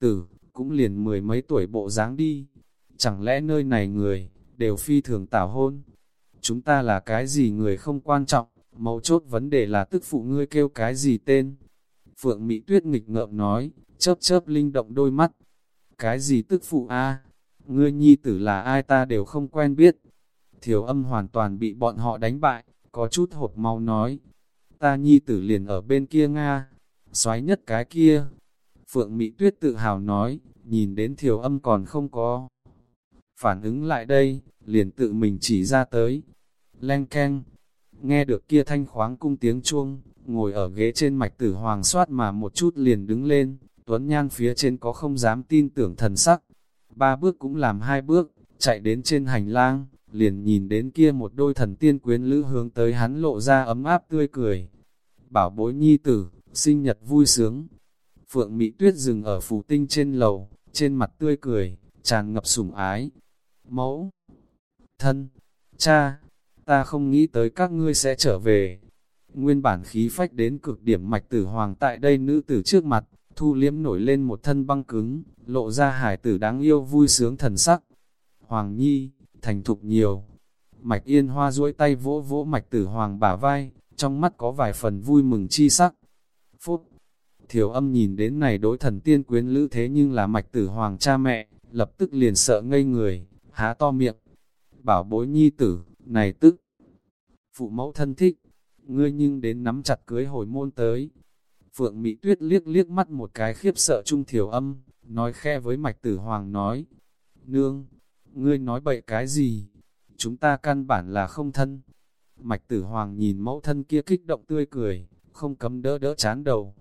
Tử, cũng liền mười mấy tuổi bộ dáng đi, chẳng lẽ nơi này người, đều phi thường tảo hôn. Chúng ta là cái gì người không quan trọng, mấu chốt vấn đề là tức phụ ngươi kêu cái gì tên. Phượng Mỹ Tuyết nghịch ngợm nói, chớp chớp linh động đôi mắt. Cái gì tức phụ a Ngươi nhi tử là ai ta đều không quen biết. Thiểu âm hoàn toàn bị bọn họ đánh bại, có chút hột mau nói. Ta nhi tử liền ở bên kia Nga, xoáy nhất cái kia. Phượng Mỹ Tuyết tự hào nói, nhìn đến thiểu âm còn không có. Phản ứng lại đây, liền tự mình chỉ ra tới. leng keng, nghe được kia thanh khoáng cung tiếng chuông, ngồi ở ghế trên mạch tử hoàng soát mà một chút liền đứng lên, tuấn nhan phía trên có không dám tin tưởng thần sắc. Ba bước cũng làm hai bước, chạy đến trên hành lang, liền nhìn đến kia một đôi thần tiên quyến lữ hướng tới hắn lộ ra ấm áp tươi cười. Bảo bối nhi tử, sinh nhật vui sướng. Phượng Mỹ Tuyết dừng ở phù tinh trên lầu, trên mặt tươi cười, tràn ngập sủng ái. Mẫu, thân, cha, ta không nghĩ tới các ngươi sẽ trở về. Nguyên bản khí phách đến cực điểm mạch tử hoàng tại đây nữ tử trước mặt, thu liếm nổi lên một thân băng cứng, lộ ra hải tử đáng yêu vui sướng thần sắc. Hoàng Nhi, thành thục nhiều. Mạch Yên Hoa duỗi tay vỗ vỗ mạch tử hoàng bả vai, trong mắt có vài phần vui mừng chi sắc. Phút, thiểu âm nhìn đến này đối thần tiên quyến lữ thế nhưng là mạch tử hoàng cha mẹ, lập tức liền sợ ngây người, há to miệng. Bảo bối nhi tử, này tức. Phụ mẫu thân thích, ngươi nhưng đến nắm chặt cưới hồi môn tới. Phượng Mỹ Tuyết liếc liếc mắt một cái khiếp sợ trung thiểu âm, nói khe với mạch tử hoàng nói. Nương, ngươi nói bậy cái gì? Chúng ta căn bản là không thân. Mạch tử hoàng nhìn mẫu thân kia kích động tươi cười, không cấm đỡ đỡ chán đầu.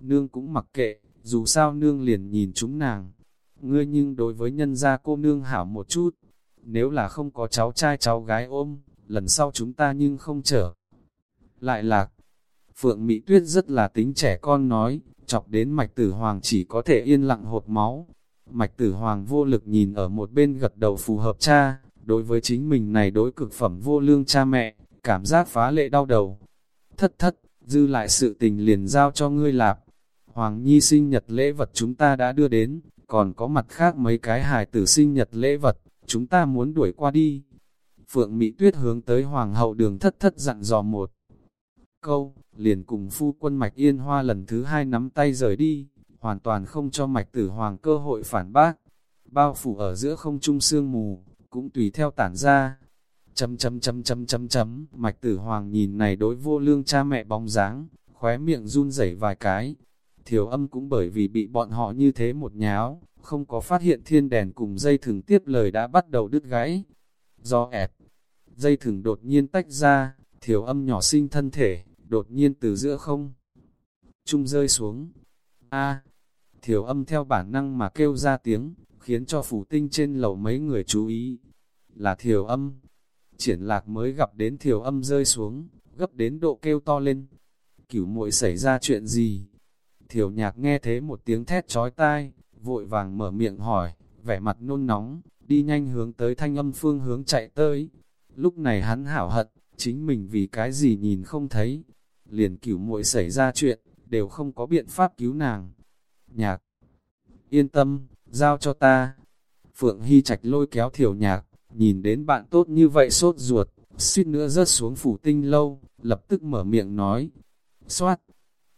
Nương cũng mặc kệ, dù sao nương liền nhìn chúng nàng. Ngươi nhưng đối với nhân gia cô nương hảo một chút. Nếu là không có cháu trai cháu gái ôm, lần sau chúng ta nhưng không trở. Lại lạc, Phượng Mỹ Tuyết rất là tính trẻ con nói, chọc đến mạch tử hoàng chỉ có thể yên lặng hột máu. Mạch tử hoàng vô lực nhìn ở một bên gật đầu phù hợp cha, đối với chính mình này đối cực phẩm vô lương cha mẹ, cảm giác phá lệ đau đầu. Thất thất, dư lại sự tình liền giao cho ngươi lạp. Hoàng Nhi sinh nhật lễ vật chúng ta đã đưa đến, còn có mặt khác mấy cái hài tử sinh nhật lễ vật, chúng ta muốn đuổi qua đi. Phượng Mỹ Tuyết hướng tới Hoàng hậu đường thất thất dặn dò một câu, liền cùng phu quân Mạch Yên Hoa lần thứ hai nắm tay rời đi, hoàn toàn không cho Mạch Tử Hoàng cơ hội phản bác. Bao phủ ở giữa không trung sương mù, cũng tùy theo tản ra. Chấm chấm chấm chấm chấm chấm, Mạch Tử Hoàng nhìn này đối vô lương cha mẹ bóng dáng, khóe miệng run rẩy vài cái. Thiểu âm cũng bởi vì bị bọn họ như thế một nháo, không có phát hiện thiên đèn cùng dây thừng tiếp lời đã bắt đầu đứt gãy. Do ẹt, dây thừng đột nhiên tách ra, thiểu âm nhỏ sinh thân thể, đột nhiên từ giữa không. Trung rơi xuống. A, thiểu âm theo bản năng mà kêu ra tiếng, khiến cho phủ tinh trên lầu mấy người chú ý. Là thiểu âm. Triển lạc mới gặp đến thiểu âm rơi xuống, gấp đến độ kêu to lên. cửu muội xảy ra chuyện gì? Thiểu nhạc nghe thế một tiếng thét chói tai, vội vàng mở miệng hỏi, vẻ mặt nôn nóng, đi nhanh hướng tới thanh âm phương hướng chạy tới. Lúc này hắn hảo hận, chính mình vì cái gì nhìn không thấy. Liền cửu muội xảy ra chuyện, đều không có biện pháp cứu nàng. Nhạc, yên tâm, giao cho ta. Phượng Hy Trạch lôi kéo thiểu nhạc, nhìn đến bạn tốt như vậy sốt ruột, suýt nữa rớt xuống phủ tinh lâu, lập tức mở miệng nói. Xoát,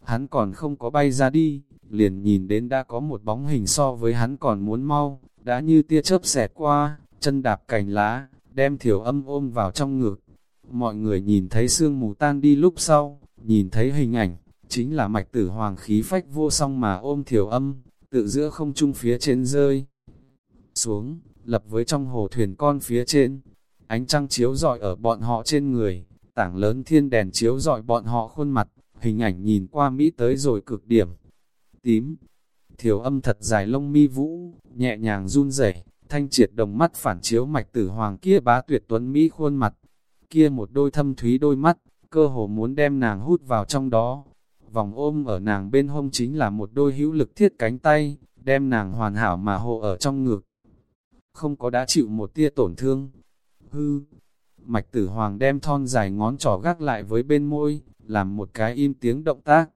hắn còn không có bay ra đi, liền nhìn đến đã có một bóng hình so với hắn còn muốn mau, đã như tia chớp xẹt qua, chân đạp cành lá, đem thiểu âm ôm vào trong ngực. Mọi người nhìn thấy sương mù tan đi lúc sau, nhìn thấy hình ảnh, chính là mạch tử hoàng khí phách vô song mà ôm thiểu âm, tự giữa không trung phía trên rơi. Xuống, lập với trong hồ thuyền con phía trên, ánh trăng chiếu rọi ở bọn họ trên người, tảng lớn thiên đèn chiếu rọi bọn họ khuôn mặt, hình ảnh nhìn qua Mỹ tới rồi cực điểm. Tím, thiểu âm thật dài lông mi vũ, nhẹ nhàng run rẩy thanh triệt đồng mắt phản chiếu mạch tử hoàng kia bá tuyệt tuấn Mỹ khuôn mặt, kia một đôi thâm thúy đôi mắt, cơ hồ muốn đem nàng hút vào trong đó. Vòng ôm ở nàng bên hông chính là một đôi hữu lực thiết cánh tay, đem nàng hoàn hảo mà hộ ở trong ngực. Không có đã chịu một tia tổn thương. Hư, mạch tử hoàng đem thon dài ngón trỏ gác lại với bên môi, làm một cái im tiếng động tác.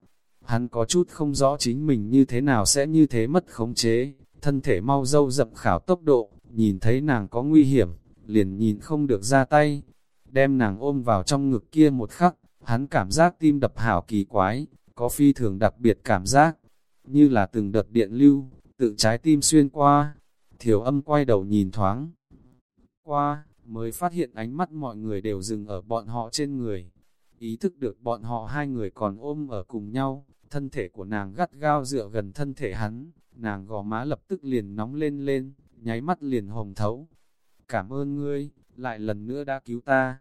Hắn có chút không rõ chính mình như thế nào sẽ như thế mất khống chế, thân thể mau dâu dậm khảo tốc độ, nhìn thấy nàng có nguy hiểm, liền nhìn không được ra tay, đem nàng ôm vào trong ngực kia một khắc, hắn cảm giác tim đập hảo kỳ quái, có phi thường đặc biệt cảm giác, như là từng đợt điện lưu, tự trái tim xuyên qua, thiểu âm quay đầu nhìn thoáng. Qua, mới phát hiện ánh mắt mọi người đều dừng ở bọn họ trên người, ý thức được bọn họ hai người còn ôm ở cùng nhau, thân thể của nàng gắt gao dựa gần thân thể hắn, nàng gò má lập tức liền nóng lên lên, nháy mắt liền hồng thấu. Cảm ơn ngươi, lại lần nữa đã cứu ta.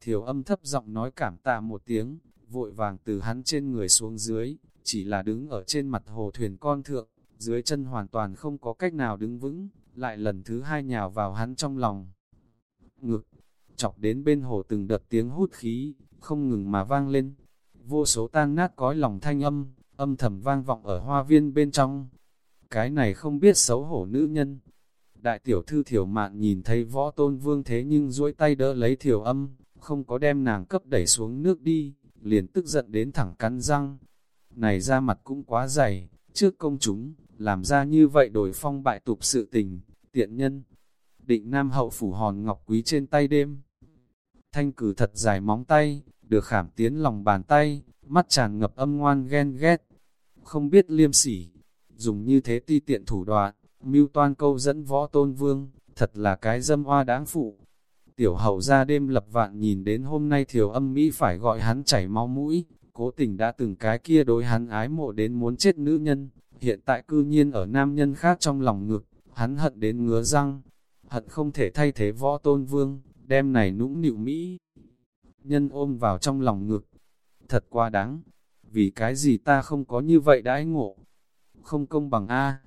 Thiểu âm thấp giọng nói cảm tạ một tiếng, vội vàng từ hắn trên người xuống dưới, chỉ là đứng ở trên mặt hồ thuyền con thượng, dưới chân hoàn toàn không có cách nào đứng vững, lại lần thứ hai nhào vào hắn trong lòng. Ngực, chọc đến bên hồ từng đợt tiếng hút khí, không ngừng mà vang lên. Vô số tan nát cõi lòng thanh âm, âm thầm vang vọng ở hoa viên bên trong. Cái này không biết xấu hổ nữ nhân, Đại tiểu thư thiểu mạn nhìn thấy võ tôn vương thế nhưng duỗi tay đỡ lấy thiểu âm, không có đem nàng cấp đẩy xuống nước đi, liền tức giận đến thẳng cắn răng. Này ra mặt cũng quá dày, trước công chúng, làm ra như vậy đổi phong bại tục sự tình, tiện nhân. Định nam hậu phủ hòn ngọc quý trên tay đêm. Thanh cử thật dài móng tay, được khảm tiến lòng bàn tay, mắt tràn ngập âm ngoan ghen ghét. Không biết liêm sỉ, dùng như thế ti tiện thủ đoạn, mưu toan câu dẫn võ tôn vương, thật là cái dâm hoa đáng phụ. Tiểu hậu ra đêm lập vạn nhìn đến hôm nay thiểu âm Mỹ phải gọi hắn chảy máu mũi, cố tình đã từng cái kia đối hắn ái mộ đến muốn chết nữ nhân, hiện tại cư nhiên ở nam nhân khác trong lòng ngực, hắn hận đến ngứa răng, hận không thể thay thế võ tôn vương, đem này nũng nịu Mỹ. Nhân ôm vào trong lòng ngực, thật quá đáng, vì cái gì ta không có như vậy đãi ngộ, không công bằng A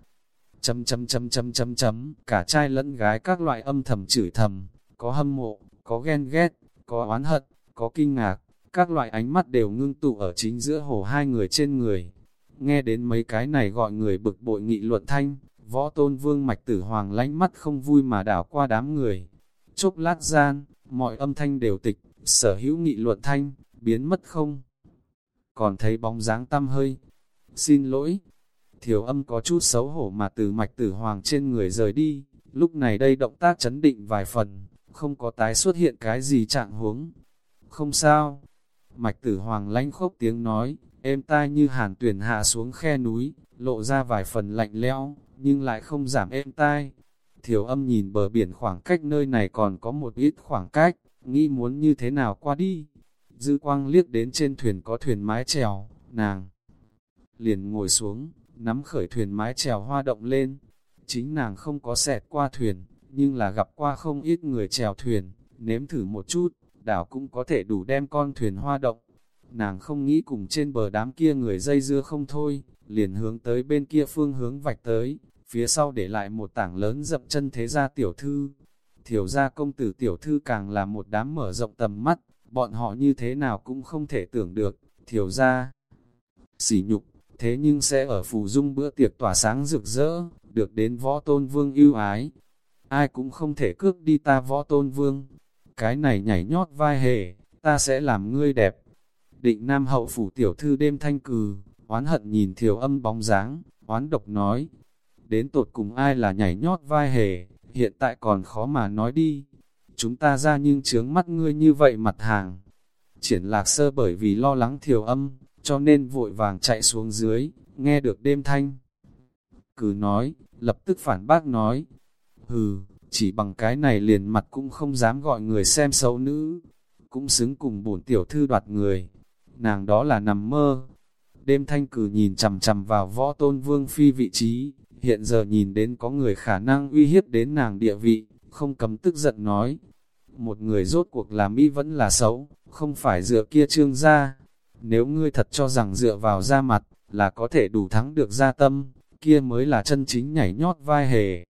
chấm chấm chấm chấm chấm chấm, cả trai lẫn gái các loại âm thầm chửi thầm, có hâm mộ, có ghen ghét, có oán hận, có kinh ngạc, các loại ánh mắt đều ngưng tụ ở chính giữa hồ hai người trên người. Nghe đến mấy cái này gọi người bực bội nghị luận thanh, võ tôn vương mạch tử hoàng lánh mắt không vui mà đảo qua đám người. Chốc lát gian, mọi âm thanh đều tịch, sở hữu nghị luận thanh, biến mất không. Còn thấy bóng dáng tăm hơi. Xin lỗi, Thiểu âm có chút xấu hổ mà từ mạch tử hoàng trên người rời đi, lúc này đây động tác chấn định vài phần, không có tái xuất hiện cái gì trạng huống. Không sao, mạch tử hoàng lánh khốc tiếng nói, êm tai như hàn tuyển hạ xuống khe núi, lộ ra vài phần lạnh lẽo, nhưng lại không giảm êm tai. Thiểu âm nhìn bờ biển khoảng cách nơi này còn có một ít khoảng cách, nghĩ muốn như thế nào qua đi. Dư quang liếc đến trên thuyền có thuyền mái chèo, nàng liền ngồi xuống, nắm khởi thuyền mái chèo hoa động lên. Chính nàng không có xẹt qua thuyền, nhưng là gặp qua không ít người chèo thuyền, nếm thử một chút, đảo cũng có thể đủ đem con thuyền hoa động. Nàng không nghĩ cùng trên bờ đám kia người dây dưa không thôi, liền hướng tới bên kia phương hướng vạch tới, phía sau để lại một tảng lớn dập chân thế gia tiểu thư. Thiểu gia công tử tiểu thư càng là một đám mở rộng tầm mắt, bọn họ như thế nào cũng không thể tưởng được, thiểu gia sỉ nhục, thế nhưng sẽ ở phù dung bữa tiệc tỏa sáng rực rỡ, được đến võ tôn vương yêu ái. Ai cũng không thể cướp đi ta võ tôn vương. Cái này nhảy nhót vai hề, ta sẽ làm ngươi đẹp. Định nam hậu phủ tiểu thư đêm thanh cừ, oán hận nhìn thiểu âm bóng dáng, oán độc nói. Đến tột cùng ai là nhảy nhót vai hề, hiện tại còn khó mà nói đi. Chúng ta ra nhưng chướng mắt ngươi như vậy mặt hàng. Triển lạc sơ bởi vì lo lắng thiểu âm, cho nên vội vàng chạy xuống dưới, nghe được đêm thanh. Cứ nói, lập tức phản bác nói, hừ, chỉ bằng cái này liền mặt cũng không dám gọi người xem xấu nữ, cũng xứng cùng bổn tiểu thư đoạt người, nàng đó là nằm mơ. Đêm thanh cử nhìn chầm chầm vào võ tôn vương phi vị trí, hiện giờ nhìn đến có người khả năng uy hiếp đến nàng địa vị, không cấm tức giận nói. Một người rốt cuộc là mỹ vẫn là xấu, không phải dựa kia trương ra. Nếu ngươi thật cho rằng dựa vào da mặt, là có thể đủ thắng được gia tâm, kia mới là chân chính nhảy nhót vai hề.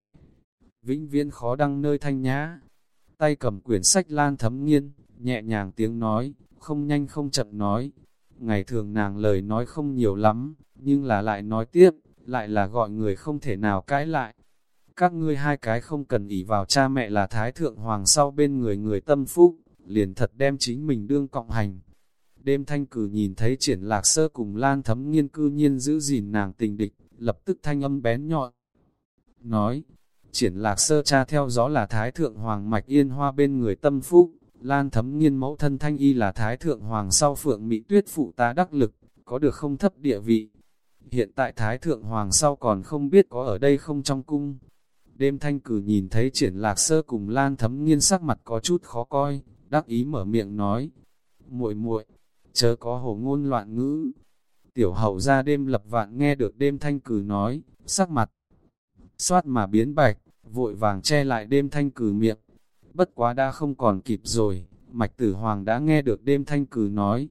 Vĩnh viễn khó đăng nơi thanh nhã, tay cầm quyển sách lan thấm nghiên, nhẹ nhàng tiếng nói, không nhanh không chậm nói. Ngày thường nàng lời nói không nhiều lắm, nhưng là lại nói tiếp, lại là gọi người không thể nào cãi lại. Các ngươi hai cái không cần ỷ vào cha mẹ là Thái Thượng Hoàng sau bên người người tâm phúc, liền thật đem chính mình đương cộng hành. Đêm thanh cử nhìn thấy triển lạc sơ cùng lan thấm nghiên cư nhiên giữ gìn nàng tình địch, lập tức thanh âm bén nhọn. Nói, triển lạc sơ cha theo gió là Thái Thượng Hoàng Mạch Yên Hoa bên người tâm phúc, Lan thấm nghiên mẫu thân thanh y là Thái Thượng Hoàng sau phượng Mỹ tuyết phụ tá đắc lực, có được không thấp địa vị. Hiện tại Thái Thượng Hoàng sau còn không biết có ở đây không trong cung. Đêm thanh cử nhìn thấy triển lạc sơ cùng Lan thấm nghiên sắc mặt có chút khó coi, đắc ý mở miệng nói. muội muội chớ có hồ ngôn loạn ngữ. Tiểu hậu ra đêm lập vạn nghe được đêm thanh cử nói, sắc mặt, xoát mà biến bạch, vội vàng che lại đêm thanh cử miệng. Bất quá đã không còn kịp rồi, mạch tử hoàng đã nghe được đêm thanh cử nói.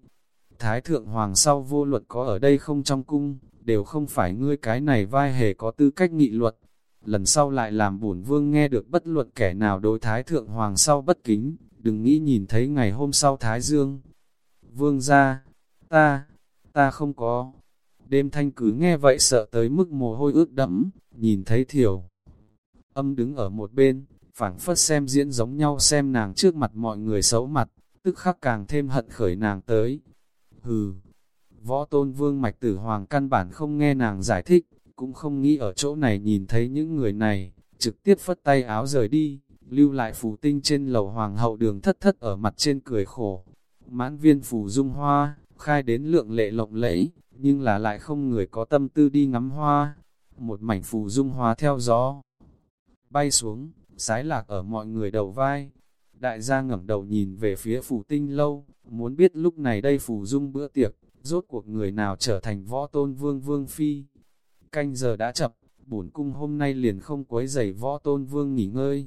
Thái thượng hoàng sau vô luật có ở đây không trong cung, đều không phải ngươi cái này vai hề có tư cách nghị luật. Lần sau lại làm bổn vương nghe được bất luận kẻ nào đối thái thượng hoàng sau bất kính, đừng nghĩ nhìn thấy ngày hôm sau thái dương, vương ra, ta, ta không có. Đêm thanh cứ nghe vậy sợ tới mức mồ hôi ướt đẫm, nhìn thấy thiểu. Âm đứng ở một bên, phảng phất xem diễn giống nhau xem nàng trước mặt mọi người xấu mặt, tức khắc càng thêm hận khởi nàng tới. Hừ, võ tôn vương mạch tử hoàng căn bản không nghe nàng giải thích, cũng không nghĩ ở chỗ này nhìn thấy những người này, trực tiếp phất tay áo rời đi, lưu lại phù tinh trên lầu hoàng hậu đường thất thất ở mặt trên cười khổ, mãn viên phù dung hoa, khai đến lượng lệ lộng lẫy, nhưng là lại không người có tâm tư đi ngắm hoa. Một mảnh phù dung hoa theo gió, bay xuống, sái lạc ở mọi người đầu vai. Đại gia ngẩng đầu nhìn về phía phủ tinh lâu, muốn biết lúc này đây phủ dung bữa tiệc, rốt cuộc người nào trở thành võ tôn vương vương phi. Canh giờ đã chập, bổn cung hôm nay liền không quấy giày võ tôn vương nghỉ ngơi.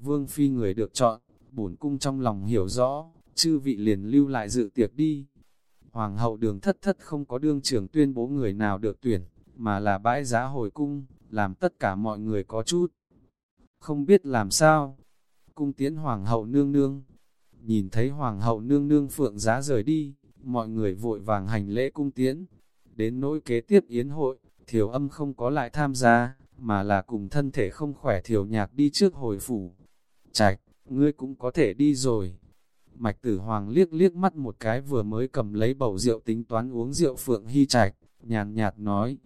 Vương phi người được chọn, bổn cung trong lòng hiểu rõ, chư vị liền lưu lại dự tiệc đi. Hoàng hậu đường thất thất không có đương trưởng tuyên bố người nào được tuyển, mà là bãi giá hồi cung, làm tất cả mọi người có chút. Không biết làm sao. Cung tiến hoàng hậu nương nương. Nhìn thấy hoàng hậu nương nương phượng giá rời đi, mọi người vội vàng hành lễ cung tiến. Đến nỗi kế tiếp yến hội, thiểu âm không có lại tham gia, mà là cùng thân thể không khỏe thiểu nhạc đi trước hồi phủ. Trạch, ngươi cũng có thể đi rồi. Mạch tử hoàng liếc liếc mắt một cái vừa mới cầm lấy bầu rượu tính toán uống rượu phượng hy trạch, nhàn nhạt nói,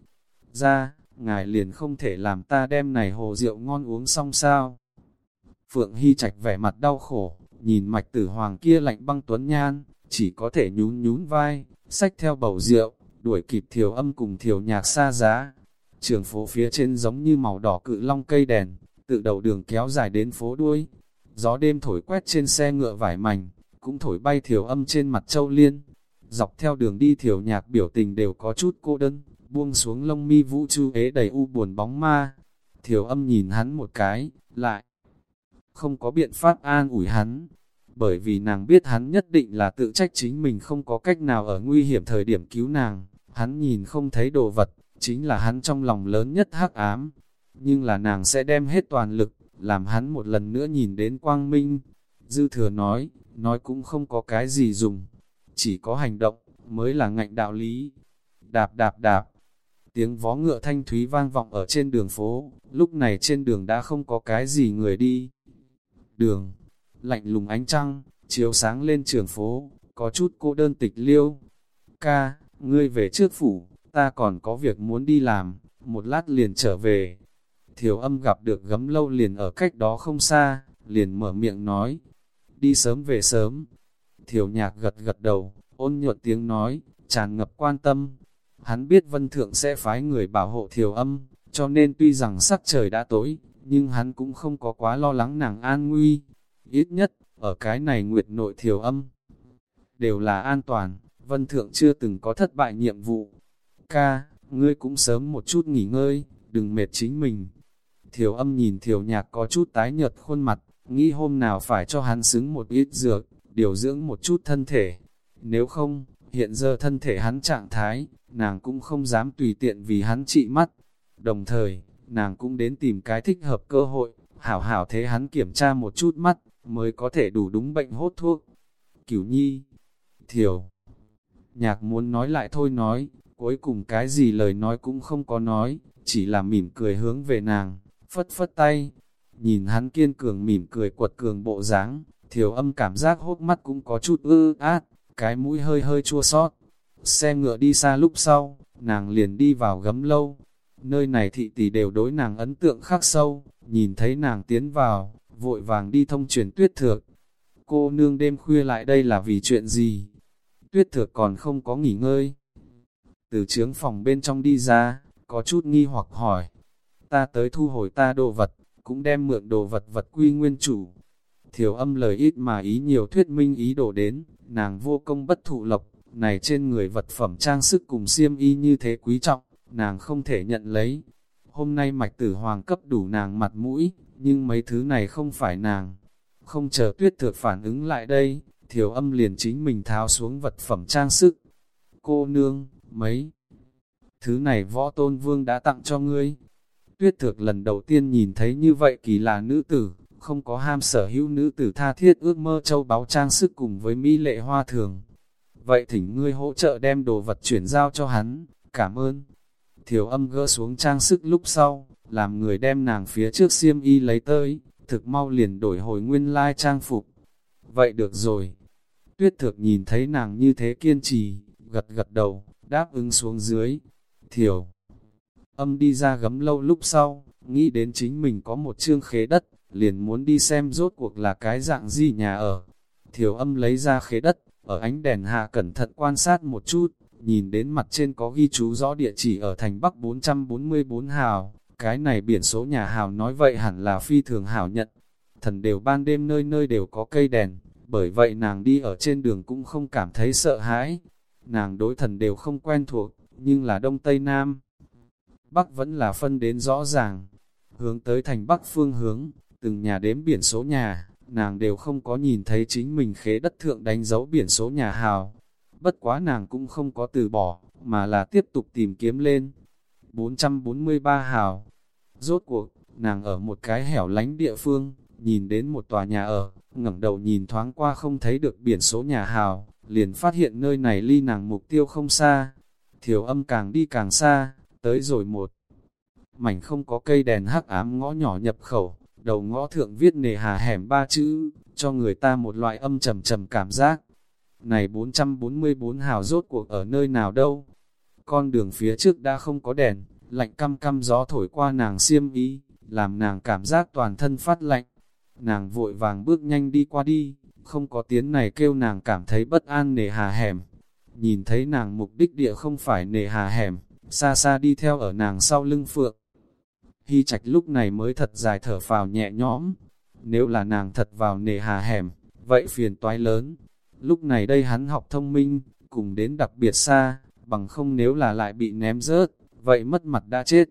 ra, ngài liền không thể làm ta đem này hồ rượu ngon uống xong sao. Phượng hy trạch vẻ mặt đau khổ, nhìn mạch tử hoàng kia lạnh băng tuấn nhan, chỉ có thể nhún nhún vai, xách theo bầu rượu, đuổi kịp thiểu âm cùng thiểu nhạc xa giá. Trường phố phía trên giống như màu đỏ cự long cây đèn, tự đầu đường kéo dài đến phố đuôi. Gió đêm thổi quét trên xe ngựa vải mảnh, cũng thổi bay thiểu âm trên mặt châu liên. Dọc theo đường đi thiểu nhạc biểu tình đều có chút cô đơn, buông xuống lông mi vũ chu ế đầy u buồn bóng ma. Thiểu âm nhìn hắn một cái, lại không có biện pháp an ủi hắn, bởi vì nàng biết hắn nhất định là tự trách chính mình không có cách nào ở nguy hiểm thời điểm cứu nàng, hắn nhìn không thấy đồ vật, chính là hắn trong lòng lớn nhất hắc ám, nhưng là nàng sẽ đem hết toàn lực, làm hắn một lần nữa nhìn đến quang minh. Dư thừa nói, nói cũng không có cái gì dùng, chỉ có hành động, mới là ngạnh đạo lý. đạp đạp đạp. Tiếng vó ngựa thanh thúy vang vọng ở trên đường phố, lúc này trên đường đã không có cái gì người đi. Đường, lạnh lùng ánh trăng, chiếu sáng lên trường phố, có chút cô đơn tịch liêu. Ca, ngươi về trước phủ, ta còn có việc muốn đi làm, một lát liền trở về. Thiểu âm gặp được gấm lâu liền ở cách đó không xa, liền mở miệng nói, đi sớm về sớm. Thiểu nhạc gật gật đầu, ôn nhuận tiếng nói, tràn ngập quan tâm. Hắn biết vân thượng sẽ phái người bảo hộ thiểu âm, cho nên tuy rằng sắc trời đã tối, nhưng hắn cũng không có quá lo lắng nàng an nguy. Ít nhất, ở cái này nguyệt nội thiểu âm, đều là an toàn, vân thượng chưa từng có thất bại nhiệm vụ. Ca, ngươi cũng sớm một chút nghỉ ngơi, đừng mệt chính mình. Thiểu âm nhìn thiểu nhạc có chút tái nhợt khuôn mặt, nghĩ hôm nào phải cho hắn xứng một ít dược, điều dưỡng một chút thân thể. Nếu không, hiện giờ thân thể hắn trạng thái, nàng cũng không dám tùy tiện vì hắn trị mắt. Đồng thời, nàng cũng đến tìm cái thích hợp cơ hội, hảo hảo thế hắn kiểm tra một chút mắt, mới có thể đủ đúng bệnh hốt thuốc. Cửu nhi, thiểu, nhạc muốn nói lại thôi nói, cuối cùng cái gì lời nói cũng không có nói, chỉ là mỉm cười hướng về nàng, phất phất tay. Nhìn hắn kiên cường mỉm cười quật cường bộ dáng, thiểu âm cảm giác hốt mắt cũng có chút ư át, cái mũi hơi hơi chua sót. Xe ngựa đi xa lúc sau, nàng liền đi vào gấm lâu. Nơi này thị tỷ đều đối nàng ấn tượng khắc sâu, nhìn thấy nàng tiến vào, vội vàng đi thông truyền tuyết thược. Cô nương đêm khuya lại đây là vì chuyện gì? Tuyết thược còn không có nghỉ ngơi. Từ trướng phòng bên trong đi ra, có chút nghi hoặc hỏi. Ta tới thu hồi ta đồ vật, cũng đem mượn đồ vật vật quy nguyên chủ. Thiểu âm lời ít mà ý nhiều thuyết minh ý đồ đến, nàng vô công bất thụ lộc, này trên người vật phẩm trang sức cùng xiêm y như thế quý trọng, nàng không thể nhận lấy. Hôm nay mạch tử hoàng cấp đủ nàng mặt mũi, nhưng mấy thứ này không phải nàng. Không chờ tuyết thược phản ứng lại đây, thiểu âm liền chính mình tháo xuống vật phẩm trang sức. Cô nương, mấy thứ này võ tôn vương đã tặng cho ngươi. Tuyết thược lần đầu tiên nhìn thấy như vậy kỳ là nữ tử, không có ham sở hữu nữ tử tha thiết ước mơ châu báu trang sức cùng với mỹ lệ hoa thường. Vậy thỉnh ngươi hỗ trợ đem đồ vật chuyển giao cho hắn, cảm ơn. Thiểu âm gỡ xuống trang sức lúc sau, làm người đem nàng phía trước xiêm y lấy tới, thực mau liền đổi hồi nguyên lai trang phục. Vậy được rồi. Tuyết thực nhìn thấy nàng như thế kiên trì, gật gật đầu, đáp ứng xuống dưới. Thiểu âm đi ra gấm lâu lúc sau, nghĩ đến chính mình có một chương khế đất, liền muốn đi xem rốt cuộc là cái dạng gì nhà ở. Thiểu âm lấy ra khế đất, ở ánh đèn hạ cẩn thận quan sát một chút, nhìn đến mặt trên có ghi chú rõ địa chỉ ở thành Bắc 444 hào, cái này biển số nhà hào nói vậy hẳn là phi thường hảo nhận. Thần đều ban đêm nơi nơi đều có cây đèn, bởi vậy nàng đi ở trên đường cũng không cảm thấy sợ hãi. Nàng đối thần đều không quen thuộc, nhưng là Đông Tây Nam. Bắc vẫn là phân đến rõ ràng, hướng tới thành Bắc phương hướng, từng nhà đếm biển số nhà, nàng đều không có nhìn thấy chính mình khế đất thượng đánh dấu biển số nhà hào. Bất quá nàng cũng không có từ bỏ, mà là tiếp tục tìm kiếm lên. 443 hào. Rốt cuộc, nàng ở một cái hẻo lánh địa phương, nhìn đến một tòa nhà ở, ngẩng đầu nhìn thoáng qua không thấy được biển số nhà hào, liền phát hiện nơi này ly nàng mục tiêu không xa. Thiểu âm càng đi càng xa, tới rồi một mảnh không có cây đèn hắc ám ngõ nhỏ nhập khẩu, đầu ngõ thượng viết nề hà hẻm ba chữ, cho người ta một loại âm trầm trầm cảm giác. Này 444 hào rốt cuộc ở nơi nào đâu? Con đường phía trước đã không có đèn, lạnh căm căm gió thổi qua nàng xiêm ý, làm nàng cảm giác toàn thân phát lạnh. Nàng vội vàng bước nhanh đi qua đi, không có tiếng này kêu nàng cảm thấy bất an nề hà hẻm. Nhìn thấy nàng mục đích địa không phải nề hà hẻm, xa xa đi theo ở nàng sau lưng phượng. Hy trạch lúc này mới thật dài thở phào nhẹ nhõm. Nếu là nàng thật vào nề hà hẻm, vậy phiền toái lớn. Lúc này đây hắn học thông minh, cùng đến đặc biệt xa, bằng không nếu là lại bị ném rớt, vậy mất mặt đã chết.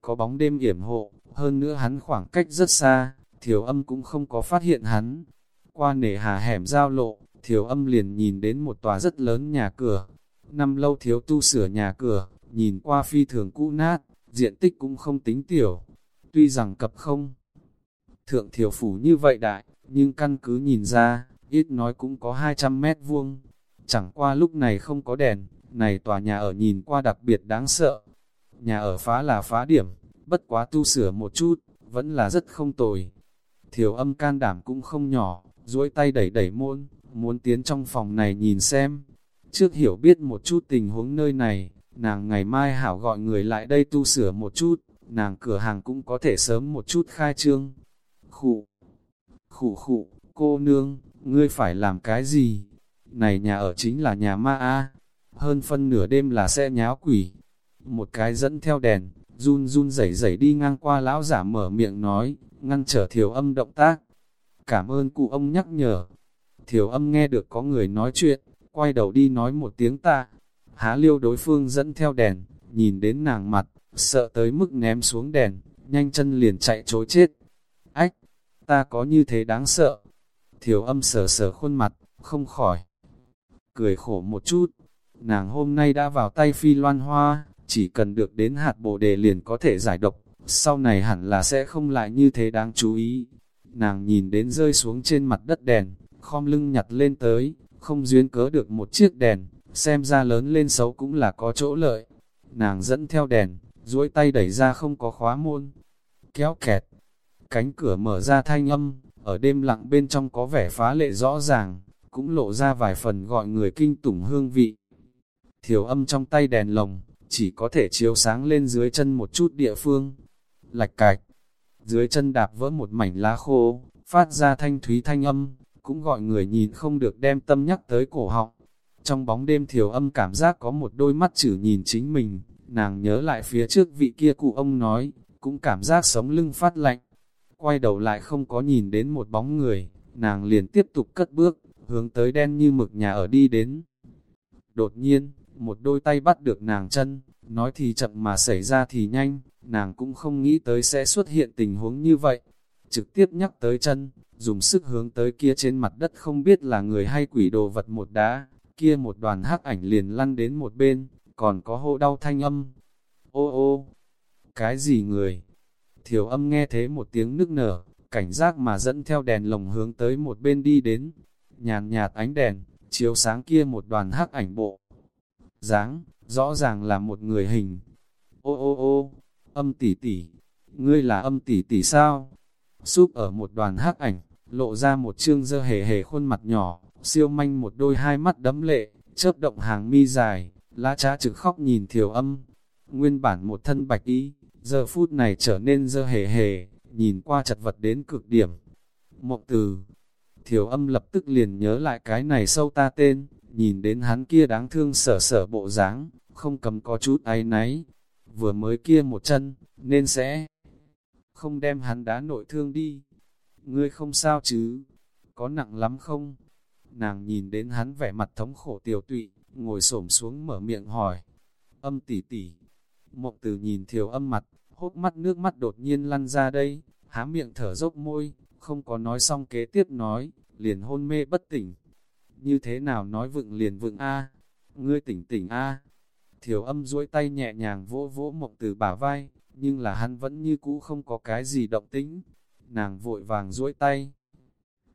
Có bóng đêm yểm hộ, hơn nữa hắn khoảng cách rất xa, thiểu âm cũng không có phát hiện hắn. Qua nề hà hẻm giao lộ, thiểu âm liền nhìn đến một tòa rất lớn nhà cửa. Năm lâu thiếu tu sửa nhà cửa, nhìn qua phi thường cũ nát, diện tích cũng không tính tiểu. Tuy rằng cập không thượng thiểu phủ như vậy đại, nhưng căn cứ nhìn ra, ít nói cũng có 200 mét vuông. Chẳng qua lúc này không có đèn, này tòa nhà ở nhìn qua đặc biệt đáng sợ. Nhà ở phá là phá điểm, bất quá tu sửa một chút, vẫn là rất không tồi. Thiểu âm can đảm cũng không nhỏ, duỗi tay đẩy đẩy môn, muốn tiến trong phòng này nhìn xem. Trước hiểu biết một chút tình huống nơi này, nàng ngày mai hảo gọi người lại đây tu sửa một chút, nàng cửa hàng cũng có thể sớm một chút khai trương. Khụ, khụ khụ, cô nương, ngươi phải làm cái gì? Này nhà ở chính là nhà ma A, hơn phân nửa đêm là xe nháo quỷ. Một cái dẫn theo đèn, run run rẩy rẩy đi ngang qua lão giả mở miệng nói, ngăn trở thiểu âm động tác. Cảm ơn cụ ông nhắc nhở. Thiểu âm nghe được có người nói chuyện, quay đầu đi nói một tiếng ta. Há liêu đối phương dẫn theo đèn, nhìn đến nàng mặt, sợ tới mức ném xuống đèn, nhanh chân liền chạy trối chết. Ách, ta có như thế đáng sợ. Thiểu âm sờ sờ khuôn mặt, không khỏi. Cười khổ một chút, nàng hôm nay đã vào tay phi loan hoa, chỉ cần được đến hạt bồ đề liền có thể giải độc, sau này hẳn là sẽ không lại như thế đáng chú ý. Nàng nhìn đến rơi xuống trên mặt đất đèn, khom lưng nhặt lên tới, không duyên cớ được một chiếc đèn, xem ra lớn lên xấu cũng là có chỗ lợi. Nàng dẫn theo đèn, duỗi tay đẩy ra không có khóa môn, kéo kẹt. Cánh cửa mở ra thanh âm, ở đêm lặng bên trong có vẻ phá lệ rõ ràng, cũng lộ ra vài phần gọi người kinh tủng hương vị. Thiểu âm trong tay đèn lồng, chỉ có thể chiếu sáng lên dưới chân một chút địa phương. Lạch cạch, dưới chân đạp vỡ một mảnh lá khô, phát ra thanh thúy thanh âm, cũng gọi người nhìn không được đem tâm nhắc tới cổ họng. Trong bóng đêm thiểu âm cảm giác có một đôi mắt chử nhìn chính mình, nàng nhớ lại phía trước vị kia cụ ông nói, cũng cảm giác sống lưng phát lạnh. Quay đầu lại không có nhìn đến một bóng người, nàng liền tiếp tục cất bước, hướng tới đen như mực nhà ở đi đến. Đột nhiên, một đôi tay bắt được nàng chân, nói thì chậm mà xảy ra thì nhanh, nàng cũng không nghĩ tới sẽ xuất hiện tình huống như vậy. Trực tiếp nhắc tới chân, dùng sức hướng tới kia trên mặt đất không biết là người hay quỷ đồ vật một đá, kia một đoàn hắc ảnh liền lăn đến một bên, còn có hô đau thanh âm. Ô ô, cái gì người? Thiểu âm nghe thế một tiếng nức nở, cảnh giác mà dẫn theo đèn lồng hướng tới một bên đi đến. Nhàn nhạt ánh đèn, chiếu sáng kia một đoàn hắc ảnh bộ. dáng rõ ràng là một người hình. Ô ô ô, âm tỷ tỷ, ngươi là âm tỷ tỷ sao? Súp ở một đoàn hắc ảnh, lộ ra một chương dơ hề hề khuôn mặt nhỏ, siêu manh một đôi hai mắt đấm lệ, chớp động hàng mi dài, lá trá trực khóc nhìn thiểu âm. Nguyên bản một thân bạch ý giờ phút này trở nên dơ hề hề, nhìn qua chật vật đến cực điểm. Mộng từ, thiểu âm lập tức liền nhớ lại cái này sâu ta tên, nhìn đến hắn kia đáng thương sở sở bộ dáng, không cầm có chút áy náy. Vừa mới kia một chân, nên sẽ không đem hắn đá nội thương đi. Ngươi không sao chứ? Có nặng lắm không? Nàng nhìn đến hắn vẻ mặt thống khổ tiểu tụy, ngồi xổm xuống mở miệng hỏi. Âm tỉ tỉ. Mộng từ nhìn thiểu âm mặt, hốt mắt nước mắt đột nhiên lăn ra đây, há miệng thở dốc môi, không có nói xong kế tiếp nói, liền hôn mê bất tỉnh. Như thế nào nói vựng liền vựng a ngươi tỉnh tỉnh a Thiểu âm duỗi tay nhẹ nhàng vỗ vỗ mộng từ bả vai, nhưng là hắn vẫn như cũ không có cái gì động tĩnh. Nàng vội vàng duỗi tay.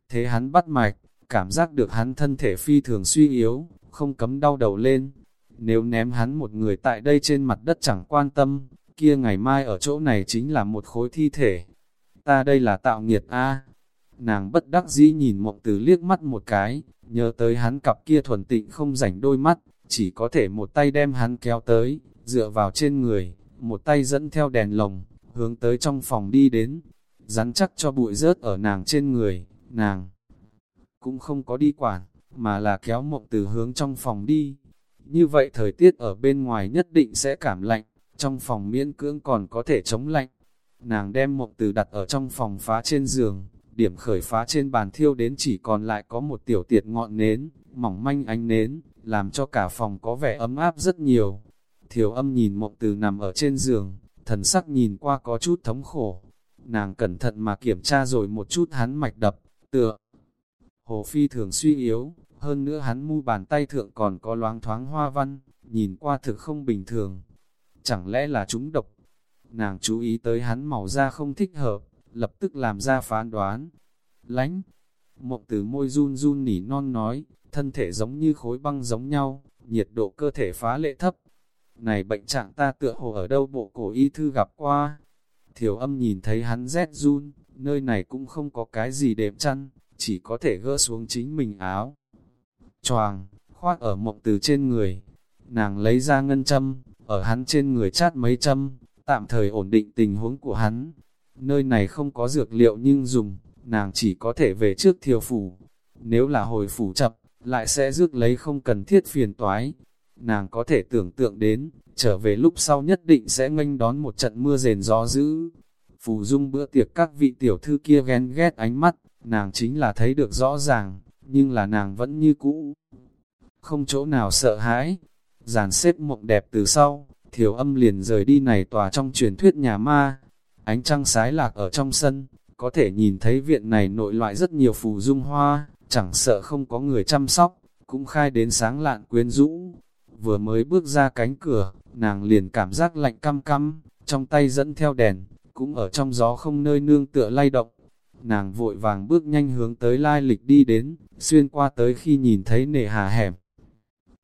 Thế hắn bắt mạch, cảm giác được hắn thân thể phi thường suy yếu, không cấm đau đầu lên. Nếu ném hắn một người tại đây trên mặt đất chẳng quan tâm, kia ngày mai ở chỗ này chính là một khối thi thể. Ta đây là tạo nghiệt a Nàng bất đắc dĩ nhìn mộng từ liếc mắt một cái, nhớ tới hắn cặp kia thuần tịnh không rảnh đôi mắt, chỉ có thể một tay đem hắn kéo tới, dựa vào trên người, một tay dẫn theo đèn lồng, hướng tới trong phòng đi đến, rắn chắc cho bụi rớt ở nàng trên người, nàng cũng không có đi quản, mà là kéo mộng từ hướng trong phòng đi. Như vậy thời tiết ở bên ngoài nhất định sẽ cảm lạnh, trong phòng miễn cưỡng còn có thể chống lạnh. Nàng đem mộng từ đặt ở trong phòng phá trên giường, điểm khởi phá trên bàn thiêu đến chỉ còn lại có một tiểu tiệt ngọn nến, mỏng manh ánh nến, làm cho cả phòng có vẻ ấm áp rất nhiều. thiếu âm nhìn mộng từ nằm ở trên giường, thần sắc nhìn qua có chút thống khổ. Nàng cẩn thận mà kiểm tra rồi một chút hắn mạch đập, tựa. Hồ Phi thường suy yếu, hơn nữa hắn mu bàn tay thượng còn có loáng thoáng hoa văn, nhìn qua thực không bình thường. Chẳng lẽ là chúng độc? Nàng chú ý tới hắn màu da không thích hợp, lập tức làm ra phán đoán. Lánh, mộng từ môi run run nỉ non nói, thân thể giống như khối băng giống nhau, nhiệt độ cơ thể phá lệ thấp. Này bệnh trạng ta tựa hồ ở đâu bộ cổ y thư gặp qua. Thiểu âm nhìn thấy hắn rét run, nơi này cũng không có cái gì đệm chăn, chỉ có thể gỡ xuống chính mình áo. Choàng, khoác ở mộng từ trên người. Nàng lấy ra ngân châm, ở hắn trên người chát mấy châm, tạm thời ổn định tình huống của hắn. Nơi này không có dược liệu nhưng dùng, nàng chỉ có thể về trước thiều phủ. Nếu là hồi phủ chậm, lại sẽ rước lấy không cần thiết phiền toái. Nàng có thể tưởng tượng đến, trở về lúc sau nhất định sẽ nghênh đón một trận mưa rền gió dữ. Phù dung bữa tiệc các vị tiểu thư kia ghen ghét ánh mắt, nàng chính là thấy được rõ ràng, nhưng là nàng vẫn như cũ. Không chỗ nào sợ hãi, giàn xếp mộng đẹp từ sau, thiểu âm liền rời đi này tòa trong truyền thuyết nhà ma. Ánh trăng sái lạc ở trong sân, có thể nhìn thấy viện này nội loại rất nhiều phù dung hoa, chẳng sợ không có người chăm sóc, cũng khai đến sáng lạn quyến rũ. Vừa mới bước ra cánh cửa, nàng liền cảm giác lạnh căm căm, trong tay dẫn theo đèn, cũng ở trong gió không nơi nương tựa lay động. Nàng vội vàng bước nhanh hướng tới lai lịch đi đến, xuyên qua tới khi nhìn thấy nề hà hẻm.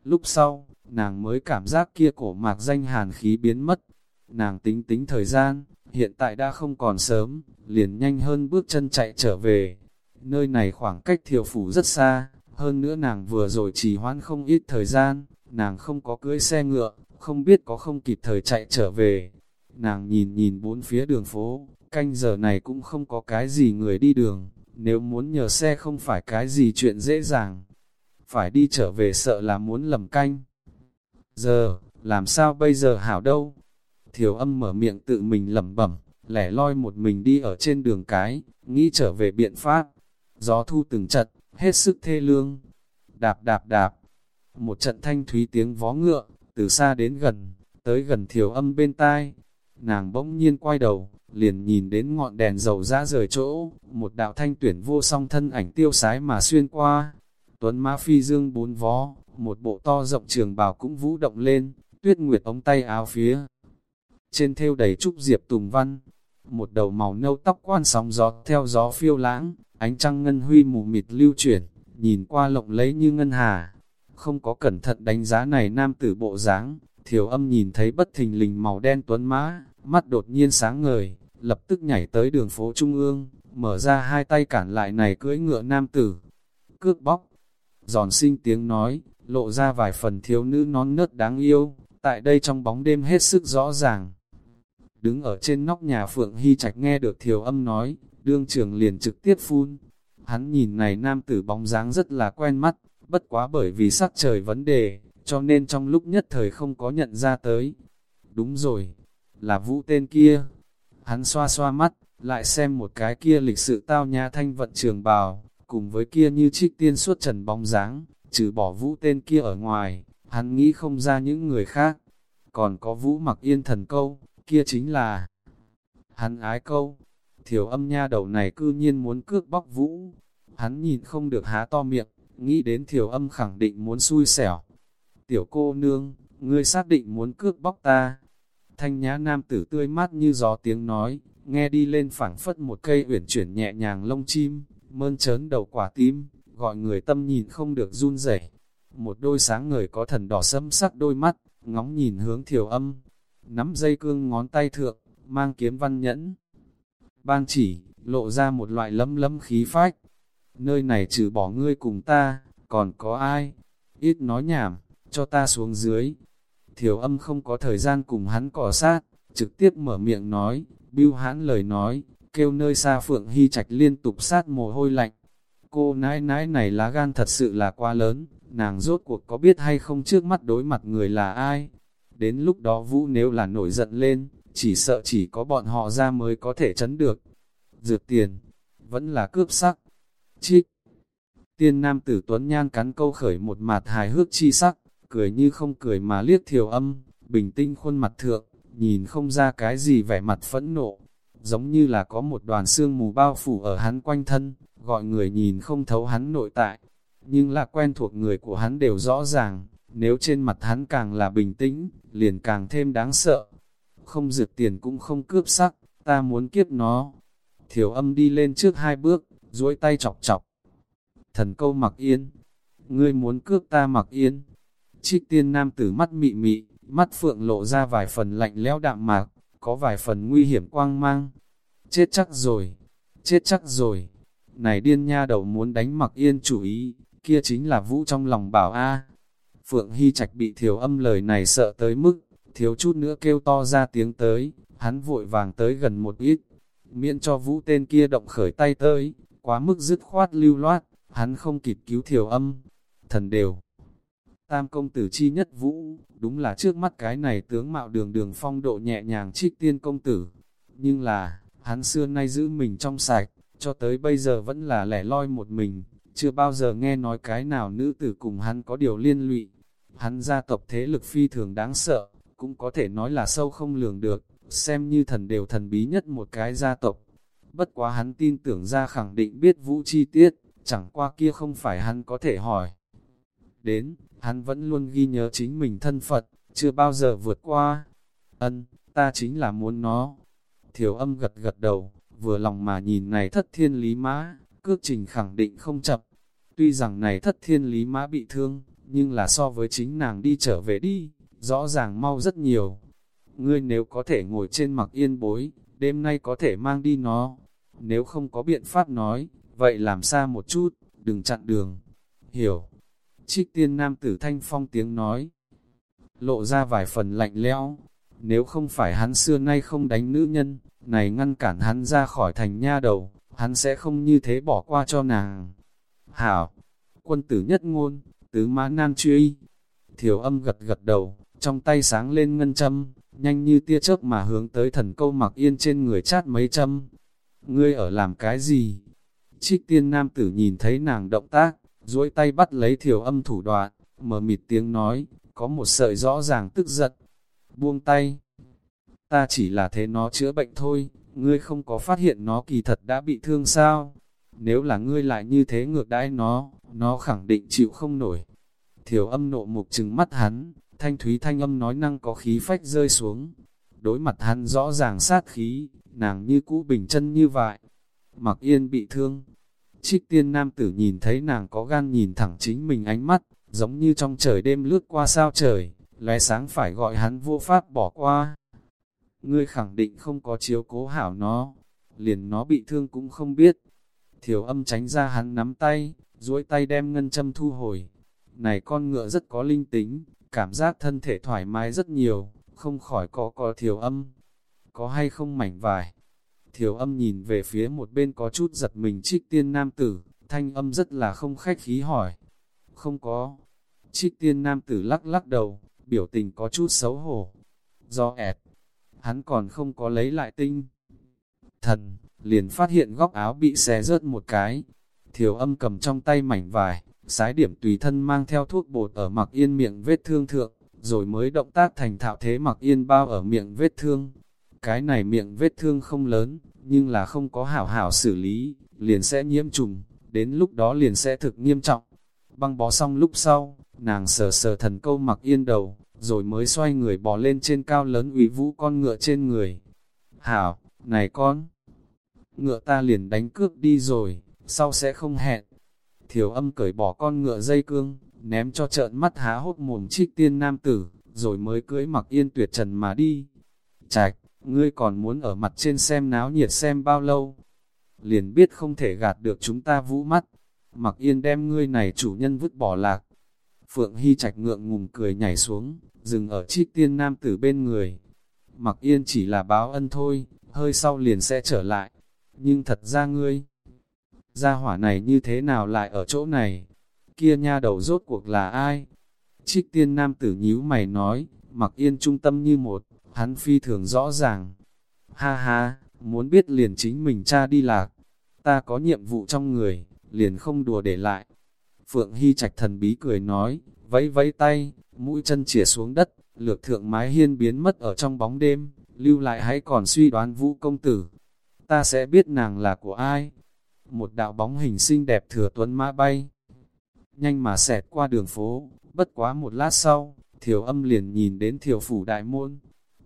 Lúc sau, nàng mới cảm giác kia cổ mạc danh hàn khí biến mất. Nàng tính tính thời gian, hiện tại đã không còn sớm, liền nhanh hơn bước chân chạy trở về. Nơi này khoảng cách thiều phủ rất xa, hơn nữa nàng vừa rồi trì hoãn không ít thời gian, nàng không có cưỡi xe ngựa, không biết có không kịp thời chạy trở về. Nàng nhìn nhìn bốn phía đường phố, canh giờ này cũng không có cái gì người đi đường, nếu muốn nhờ xe không phải cái gì chuyện dễ dàng. Phải đi trở về sợ là muốn lầm canh. Giờ, làm sao bây giờ hảo đâu? Thiểu âm mở miệng tự mình lẩm bẩm, lẻ loi một mình đi ở trên đường cái, nghĩ trở về biện pháp. Gió thu từng trận, hết sức thê lương. Đạp đạp đạp, một trận thanh thúy tiếng vó ngựa, từ xa đến gần, tới gần thiểu âm bên tai. Nàng bỗng nhiên quay đầu, liền nhìn đến ngọn đèn dầu ra rời chỗ, một đạo thanh tuyển vô song thân ảnh tiêu sái mà xuyên qua. Tuấn Mã Phi Dương bốn vó, một bộ to rộng trường bào cũng vũ động lên, tuyết nguyệt ống tay áo phía. Trên thêu đầy trúc diệp tùng văn, một đầu màu nâu tóc quan sóng gió theo gió phiêu lãng, ánh trăng ngân huy mù mịt lưu chuyển, nhìn qua lộng lấy như ngân hà. Không có cẩn thận đánh giá này nam tử bộ dáng, thiểu âm nhìn thấy bất thình lình màu đen tuấn mã, mắt đột nhiên sáng ngời, lập tức nhảy tới đường phố trung ương, mở ra hai tay cản lại này cưỡi ngựa nam tử. Cước bóc, giòn sinh tiếng nói, lộ ra vài phần thiếu nữ nón nớt đáng yêu, tại đây trong bóng đêm hết sức rõ ràng. Đứng ở trên nóc nhà Phượng Hy Trạch nghe được thiểu âm nói, đương trường liền trực tiếp phun. Hắn nhìn này nam tử bóng dáng rất là quen mắt, bất quá bởi vì sắc trời vấn đề, cho nên trong lúc nhất thời không có nhận ra tới. Đúng rồi, là vũ tên kia. Hắn xoa xoa mắt, lại xem một cái kia lịch sự tao nhã thanh vận trường bào, cùng với kia như trích tiên suốt trần bóng dáng, trừ bỏ vũ tên kia ở ngoài, hắn nghĩ không ra những người khác. Còn có vũ mặc yên thần câu, kia chính là hắn ái câu. Thiểu âm nha đầu này cư nhiên muốn cước bóc vũ. Hắn nhìn không được há to miệng, nghĩ đến thiểu âm khẳng định muốn xui xẻo. Tiểu cô nương, ngươi xác định muốn cước bóc ta. Thanh nhã nam tử tươi mát như gió tiếng nói, nghe đi lên phảng phất một cây uyển chuyển nhẹ nhàng lông chim, mơn trớn đầu quả tím, gọi người tâm nhìn không được run rẩy. Một đôi sáng người có thần đỏ sẫm sắc đôi mắt, ngóng nhìn hướng thiểu âm, nắm dây cương ngón tay thượng, mang kiếm văn nhẫn. Ban chỉ, lộ ra một loại lấm lấm khí phách. Nơi này trừ bỏ ngươi cùng ta, còn có ai? Ít nói nhảm, cho ta xuống dưới thiếu âm không có thời gian cùng hắn cỏ sát, trực tiếp mở miệng nói, bưu hãn lời nói, kêu nơi xa Phượng Hy Trạch liên tục sát mồ hôi lạnh. Cô nãi nãi này lá gan thật sự là quá lớn, nàng rốt cuộc có biết hay không trước mắt đối mặt người là ai. Đến lúc đó Vũ nếu là nổi giận lên, chỉ sợ chỉ có bọn họ ra mới có thể chấn được. Dược tiền, vẫn là cướp sắc. Chích! Tiên nam tử Tuấn Nhan cắn câu khởi một mặt hài hước chi sắc, cười như không cười mà liếc thiểu âm, bình tĩnh khuôn mặt thượng, nhìn không ra cái gì vẻ mặt phẫn nộ, giống như là có một đoàn xương mù bao phủ ở hắn quanh thân, gọi người nhìn không thấu hắn nội tại, nhưng là quen thuộc người của hắn đều rõ ràng, nếu trên mặt hắn càng là bình tĩnh, liền càng thêm đáng sợ. Không dược tiền cũng không cướp sắc, ta muốn kiếp nó. Thiểu âm đi lên trước hai bước, duỗi tay chọc chọc. Thần câu mặc yên, ngươi muốn cướp ta mặc yên. Trích tiên nam tử mắt mị mị, mắt phượng lộ ra vài phần lạnh lẽo đạm mạc, có vài phần nguy hiểm quang mang. Chết chắc rồi, chết chắc rồi. Này điên nha đầu muốn đánh mặc yên chủ ý, kia chính là vũ trong lòng bảo a. Phượng Hy Trạch bị thiểu âm lời này sợ tới mức, thiếu chút nữa kêu to ra tiếng tới, hắn vội vàng tới gần một ít, miễn cho vũ tên kia động khởi tay tới, quá mức dứt khoát lưu loát, hắn không kịp cứu thiểu âm, thần đều. Tam công tử chi nhất vũ, đúng là trước mắt cái này tướng mạo đường đường phong độ nhẹ nhàng trích tiên công tử. Nhưng là, hắn xưa nay giữ mình trong sạch, cho tới bây giờ vẫn là lẻ loi một mình, chưa bao giờ nghe nói cái nào nữ tử cùng hắn có điều liên lụy. Hắn gia tộc thế lực phi thường đáng sợ, cũng có thể nói là sâu không lường được, xem như thần đều thần bí nhất một cái gia tộc. Bất quá hắn tin tưởng ra khẳng định biết vũ chi tiết, chẳng qua kia không phải hắn có thể hỏi. Đến, hắn vẫn luôn ghi nhớ chính mình thân Phật, chưa bao giờ vượt qua. Ân, ta chính là muốn nó. Thiểu âm gật gật đầu, vừa lòng mà nhìn này thất thiên lý mã, cước trình khẳng định không chậm. Tuy rằng này thất thiên lý mã bị thương, nhưng là so với chính nàng đi trở về đi, rõ ràng mau rất nhiều. Ngươi nếu có thể ngồi trên mặc yên bối, đêm nay có thể mang đi nó. Nếu không có biện pháp nói, vậy làm xa một chút, đừng chặn đường. Hiểu. Trích tiên nam tử thanh phong tiếng nói. Lộ ra vài phần lạnh lẽo. Nếu không phải hắn xưa nay không đánh nữ nhân, này ngăn cản hắn ra khỏi thành nha đầu, hắn sẽ không như thế bỏ qua cho nàng. Hảo, quân tử nhất ngôn, tứ mã nan truy. Thiểu âm gật gật đầu, trong tay sáng lên ngân châm, nhanh như tia chớp mà hướng tới thần câu mặc yên trên người chát mấy châm. Ngươi ở làm cái gì? Trích tiên nam tử nhìn thấy nàng động tác, duỗi tay bắt lấy thiểu âm thủ đoạn, mờ mịt tiếng nói, có một sợi rõ ràng tức giận. Buông tay. Ta chỉ là thế nó chữa bệnh thôi, ngươi không có phát hiện nó kỳ thật đã bị thương sao? Nếu là ngươi lại như thế ngược đãi nó, nó khẳng định chịu không nổi. Thiểu âm nộ mục trừng mắt hắn, thanh thúy thanh âm nói năng có khí phách rơi xuống. Đối mặt hắn rõ ràng sát khí, nàng như cũ bình chân như vậy. Mặc yên bị thương. Trích tiên nam tử nhìn thấy nàng có gan nhìn thẳng chính mình ánh mắt, giống như trong trời đêm lướt qua sao trời, lóe sáng phải gọi hắn vô pháp bỏ qua. Ngươi khẳng định không có chiếu cố hảo nó, liền nó bị thương cũng không biết. Thiểu âm tránh ra hắn nắm tay, duỗi tay đem ngân châm thu hồi. Này con ngựa rất có linh tính, cảm giác thân thể thoải mái rất nhiều, không khỏi có có thiểu âm. Có hay không mảnh vải? Thiểu âm nhìn về phía một bên có chút giật mình trích tiên nam tử, thanh âm rất là không khách khí hỏi. Không có. Trích tiên nam tử lắc lắc đầu, biểu tình có chút xấu hổ. Do ẹt, hắn còn không có lấy lại tinh. Thần, liền phát hiện góc áo bị xé rớt một cái. Thiểu âm cầm trong tay mảnh vải, sái điểm tùy thân mang theo thuốc bột ở mặc yên miệng vết thương thượng, rồi mới động tác thành thạo thế mặc yên bao ở miệng vết thương. Cái này miệng vết thương không lớn, nhưng là không có hảo hảo xử lý, liền sẽ nhiễm trùng, đến lúc đó liền sẽ thực nghiêm trọng. Băng bó xong lúc sau, nàng sờ sờ thần câu mặc yên đầu, rồi mới xoay người bò lên trên cao lớn ủy vũ con ngựa trên người. Hảo, này con! Ngựa ta liền đánh cước đi rồi, sau sẽ không hẹn. Thiểu âm cởi bỏ con ngựa dây cương, ném cho trợn mắt há hốt mồm trích tiên nam tử, rồi mới cưỡi mặc yên tuyệt trần mà đi. Chạch, ngươi còn muốn ở mặt trên xem náo nhiệt xem bao lâu? Liền biết không thể gạt được chúng ta vũ mắt. Mặc yên đem ngươi này chủ nhân vứt bỏ lạc. Phượng Hy Trạch ngượng ngùng cười nhảy xuống, dừng ở trích tiên nam tử bên người. Mặc yên chỉ là báo ân thôi, hơi sau liền sẽ trở lại. Nhưng thật ra ngươi, gia hỏa này như thế nào lại ở chỗ này? Kia nha đầu rốt cuộc là ai? Trích tiên nam tử nhíu mày nói, mặc yên trung tâm như một, hắn phi thường rõ ràng. Ha ha, muốn biết liền chính mình cha đi lạc. Ta có nhiệm vụ trong người, liền không đùa để lại. Phượng Hy Trạch thần bí cười nói, vẫy vẫy tay, mũi chân chỉa xuống đất, lược thượng mái hiên biến mất ở trong bóng đêm, lưu lại hãy còn suy đoán vũ công tử. Ta sẽ biết nàng là của ai. Một đạo bóng hình xinh đẹp thừa tuấn mã bay. Nhanh mà xẹt qua đường phố, bất quá một lát sau, thiểu âm liền nhìn đến thiểu phủ đại môn.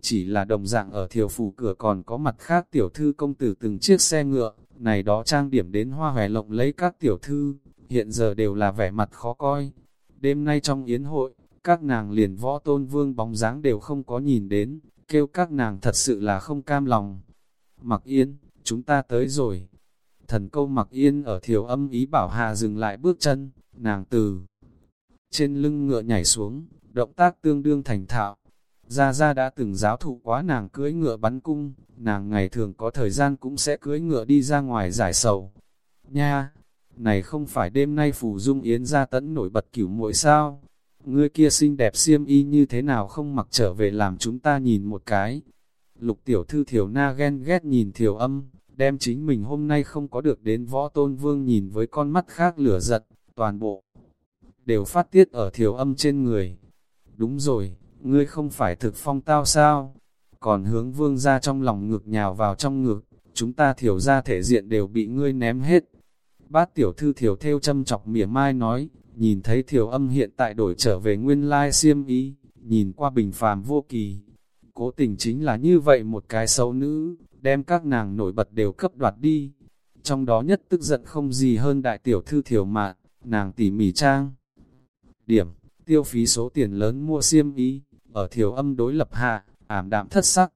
Chỉ là đồng dạng ở thiểu phủ cửa còn có mặt khác tiểu thư công tử từng chiếc xe ngựa, này đó trang điểm đến hoa hòe lộng lấy các tiểu thư, hiện giờ đều là vẻ mặt khó coi. Đêm nay trong yến hội, các nàng liền võ tôn vương bóng dáng đều không có nhìn đến, kêu các nàng thật sự là không cam lòng. Mặc yên, chúng ta tới rồi. Thần câu mặc yên ở thiểu âm ý bảo hà dừng lại bước chân, nàng từ trên lưng ngựa nhảy xuống, động tác tương đương thành thạo. Gia Gia đã từng giáo thụ quá nàng cưới ngựa bắn cung, nàng ngày thường có thời gian cũng sẽ cưới ngựa đi ra ngoài giải sầu. Nha, này không phải đêm nay phù dung yến ra tẫn nổi bật cửu muội sao? Ngươi kia xinh đẹp xiêm y như thế nào không mặc trở về làm chúng ta nhìn một cái. Lục tiểu thư thiểu na ghen ghét nhìn thiểu âm, đem chính mình hôm nay không có được đến võ tôn vương nhìn với con mắt khác lửa giật, toàn bộ đều phát tiết ở thiểu âm trên người. Đúng rồi, ngươi không phải thực phong tao sao? Còn hướng vương ra trong lòng ngực nhào vào trong ngực, chúng ta thiểu ra thể diện đều bị ngươi ném hết. Bát tiểu thư thiểu theo châm chọc mỉa mai nói, nhìn thấy thiểu âm hiện tại đổi trở về nguyên lai siêm ý, nhìn qua bình phàm vô kỳ. Cố tình chính là như vậy một cái xấu nữ, đem các nàng nổi bật đều cấp đoạt đi. Trong đó nhất tức giận không gì hơn đại tiểu thư thiểu mạn, nàng tỉ mỉ trang. Điểm, tiêu phí số tiền lớn mua xiêm ý, ở thiểu âm đối lập hạ, ảm đạm thất sắc.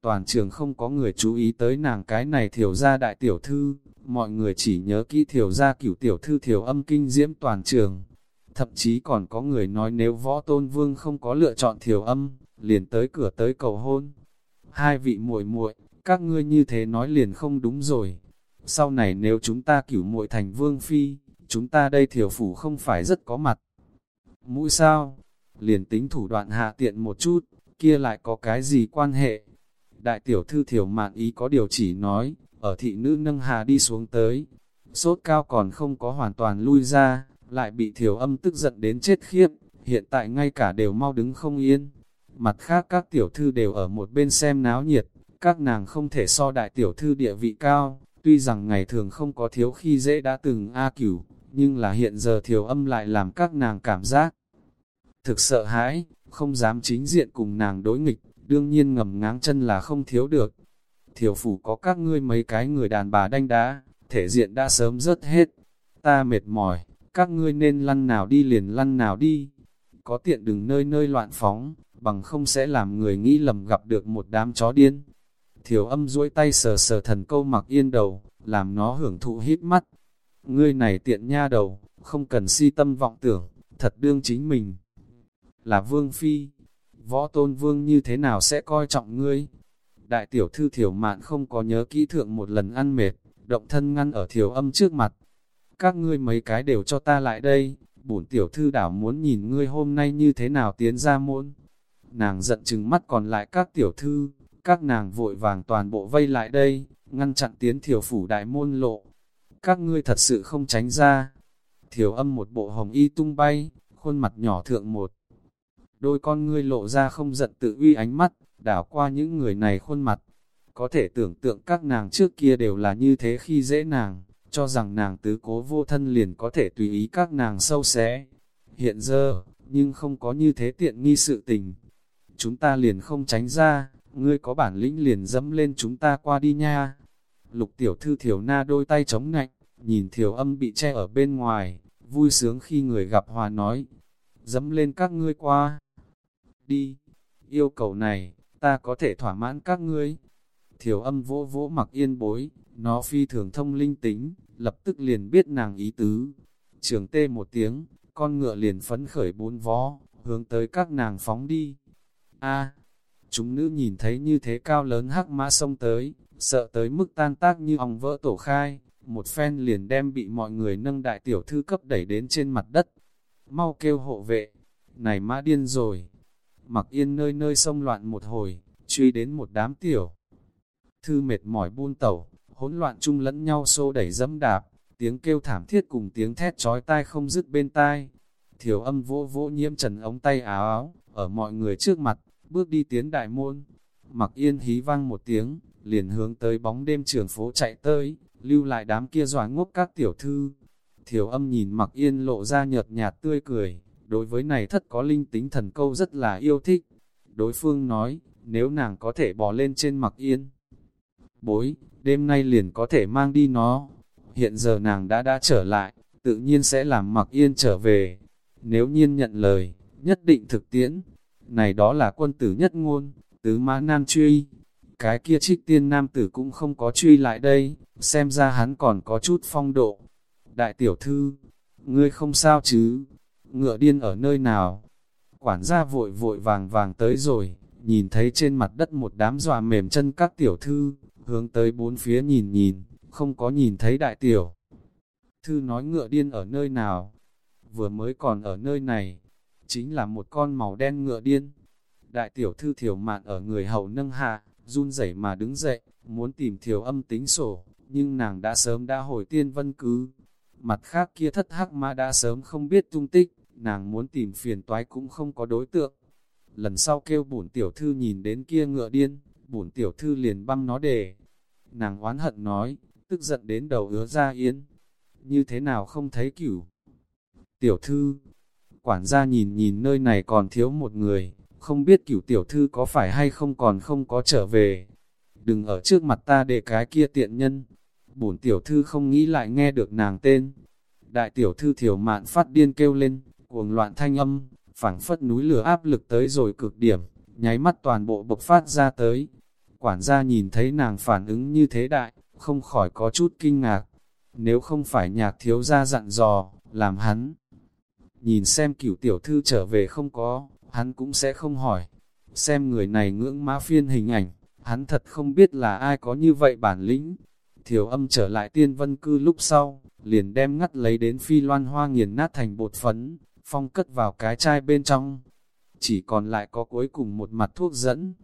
Toàn trường không có người chú ý tới nàng cái này thiểu ra đại tiểu thư, mọi người chỉ nhớ kỹ thiểu ra cửu tiểu thư thiểu âm kinh diễm toàn trường. Thậm chí còn có người nói nếu võ tôn vương không có lựa chọn thiểu âm, liền tới cửa tới cầu hôn. Hai vị muội muội các ngươi như thế nói liền không đúng rồi. Sau này nếu chúng ta cửu muội thành vương phi, chúng ta đây thiểu phủ không phải rất có mặt. Mũi sao? Liền tính thủ đoạn hạ tiện một chút, kia lại có cái gì quan hệ? Đại tiểu thư thiểu mạn ý có điều chỉ nói, ở thị nữ nâng hà đi xuống tới. Sốt cao còn không có hoàn toàn lui ra, lại bị thiểu âm tức giận đến chết khiếp, hiện tại ngay cả đều mau đứng không yên. Mặt khác các tiểu thư đều ở một bên xem náo nhiệt, các nàng không thể so đại tiểu thư địa vị cao, tuy rằng ngày thường không có thiếu khi dễ đã từng A cửu, nhưng là hiện giờ thiểu âm lại làm các nàng cảm giác thực sợ hãi, không dám chính diện cùng nàng đối nghịch, đương nhiên ngầm ngáng chân là không thiếu được. Thiểu phủ có các ngươi mấy cái người đàn bà đanh đá, thể diện đã sớm rớt hết. Ta mệt mỏi, các ngươi nên lăn nào đi liền lăn nào đi. Có tiện đừng nơi nơi loạn phóng, bằng không sẽ làm người nghĩ lầm gặp được một đám chó điên. Thiểu âm duỗi tay sờ sờ thần câu mặc yên đầu, làm nó hưởng thụ hít mắt. Ngươi này tiện nha đầu, không cần si tâm vọng tưởng, thật đương chính mình là vương phi. Võ tôn vương như thế nào sẽ coi trọng ngươi? Đại tiểu thư thiểu mạn không có nhớ kỹ thượng một lần ăn mệt, động thân ngăn ở thiểu âm trước mặt. Các ngươi mấy cái đều cho ta lại đây, bổn tiểu thư đảo muốn nhìn ngươi hôm nay như thế nào tiến ra môn. Nàng giận chừng mắt còn lại các tiểu thư, các nàng vội vàng toàn bộ vây lại đây, ngăn chặn tiến thiểu phủ đại môn lộ. Các ngươi thật sự không tránh ra. Thiểu âm một bộ hồng y tung bay, khuôn mặt nhỏ thượng một đôi con ngươi lộ ra không giận tự uy ánh mắt, đảo qua những người này khuôn mặt. Có thể tưởng tượng các nàng trước kia đều là như thế khi dễ nàng, cho rằng nàng tứ cố vô thân liền có thể tùy ý các nàng sâu xé. Hiện giờ, nhưng không có như thế tiện nghi sự tình. Chúng ta liền không tránh ra, ngươi có bản lĩnh liền dẫm lên chúng ta qua đi nha. Lục tiểu thư thiểu na đôi tay chống nạnh, nhìn thiểu âm bị che ở bên ngoài, vui sướng khi người gặp hòa nói, dẫm lên các ngươi qua đi. Yêu cầu này, ta có thể thỏa mãn các ngươi. Thiểu âm vỗ vỗ mặc yên bối, nó phi thường thông linh tính, lập tức liền biết nàng ý tứ. Trường tê một tiếng, con ngựa liền phấn khởi bốn vó, hướng tới các nàng phóng đi. A, chúng nữ nhìn thấy như thế cao lớn hắc mã sông tới, sợ tới mức tan tác như ong vỡ tổ khai, một phen liền đem bị mọi người nâng đại tiểu thư cấp đẩy đến trên mặt đất. Mau kêu hộ vệ, này mã điên rồi, mặc yên nơi nơi sông loạn một hồi, truy đến một đám tiểu. Thư mệt mỏi buôn tẩu, hỗn loạn chung lẫn nhau xô đẩy dẫm đạp, tiếng kêu thảm thiết cùng tiếng thét chói tai không dứt bên tai. Thiểu âm vỗ vỗ nhiễm trần ống tay áo áo, ở mọi người trước mặt, bước đi tiến đại môn. Mặc yên hí vang một tiếng, liền hướng tới bóng đêm trường phố chạy tới, lưu lại đám kia dọa ngốc các tiểu thư. Thiểu âm nhìn mặc yên lộ ra nhợt nhạt tươi cười, đối với này thất có linh tính thần câu rất là yêu thích. Đối phương nói, nếu nàng có thể bò lên trên mặc yên, bối, đêm nay liền có thể mang đi nó. Hiện giờ nàng đã đã trở lại, tự nhiên sẽ làm mặc yên trở về. Nếu nhiên nhận lời, nhất định thực tiễn. Này đó là quân tử nhất ngôn, tứ mã nam truy. Cái kia trích tiên nam tử cũng không có truy lại đây, xem ra hắn còn có chút phong độ. Đại tiểu thư, ngươi không sao chứ? Ngựa điên ở nơi nào? Quản gia vội vội vàng vàng tới rồi, nhìn thấy trên mặt đất một đám dọa mềm chân các tiểu thư, hướng tới bốn phía nhìn nhìn, không có nhìn thấy đại tiểu. Thư nói ngựa điên ở nơi nào? Vừa mới còn ở nơi này, chính là một con màu đen ngựa điên. Đại tiểu thư thiểu mạn ở người hậu nâng hạ, run rẩy mà đứng dậy, muốn tìm thiểu âm tính sổ, nhưng nàng đã sớm đã hồi tiên vân cứ. Mặt khác kia thất hắc ma đã sớm không biết tung tích, nàng muốn tìm phiền toái cũng không có đối tượng. Lần sau kêu bổn tiểu thư nhìn đến kia ngựa điên, bổn tiểu thư liền băm nó đề. Nàng oán hận nói, tức giận đến đầu ứa ra yến. Như thế nào không thấy cửu? Tiểu thư, quản gia nhìn nhìn nơi này còn thiếu một người, không biết cửu tiểu thư có phải hay không còn không có trở về. Đừng ở trước mặt ta để cái kia tiện nhân. Bổn tiểu thư không nghĩ lại nghe được nàng tên. Đại tiểu thư thiểu mạn phát điên kêu lên, cuồng loạn thanh âm, phảng phất núi lửa áp lực tới rồi cực điểm, nháy mắt toàn bộ bộc phát ra tới. Quản gia nhìn thấy nàng phản ứng như thế đại, không khỏi có chút kinh ngạc. Nếu không phải nhạc thiếu gia dặn dò, làm hắn. Nhìn xem cửu tiểu thư trở về không có, hắn cũng sẽ không hỏi. Xem người này ngưỡng mã phiên hình ảnh, hắn thật không biết là ai có như vậy bản lĩnh. Thiểu âm trở lại tiên vân cư lúc sau, liền đem ngắt lấy đến phi loan hoa nghiền nát thành bột phấn, phong cất vào cái chai bên trong. Chỉ còn lại có cuối cùng một mặt thuốc dẫn.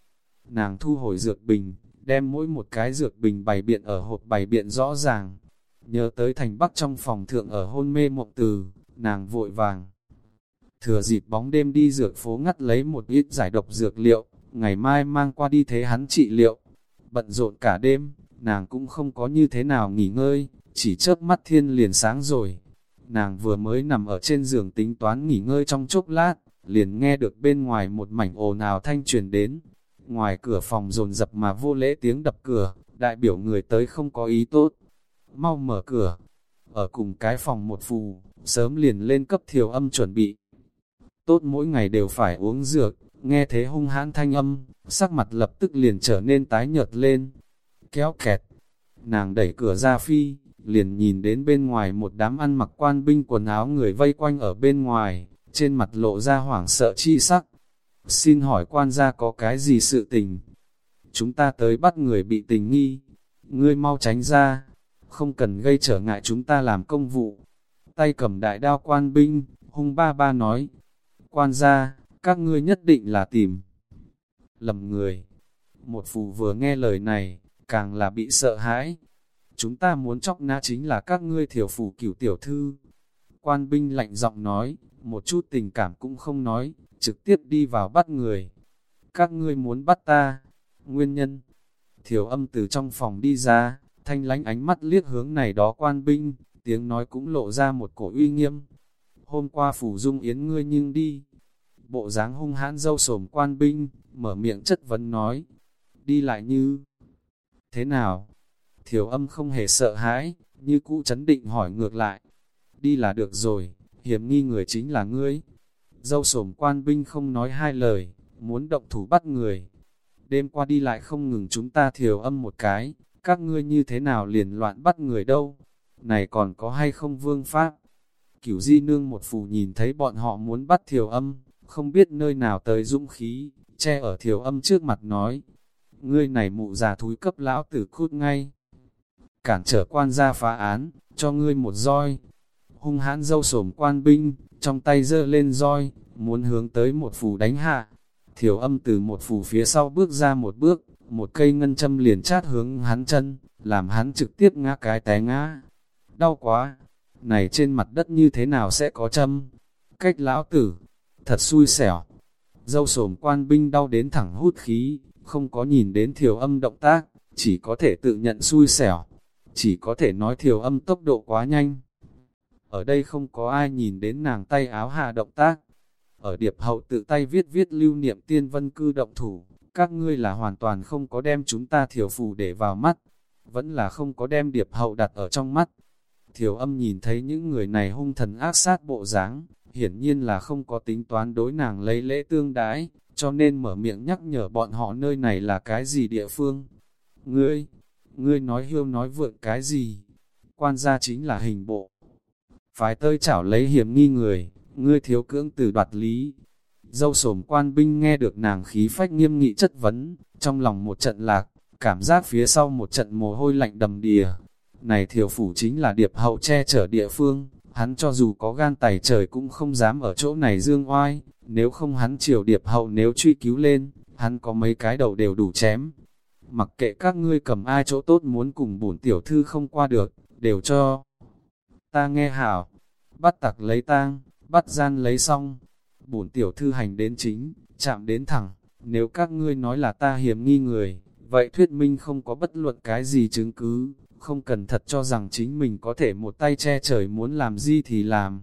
Nàng thu hồi dược bình, đem mỗi một cái dược bình bày biện ở hộp bày biện rõ ràng. Nhớ tới thành bắc trong phòng thượng ở hôn mê mộng từ, nàng vội vàng. Thừa dịp bóng đêm đi dược phố ngắt lấy một ít giải độc dược liệu, ngày mai mang qua đi thế hắn trị liệu. Bận rộn cả đêm, nàng cũng không có như thế nào nghỉ ngơi, chỉ chớp mắt thiên liền sáng rồi. Nàng vừa mới nằm ở trên giường tính toán nghỉ ngơi trong chốc lát, liền nghe được bên ngoài một mảnh ồn ào thanh truyền đến. Ngoài cửa phòng rồn dập mà vô lễ tiếng đập cửa, đại biểu người tới không có ý tốt. Mau mở cửa. Ở cùng cái phòng một phù, sớm liền lên cấp thiểu âm chuẩn bị. Tốt mỗi ngày đều phải uống dược, nghe thế hung hãn thanh âm, sắc mặt lập tức liền trở nên tái nhợt lên. Kéo kẹt, nàng đẩy cửa ra phi, liền nhìn đến bên ngoài một đám ăn mặc quan binh quần áo người vây quanh ở bên ngoài, trên mặt lộ ra hoảng sợ chi sắc. Xin hỏi quan gia có cái gì sự tình? Chúng ta tới bắt người bị tình nghi, ngươi mau tránh ra, không cần gây trở ngại chúng ta làm công vụ. Tay cầm đại đao quan binh, hung ba ba nói, quan gia, các ngươi nhất định là tìm. Lầm người, một phù vừa nghe lời này, càng là bị sợ hãi, chúng ta muốn chóc na chính là các ngươi thiểu phủ cửu tiểu thư. Quan binh lạnh giọng nói, một chút tình cảm cũng không nói, trực tiếp đi vào bắt người. Các ngươi muốn bắt ta, nguyên nhân. Thiểu âm từ trong phòng đi ra, thanh lánh ánh mắt liếc hướng này đó quan binh, tiếng nói cũng lộ ra một cổ uy nghiêm. Hôm qua phủ dung yến ngươi nhưng đi. Bộ dáng hung hãn dâu sổm quan binh, mở miệng chất vấn nói. Đi lại như... Thế nào? Thiểu âm không hề sợ hãi, như cũ chấn định hỏi ngược lại. Đi là được rồi, hiểm nghi người chính là ngươi. Dâu sổm quan binh không nói hai lời, muốn động thủ bắt người. Đêm qua đi lại không ngừng chúng ta thiểu âm một cái, các ngươi như thế nào liền loạn bắt người đâu. Này còn có hay không vương pháp? Cửu di nương một phù nhìn thấy bọn họ muốn bắt thiểu âm, không biết nơi nào tới dũng khí, che ở thiểu âm trước mặt nói. Ngươi này mụ già thúi cấp lão tử cút ngay cản trở quan gia phá án, cho ngươi một roi. Hung hãn dâu sổm quan binh, trong tay giơ lên roi, muốn hướng tới một phù đánh hạ. Thiểu âm từ một phù phía sau bước ra một bước, một cây ngân châm liền chát hướng hắn chân, làm hắn trực tiếp ngã cái té ngã. Đau quá, này trên mặt đất như thế nào sẽ có châm? Cách lão tử, thật xui xẻo. Dâu sổm quan binh đau đến thẳng hút khí, không có nhìn đến thiểu âm động tác, chỉ có thể tự nhận xui xẻo chỉ có thể nói thiểu âm tốc độ quá nhanh. Ở đây không có ai nhìn đến nàng tay áo hạ động tác. Ở điệp hậu tự tay viết viết lưu niệm tiên vân cư động thủ, các ngươi là hoàn toàn không có đem chúng ta thiểu phù để vào mắt, vẫn là không có đem điệp hậu đặt ở trong mắt. Thiểu âm nhìn thấy những người này hung thần ác sát bộ dáng, hiển nhiên là không có tính toán đối nàng lấy lễ tương đái, cho nên mở miệng nhắc nhở bọn họ nơi này là cái gì địa phương. Ngươi, ngươi nói hiêu nói vượn cái gì? Quan gia chính là hình bộ. Phái tơi chảo lấy hiểm nghi người, ngươi thiếu cưỡng từ đoạt lý. Dâu sổm quan binh nghe được nàng khí phách nghiêm nghị chất vấn, trong lòng một trận lạc, cảm giác phía sau một trận mồ hôi lạnh đầm đìa. Này thiểu phủ chính là điệp hậu che chở địa phương, hắn cho dù có gan tài trời cũng không dám ở chỗ này dương oai, nếu không hắn chiều điệp hậu nếu truy cứu lên, hắn có mấy cái đầu đều đủ chém. Mặc kệ các ngươi cầm ai chỗ tốt muốn cùng bổn tiểu thư không qua được, đều cho. Ta nghe hảo, bắt tặc lấy tang, bắt gian lấy xong, bổn tiểu thư hành đến chính, chạm đến thẳng, nếu các ngươi nói là ta hiểm nghi người, vậy thuyết minh không có bất luận cái gì chứng cứ, không cần thật cho rằng chính mình có thể một tay che trời muốn làm gì thì làm.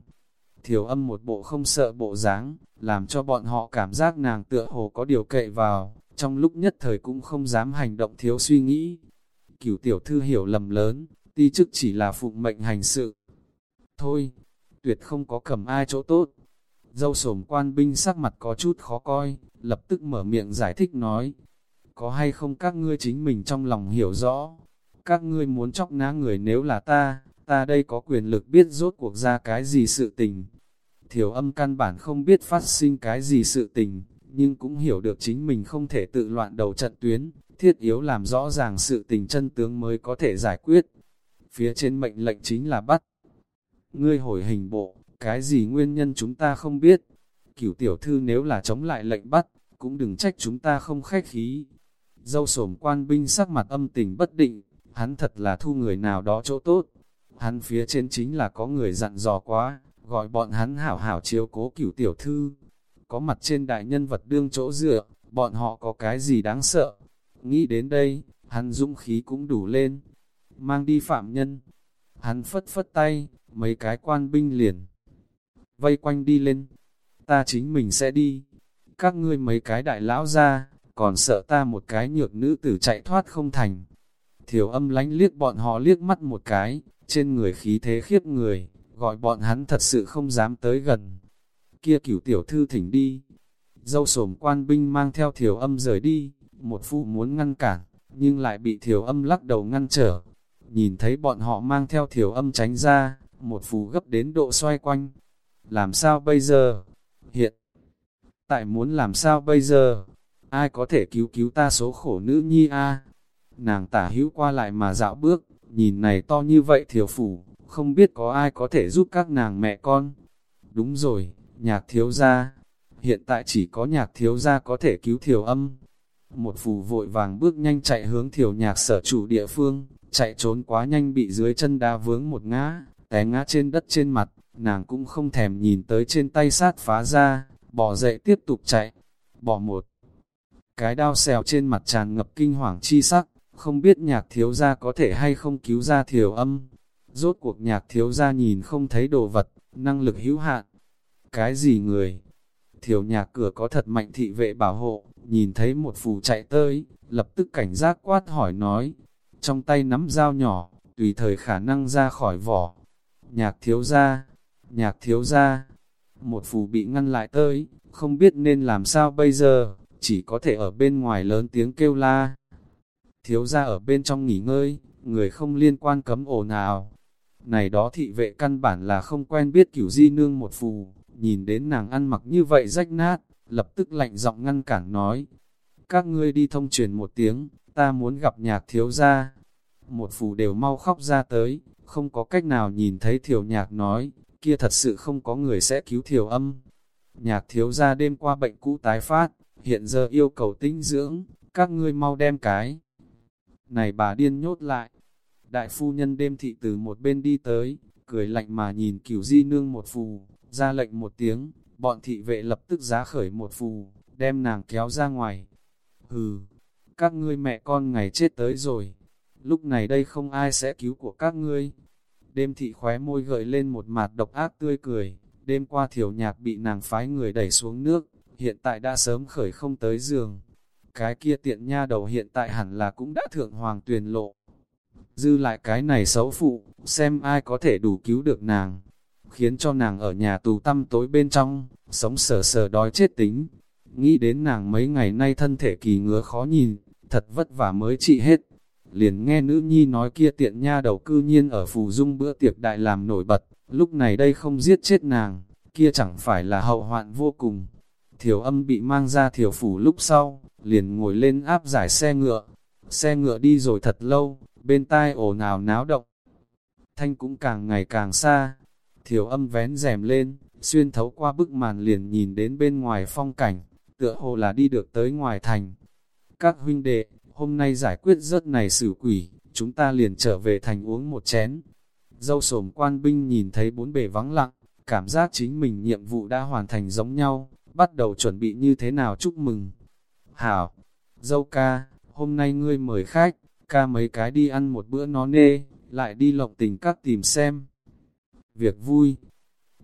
Thiểu âm một bộ không sợ bộ dáng, làm cho bọn họ cảm giác nàng tựa hồ có điều kệ vào, trong lúc nhất thời cũng không dám hành động thiếu suy nghĩ. Cửu tiểu thư hiểu lầm lớn, ti chức chỉ là phụng mệnh hành sự. Thôi, tuyệt không có cầm ai chỗ tốt. Dâu sổm quan binh sắc mặt có chút khó coi, lập tức mở miệng giải thích nói. Có hay không các ngươi chính mình trong lòng hiểu rõ, các ngươi muốn chóc ná người nếu là ta, ta đây có quyền lực biết rốt cuộc ra cái gì sự tình. Thiểu âm căn bản không biết phát sinh cái gì sự tình, nhưng cũng hiểu được chính mình không thể tự loạn đầu trận tuyến, thiết yếu làm rõ ràng sự tình chân tướng mới có thể giải quyết. Phía trên mệnh lệnh chính là bắt. Ngươi hồi hình bộ, cái gì nguyên nhân chúng ta không biết. Cửu tiểu thư nếu là chống lại lệnh bắt, cũng đừng trách chúng ta không khách khí. Dâu sổm quan binh sắc mặt âm tình bất định, hắn thật là thu người nào đó chỗ tốt. Hắn phía trên chính là có người dặn dò quá, gọi bọn hắn hảo hảo chiếu cố cửu tiểu thư. Có mặt trên đại nhân vật đương chỗ dựa, bọn họ có cái gì đáng sợ. Nghĩ đến đây, hắn dũng khí cũng đủ lên. Mang đi phạm nhân. Hắn phất phất tay, mấy cái quan binh liền. Vây quanh đi lên. Ta chính mình sẽ đi. Các ngươi mấy cái đại lão ra, còn sợ ta một cái nhược nữ tử chạy thoát không thành. Thiểu âm lánh liếc bọn họ liếc mắt một cái, trên người khí thế khiếp người, gọi bọn hắn thật sự không dám tới gần. Kia cửu tiểu thư thỉnh đi. Dâu sồm quan binh mang theo thiểu âm rời đi, một phụ muốn ngăn cản, nhưng lại bị thiểu âm lắc đầu ngăn trở. Nhìn thấy bọn họ mang theo thiểu âm tránh ra, một phù gấp đến độ xoay quanh. Làm sao bây giờ? Hiện tại muốn làm sao bây giờ? Ai có thể cứu cứu ta số khổ nữ nhi a? nàng tả hữu qua lại mà dạo bước, nhìn này to như vậy thiểu phủ, không biết có ai có thể giúp các nàng mẹ con. Đúng rồi, nhạc thiếu gia, hiện tại chỉ có nhạc thiếu gia có thể cứu thiểu âm. Một phù vội vàng bước nhanh chạy hướng thiểu nhạc sở chủ địa phương, chạy trốn quá nhanh bị dưới chân đá vướng một ngã, té ngã trên đất trên mặt, nàng cũng không thèm nhìn tới trên tay sát phá ra, bỏ dậy tiếp tục chạy, bỏ một. Cái đao xèo trên mặt tràn ngập kinh hoàng chi sắc, không biết nhạc thiếu gia có thể hay không cứu ra thiểu âm. Rốt cuộc nhạc thiếu gia nhìn không thấy đồ vật, năng lực hữu hạn. Cái gì người? Thiểu nhạc cửa có thật mạnh thị vệ bảo hộ, nhìn thấy một phù chạy tới, lập tức cảnh giác quát hỏi nói. Trong tay nắm dao nhỏ, tùy thời khả năng ra khỏi vỏ. Nhạc thiếu gia, nhạc thiếu gia. Một phù bị ngăn lại tới, không biết nên làm sao bây giờ, chỉ có thể ở bên ngoài lớn tiếng kêu la thiếu ra ở bên trong nghỉ ngơi, người không liên quan cấm ồn nào. Này đó thị vệ căn bản là không quen biết cửu di nương một phù, nhìn đến nàng ăn mặc như vậy rách nát, lập tức lạnh giọng ngăn cản nói. Các ngươi đi thông truyền một tiếng, ta muốn gặp nhạc thiếu gia. Một phù đều mau khóc ra tới, không có cách nào nhìn thấy thiểu nhạc nói, kia thật sự không có người sẽ cứu thiểu âm. Nhạc thiếu gia đêm qua bệnh cũ tái phát, hiện giờ yêu cầu tinh dưỡng, các ngươi mau đem cái này bà điên nhốt lại. Đại phu nhân đêm thị từ một bên đi tới, cười lạnh mà nhìn cửu di nương một phù, ra lệnh một tiếng, bọn thị vệ lập tức giá khởi một phù, đem nàng kéo ra ngoài. Hừ, các ngươi mẹ con ngày chết tới rồi, lúc này đây không ai sẽ cứu của các ngươi. Đêm thị khóe môi gợi lên một mặt độc ác tươi cười, đêm qua thiểu nhạc bị nàng phái người đẩy xuống nước, hiện tại đã sớm khởi không tới giường, cái kia tiện nha đầu hiện tại hẳn là cũng đã thượng hoàng tuyền lộ. Dư lại cái này xấu phụ, xem ai có thể đủ cứu được nàng khiến cho nàng ở nhà tù tăm tối bên trong, sống sờ sờ đói chết tính. Nghĩ đến nàng mấy ngày nay thân thể kỳ ngứa khó nhìn, thật vất vả mới trị hết. Liền nghe nữ nhi nói kia tiện nha đầu cư nhiên ở phù dung bữa tiệc đại làm nổi bật, lúc này đây không giết chết nàng, kia chẳng phải là hậu hoạn vô cùng. Thiểu âm bị mang ra thiểu phủ lúc sau, liền ngồi lên áp giải xe ngựa. Xe ngựa đi rồi thật lâu, bên tai ồn ào náo động. Thanh cũng càng ngày càng xa, thiểu âm vén rèm lên, xuyên thấu qua bức màn liền nhìn đến bên ngoài phong cảnh, tựa hồ là đi được tới ngoài thành. Các huynh đệ, hôm nay giải quyết rớt này xử quỷ, chúng ta liền trở về thành uống một chén. Dâu sổm quan binh nhìn thấy bốn bề vắng lặng, cảm giác chính mình nhiệm vụ đã hoàn thành giống nhau, bắt đầu chuẩn bị như thế nào chúc mừng. Hảo, dâu ca, hôm nay ngươi mời khách, ca mấy cái đi ăn một bữa nó nê, lại đi lộng tình các tìm xem. Việc vui,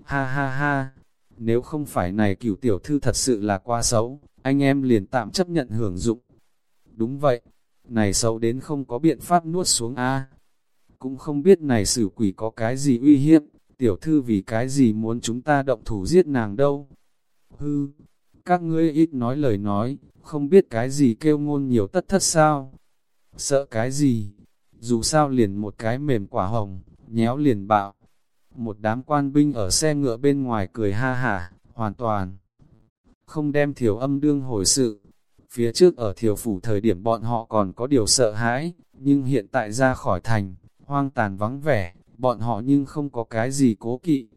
ha ha ha, nếu không phải này cửu tiểu thư thật sự là quá xấu, anh em liền tạm chấp nhận hưởng dụng. Đúng vậy, này xấu đến không có biện pháp nuốt xuống a Cũng không biết này xử quỷ có cái gì uy hiếp, tiểu thư vì cái gì muốn chúng ta động thủ giết nàng đâu. Hư, các ngươi ít nói lời nói, không biết cái gì kêu ngôn nhiều tất thất sao. Sợ cái gì, dù sao liền một cái mềm quả hồng, nhéo liền bạo. Một đám quan binh ở xe ngựa bên ngoài cười ha hả, hoàn toàn không đem thiểu âm đương hồi sự. Phía trước ở thiểu phủ thời điểm bọn họ còn có điều sợ hãi, nhưng hiện tại ra khỏi thành, hoang tàn vắng vẻ, bọn họ nhưng không có cái gì cố kỵ.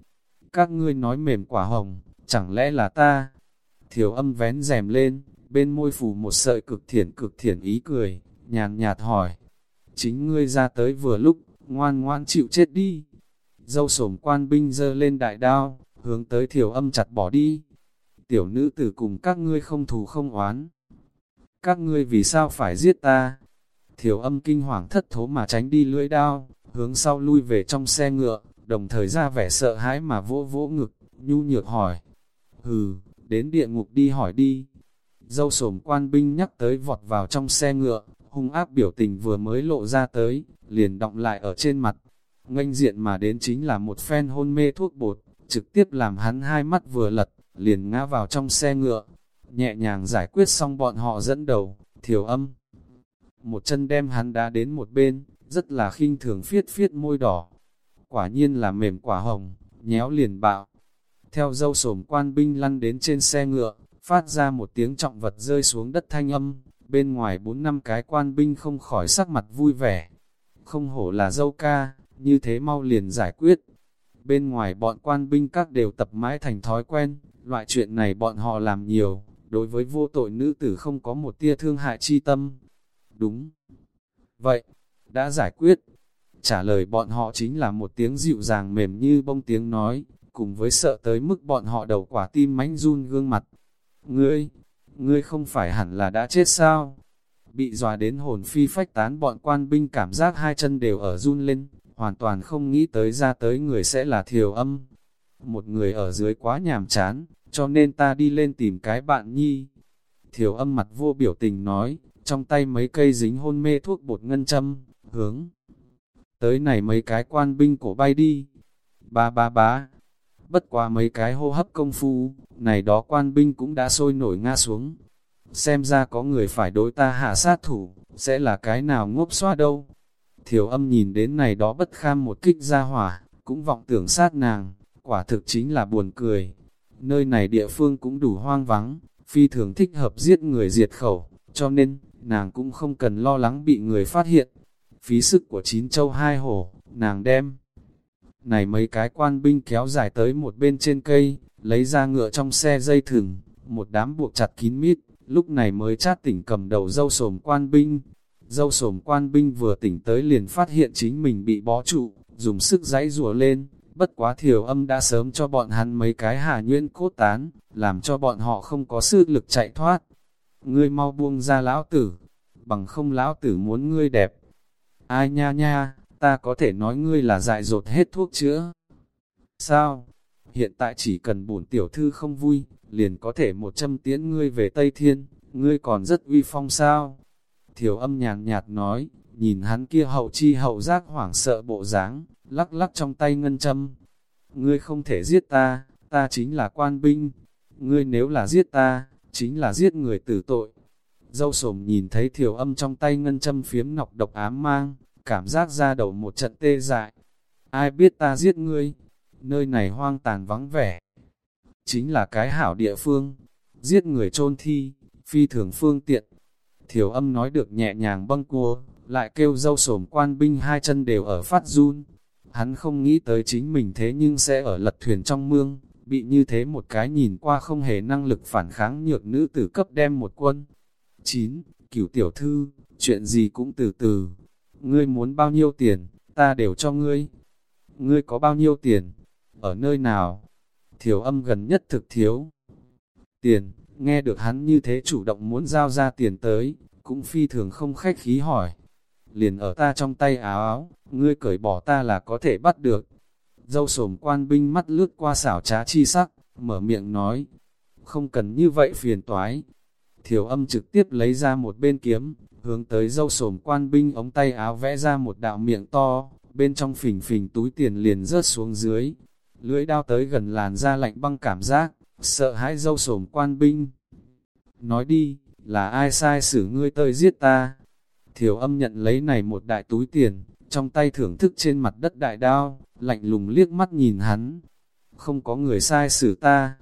Các ngươi nói mềm quả hồng, chẳng lẽ là ta? Thiểu âm vén rèm lên, bên môi phủ một sợi cực thiển cực thiển ý cười, nhàn nhạt hỏi. Chính ngươi ra tới vừa lúc, ngoan ngoan chịu chết đi. Dâu sổm quan binh dơ lên đại đao, hướng tới thiểu âm chặt bỏ đi. Tiểu nữ tử cùng các ngươi không thù không oán. Các ngươi vì sao phải giết ta? Thiểu âm kinh hoàng thất thố mà tránh đi lưỡi đao, hướng sau lui về trong xe ngựa, đồng thời ra vẻ sợ hãi mà vỗ vỗ ngực, nhu nhược hỏi. Hừ, đến địa ngục đi hỏi đi. Dâu sổm quan binh nhắc tới vọt vào trong xe ngựa, hung áp biểu tình vừa mới lộ ra tới, liền động lại ở trên mặt. Nganh diện mà đến chính là một phen hôn mê thuốc bột, trực tiếp làm hắn hai mắt vừa lật, liền ngã vào trong xe ngựa. Nhẹ nhàng giải quyết xong bọn họ dẫn đầu, thiểu âm. Một chân đem hắn đá đến một bên, rất là khinh thường phiết phiết môi đỏ. Quả nhiên là mềm quả hồng, nhéo liền bạo. Theo dâu sổm quan binh lăn đến trên xe ngựa, phát ra một tiếng trọng vật rơi xuống đất thanh âm, bên ngoài bốn năm cái quan binh không khỏi sắc mặt vui vẻ. Không hổ là dâu ca, như thế mau liền giải quyết. Bên ngoài bọn quan binh các đều tập mãi thành thói quen, loại chuyện này bọn họ làm nhiều, đối với vô tội nữ tử không có một tia thương hại chi tâm. Đúng. Vậy, đã giải quyết. Trả lời bọn họ chính là một tiếng dịu dàng mềm như bông tiếng nói, cùng với sợ tới mức bọn họ đầu quả tim mánh run gương mặt. Ngươi, ngươi không phải hẳn là đã chết sao? Bị dọa đến hồn phi phách tán bọn quan binh cảm giác hai chân đều ở run lên, hoàn toàn không nghĩ tới ra tới người sẽ là thiều âm. Một người ở dưới quá nhàm chán, cho nên ta đi lên tìm cái bạn nhi. Thiều âm mặt vô biểu tình nói, trong tay mấy cây dính hôn mê thuốc bột ngân châm, hướng. Tới này mấy cái quan binh cổ bay đi. Ba ba ba. Bất qua mấy cái hô hấp công phu, này đó quan binh cũng đã sôi nổi nga xuống. Xem ra có người phải đối ta hạ sát thủ, sẽ là cái nào ngốc xoa đâu. Thiểu âm nhìn đến này đó bất kham một kích ra hỏa, cũng vọng tưởng sát nàng, quả thực chính là buồn cười. Nơi này địa phương cũng đủ hoang vắng, phi thường thích hợp giết người diệt khẩu, cho nên, nàng cũng không cần lo lắng bị người phát hiện. Phí sức của chín châu hai hổ, nàng đem. Này mấy cái quan binh kéo dài tới một bên trên cây, lấy ra ngựa trong xe dây thừng, một đám buộc chặt kín mít, lúc này mới chát tỉnh cầm đầu dâu sồm quan binh. Dâu sồm quan binh vừa tỉnh tới liền phát hiện chính mình bị bó trụ, dùng sức giãy rùa lên, bất quá thiểu âm đã sớm cho bọn hắn mấy cái hà nguyên cốt tán, làm cho bọn họ không có sức lực chạy thoát. Ngươi mau buông ra lão tử, bằng không lão tử muốn ngươi đẹp. Ai nha nha, ta có thể nói ngươi là dại dột hết thuốc chữa. Sao? Hiện tại chỉ cần bổn tiểu thư không vui, liền có thể một châm tiễn ngươi về Tây Thiên, ngươi còn rất uy phong sao? Thiểu âm nhàn nhạt nói, nhìn hắn kia hậu chi hậu giác hoảng sợ bộ dáng, lắc lắc trong tay ngân châm. ngươi không thể giết ta, ta chính là quan binh, ngươi nếu là giết ta, chính là giết người tử tội. Dâu sổm nhìn thấy thiểu âm trong tay ngân châm phiếm nọc độc ám mang, cảm giác ra đầu một trận tê dại. Ai biết ta giết ngươi, nơi này hoang tàn vắng vẻ. Chính là cái hảo địa phương, giết người chôn thi, phi thường phương tiện. Thiểu âm nói được nhẹ nhàng bâng cua, lại kêu dâu sồm quan binh hai chân đều ở phát run. Hắn không nghĩ tới chính mình thế nhưng sẽ ở lật thuyền trong mương, bị như thế một cái nhìn qua không hề năng lực phản kháng nhược nữ tử cấp đem một quân. 9. Cửu tiểu thư, chuyện gì cũng từ từ. Ngươi muốn bao nhiêu tiền, ta đều cho ngươi. Ngươi có bao nhiêu tiền? Ở nơi nào? Thiểu âm gần nhất thực thiếu. Tiền, nghe được hắn như thế chủ động muốn giao ra tiền tới, cũng phi thường không khách khí hỏi. Liền ở ta trong tay áo áo, ngươi cởi bỏ ta là có thể bắt được. Dâu sồm quan binh mắt lướt qua xảo trá chi sắc, mở miệng nói, không cần như vậy phiền toái. Thiểu âm trực tiếp lấy ra một bên kiếm, hướng tới dâu sồm quan binh ống tay áo vẽ ra một đạo miệng to, bên trong phình phình túi tiền liền rớt xuống dưới. Lưỡi đao tới gần làn da lạnh băng cảm giác, sợ hãi dâu sổm quan binh. Nói đi, là ai sai xử ngươi tơi giết ta? Thiểu âm nhận lấy này một đại túi tiền, trong tay thưởng thức trên mặt đất đại đao, lạnh lùng liếc mắt nhìn hắn. Không có người sai xử ta.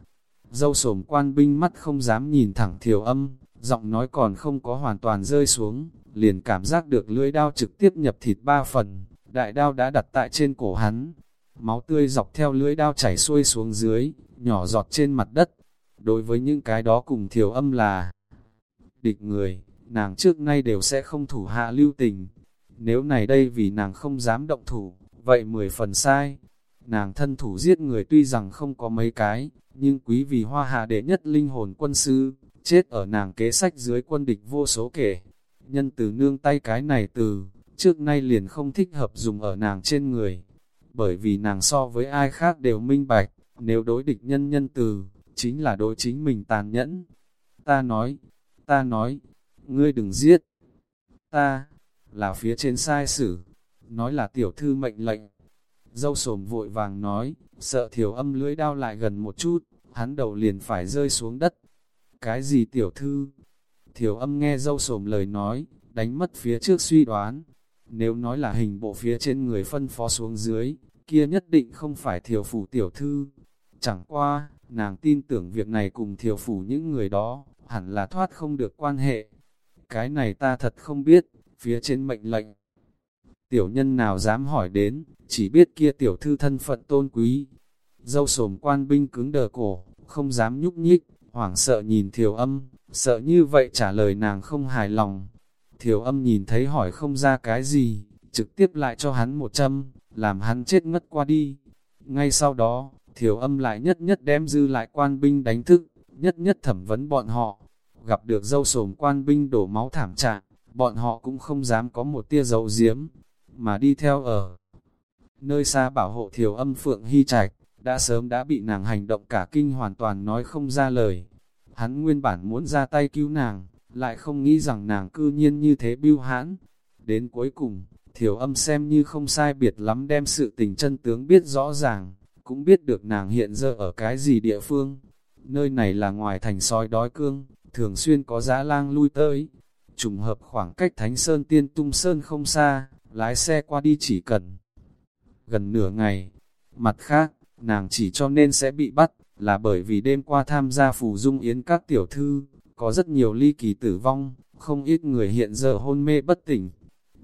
Dâu sổm quan binh mắt không dám nhìn thẳng thiểu âm, giọng nói còn không có hoàn toàn rơi xuống, liền cảm giác được lưỡi đao trực tiếp nhập thịt ba phần, đại đao đã đặt tại trên cổ hắn. Máu tươi dọc theo lưỡi đao chảy xuôi xuống dưới, nhỏ giọt trên mặt đất. Đối với những cái đó cùng thiểu âm là địch người, nàng trước nay đều sẽ không thủ hạ lưu tình. Nếu này đây vì nàng không dám động thủ, vậy mười phần sai. Nàng thân thủ giết người tuy rằng không có mấy cái, nhưng quý vì hoa hạ đệ nhất linh hồn quân sư, chết ở nàng kế sách dưới quân địch vô số kể. Nhân từ nương tay cái này từ, trước nay liền không thích hợp dùng ở nàng trên người. Bởi vì nàng so với ai khác đều minh bạch, nếu đối địch nhân nhân từ, chính là đối chính mình tàn nhẫn. Ta nói, ta nói, ngươi đừng giết. Ta, là phía trên sai sử, nói là tiểu thư mệnh lệnh. Dâu sồm vội vàng nói, sợ thiểu âm lưỡi đao lại gần một chút, hắn đầu liền phải rơi xuống đất. Cái gì tiểu thư? Thiểu âm nghe dâu sồm lời nói, đánh mất phía trước suy đoán. Nếu nói là hình bộ phía trên người phân phó xuống dưới, kia nhất định không phải thiểu phủ tiểu thư. Chẳng qua, nàng tin tưởng việc này cùng thiểu phủ những người đó, hẳn là thoát không được quan hệ. Cái này ta thật không biết, phía trên mệnh lệnh. Tiểu nhân nào dám hỏi đến, chỉ biết kia tiểu thư thân phận tôn quý. Dâu sồm quan binh cứng đờ cổ, không dám nhúc nhích, hoảng sợ nhìn thiểu âm, sợ như vậy trả lời nàng không hài lòng. Thiểu âm nhìn thấy hỏi không ra cái gì, trực tiếp lại cho hắn một châm, làm hắn chết ngất qua đi. Ngay sau đó, thiểu âm lại nhất nhất đem dư lại quan binh đánh thức, nhất nhất thẩm vấn bọn họ. Gặp được dâu sồm quan binh đổ máu thảm trạng, bọn họ cũng không dám có một tia dấu diếm, mà đi theo ở. Nơi xa bảo hộ thiểu âm phượng hy trạch, đã sớm đã bị nàng hành động cả kinh hoàn toàn nói không ra lời. Hắn nguyên bản muốn ra tay cứu nàng, lại không nghĩ rằng nàng cư nhiên như thế biêu hãn. Đến cuối cùng, thiểu âm xem như không sai biệt lắm đem sự tình chân tướng biết rõ ràng, cũng biết được nàng hiện giờ ở cái gì địa phương. Nơi này là ngoài thành soi đói cương, thường xuyên có dã lang lui tới. Trùng hợp khoảng cách Thánh Sơn Tiên Tung Sơn không xa, lái xe qua đi chỉ cần gần nửa ngày. Mặt khác, nàng chỉ cho nên sẽ bị bắt, là bởi vì đêm qua tham gia phù dung yến các tiểu thư, có rất nhiều ly kỳ tử vong, không ít người hiện giờ hôn mê bất tỉnh.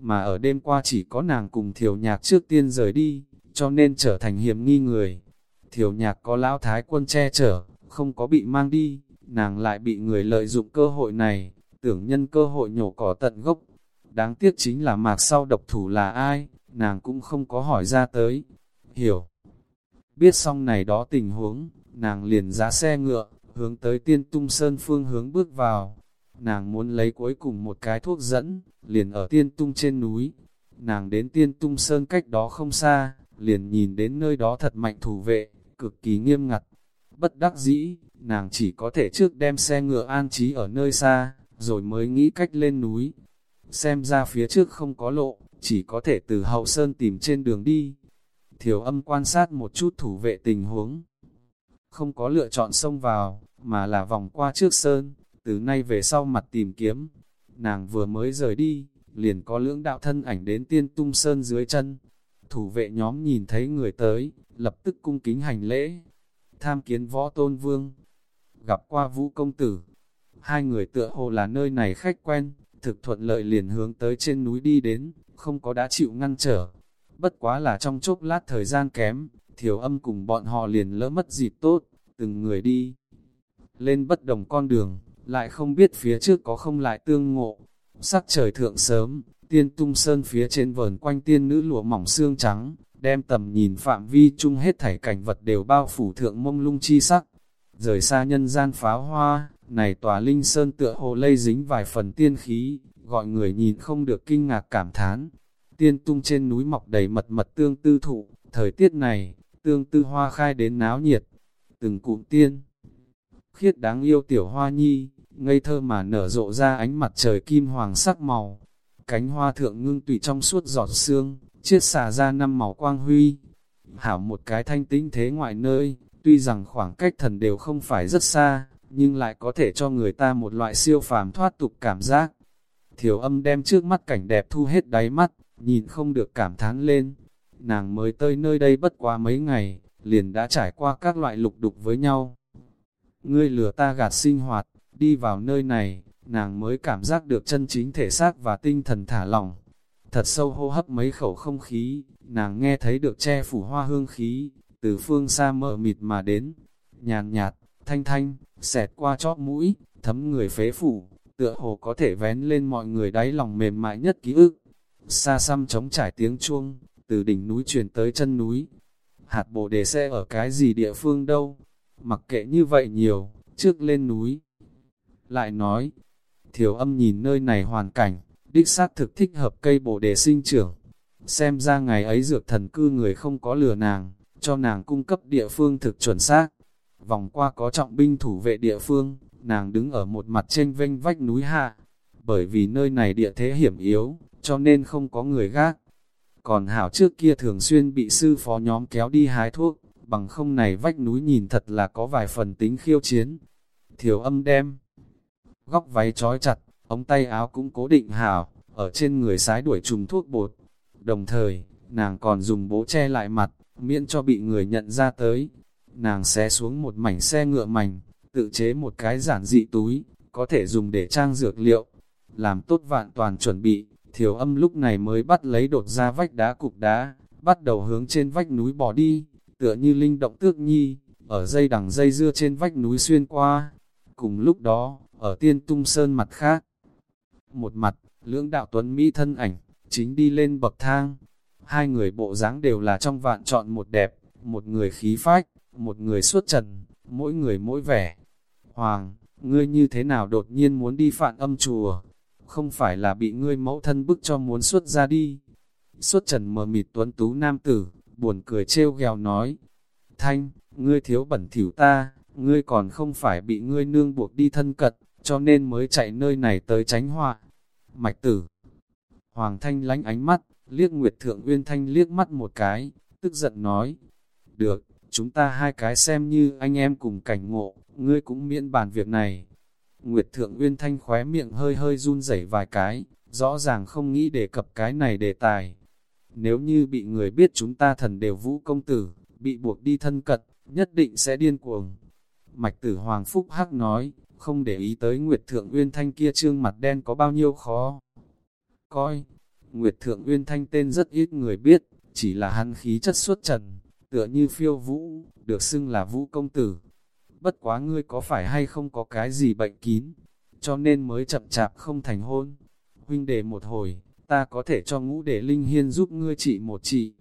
Mà ở đêm qua chỉ có nàng cùng thiểu nhạc trước tiên rời đi, cho nên trở thành hiểm nghi người. Thiểu nhạc có lão thái quân che chở, không có bị mang đi, nàng lại bị người lợi dụng cơ hội này, tưởng nhân cơ hội nhổ cỏ tận gốc. Đáng tiếc chính là mạc sau độc thủ là ai, nàng cũng không có hỏi ra tới. Hiểu. Biết xong này đó tình huống, nàng liền giá xe ngựa, hướng tới tiên tung sơn phương hướng bước vào. Nàng muốn lấy cuối cùng một cái thuốc dẫn, liền ở tiên tung trên núi. Nàng đến tiên tung sơn cách đó không xa, liền nhìn đến nơi đó thật mạnh thủ vệ, cực kỳ nghiêm ngặt. Bất đắc dĩ, nàng chỉ có thể trước đem xe ngựa an trí ở nơi xa, rồi mới nghĩ cách lên núi. Xem ra phía trước không có lộ, chỉ có thể từ hậu sơn tìm trên đường đi. Thiểu âm quan sát một chút thủ vệ tình huống. Không có lựa chọn xông vào, mà là vòng qua trước sơn, từ nay về sau mặt tìm kiếm. Nàng vừa mới rời đi, liền có lưỡng đạo thân ảnh đến tiên tung sơn dưới chân. Thủ vệ nhóm nhìn thấy người tới, lập tức cung kính hành lễ. Tham kiến võ tôn vương, gặp qua vũ công tử. Hai người tựa hồ là nơi này khách quen, thực thuận lợi liền hướng tới trên núi đi đến, không có đã chịu ngăn trở. Bất quá là trong chốc lát thời gian kém, thiểu âm cùng bọn họ liền lỡ mất dịp tốt, từng người đi. Lên bất đồng con đường, lại không biết phía trước có không lại tương ngộ. Sắc trời thượng sớm, tiên tung sơn phía trên vờn quanh tiên nữ lụa mỏng xương trắng, đem tầm nhìn phạm vi chung hết thảy cảnh vật đều bao phủ thượng mông lung chi sắc. Rời xa nhân gian pháo hoa, này tòa linh sơn tựa hồ lây dính vài phần tiên khí, gọi người nhìn không được kinh ngạc cảm thán. Tiên tung trên núi mọc đầy mật mật tương tư thụ, thời tiết này, tương tư hoa khai đến náo nhiệt. Từng cụm tiên, khiết đáng yêu tiểu hoa nhi, ngây thơ mà nở rộ ra ánh mặt trời kim hoàng sắc màu. Cánh hoa thượng ngưng tùy trong suốt giọt xương, chiết xả ra năm màu quang huy. Hảo một cái thanh tĩnh thế ngoại nơi, tuy rằng khoảng cách thần đều không phải rất xa, nhưng lại có thể cho người ta một loại siêu phàm thoát tục cảm giác. Thiểu âm đem trước mắt cảnh đẹp thu hết đáy mắt, nhìn không được cảm thán lên. Nàng mới tới nơi đây bất quá mấy ngày, liền đã trải qua các loại lục đục với nhau. Ngươi lừa ta gạt sinh hoạt, đi vào nơi này, nàng mới cảm giác được chân chính thể xác và tinh thần thả lỏng. Thật sâu hô hấp mấy khẩu không khí, nàng nghe thấy được che phủ hoa hương khí, từ phương xa mờ mịt mà đến. Nhàn nhạt, thanh thanh, xẹt qua chóp mũi, thấm người phế phủ, tựa hồ có thể vén lên mọi người đáy lòng mềm mại nhất ký ức. Xa xăm trống trải tiếng chuông, từ đỉnh núi truyền tới chân núi. Hạt bồ đề xe ở cái gì địa phương đâu? Mặc kệ như vậy nhiều, trước lên núi. Lại nói, thiểu âm nhìn nơi này hoàn cảnh, đích xác thực thích hợp cây bồ đề sinh trưởng. Xem ra ngày ấy dược thần cư người không có lừa nàng, cho nàng cung cấp địa phương thực chuẩn xác. Vòng qua có trọng binh thủ vệ địa phương, nàng đứng ở một mặt trên vênh vách núi hạ. Bởi vì nơi này địa thế hiểm yếu, cho nên không có người gác. Còn hảo trước kia thường xuyên bị sư phó nhóm kéo đi hái thuốc, bằng không này vách núi nhìn thật là có vài phần tính khiêu chiến. Thiểu âm đem, góc váy trói chặt, ống tay áo cũng cố định hảo, ở trên người sái đuổi trùng thuốc bột. Đồng thời, nàng còn dùng bố che lại mặt, miễn cho bị người nhận ra tới. Nàng xé xuống một mảnh xe ngựa mảnh, tự chế một cái giản dị túi, có thể dùng để trang dược liệu. Làm tốt vạn toàn chuẩn bị, thiểu âm lúc này mới bắt lấy đột ra vách đá cục đá, bắt đầu hướng trên vách núi bỏ đi, tựa như linh động tước nhi, ở dây đằng dây dưa trên vách núi xuyên qua. Cùng lúc đó, ở tiên tung sơn mặt khác, một mặt, lưỡng đạo tuấn Mỹ thân ảnh, chính đi lên bậc thang. Hai người bộ dáng đều là trong vạn chọn một đẹp, một người khí phách, một người suốt trần, mỗi người mỗi vẻ. Hoàng, ngươi như thế nào đột nhiên muốn đi phạn âm chùa? Không phải là bị ngươi mẫu thân bức cho muốn xuất ra đi. Xuất trần mờ mịt tuấn tú nam tử, buồn cười trêu ghèo nói. Thanh, ngươi thiếu bẩn thỉu ta, ngươi còn không phải bị ngươi nương buộc đi thân cật cho nên mới chạy nơi này tới tránh họa. Mạch tử, Hoàng Thanh lánh ánh mắt, liếc Nguyệt Thượng Uyên Thanh liếc mắt một cái, tức giận nói, được, chúng ta hai cái xem như anh em cùng cảnh ngộ, ngươi cũng miễn bàn việc này. Nguyệt Thượng Uyên Thanh khóe miệng hơi hơi run rẩy vài cái, rõ ràng không nghĩ đề cập cái này đề tài. Nếu như bị người biết chúng ta thần đều vũ công tử, bị buộc đi thân cật, nhất định sẽ điên cuồng. Mạch tử Hoàng Phúc Hắc nói, không để ý tới Nguyệt Thượng Uyên Thanh kia trương mặt đen có bao nhiêu khó. Coi, Nguyệt Thượng Uyên Thanh tên rất ít người biết, chỉ là hắn khí chất xuất trần, tựa như phiêu vũ, được xưng là vũ công tử. Bất quá ngươi có phải hay không có cái gì bệnh kín, cho nên mới chậm chạp không thành hôn. Huynh đệ một hồi, ta có thể cho ngũ để linh hiên giúp ngươi trị một trị.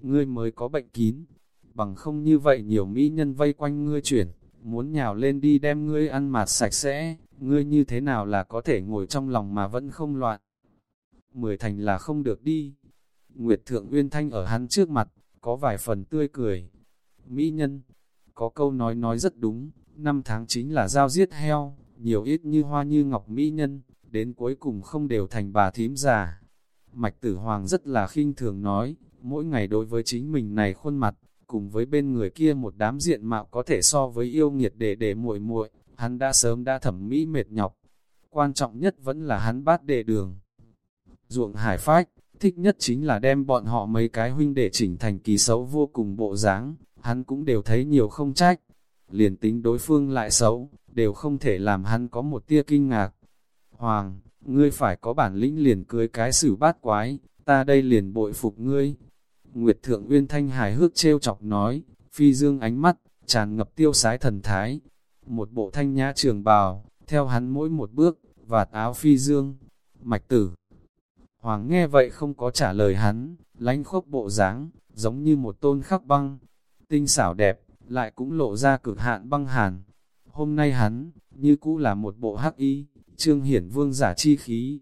Ngươi mới có bệnh kín, bằng không như vậy nhiều mỹ nhân vây quanh ngươi chuyển, muốn nhào lên đi đem ngươi ăn mạt sạch sẽ, ngươi như thế nào là có thể ngồi trong lòng mà vẫn không loạn. Mười thành là không được đi. Nguyệt Thượng Uyên Thanh ở hắn trước mặt, có vài phần tươi cười. Mỹ nhân, có câu nói nói rất đúng, năm tháng chính là giao giết heo, nhiều ít như hoa như ngọc Mỹ nhân, đến cuối cùng không đều thành bà thím già. Mạch Tử Hoàng rất là khinh thường nói, mỗi ngày đối với chính mình này khuôn mặt, cùng với bên người kia một đám diện mạo có thể so với yêu nghiệt để để muội muội, hắn đã sớm đã thẩm mỹ mệt nhọc. Quan trọng nhất vẫn là hắn bát đệ đường. Ruộng hải phách, thích nhất chính là đem bọn họ mấy cái huynh để chỉnh thành kỳ xấu vô cùng bộ dáng, hắn cũng đều thấy nhiều không trách. Liền tính đối phương lại xấu, đều không thể làm hắn có một tia kinh ngạc. Hoàng, ngươi phải có bản lĩnh liền cưới cái xử bát quái, ta đây liền bội phục ngươi. Nguyệt Thượng Uyên Thanh hài hước trêu chọc nói, phi dương ánh mắt, tràn ngập tiêu sái thần thái. Một bộ thanh nhã trường bào, theo hắn mỗi một bước, vạt áo phi dương, mạch tử. Hoàng nghe vậy không có trả lời hắn, lánh khốc bộ dáng giống như một tôn khắc băng, tinh xảo đẹp, lại cũng lộ ra cực hạn băng hàn. Hôm nay hắn, như cũ là một bộ hắc y, trương hiển vương giả chi khí.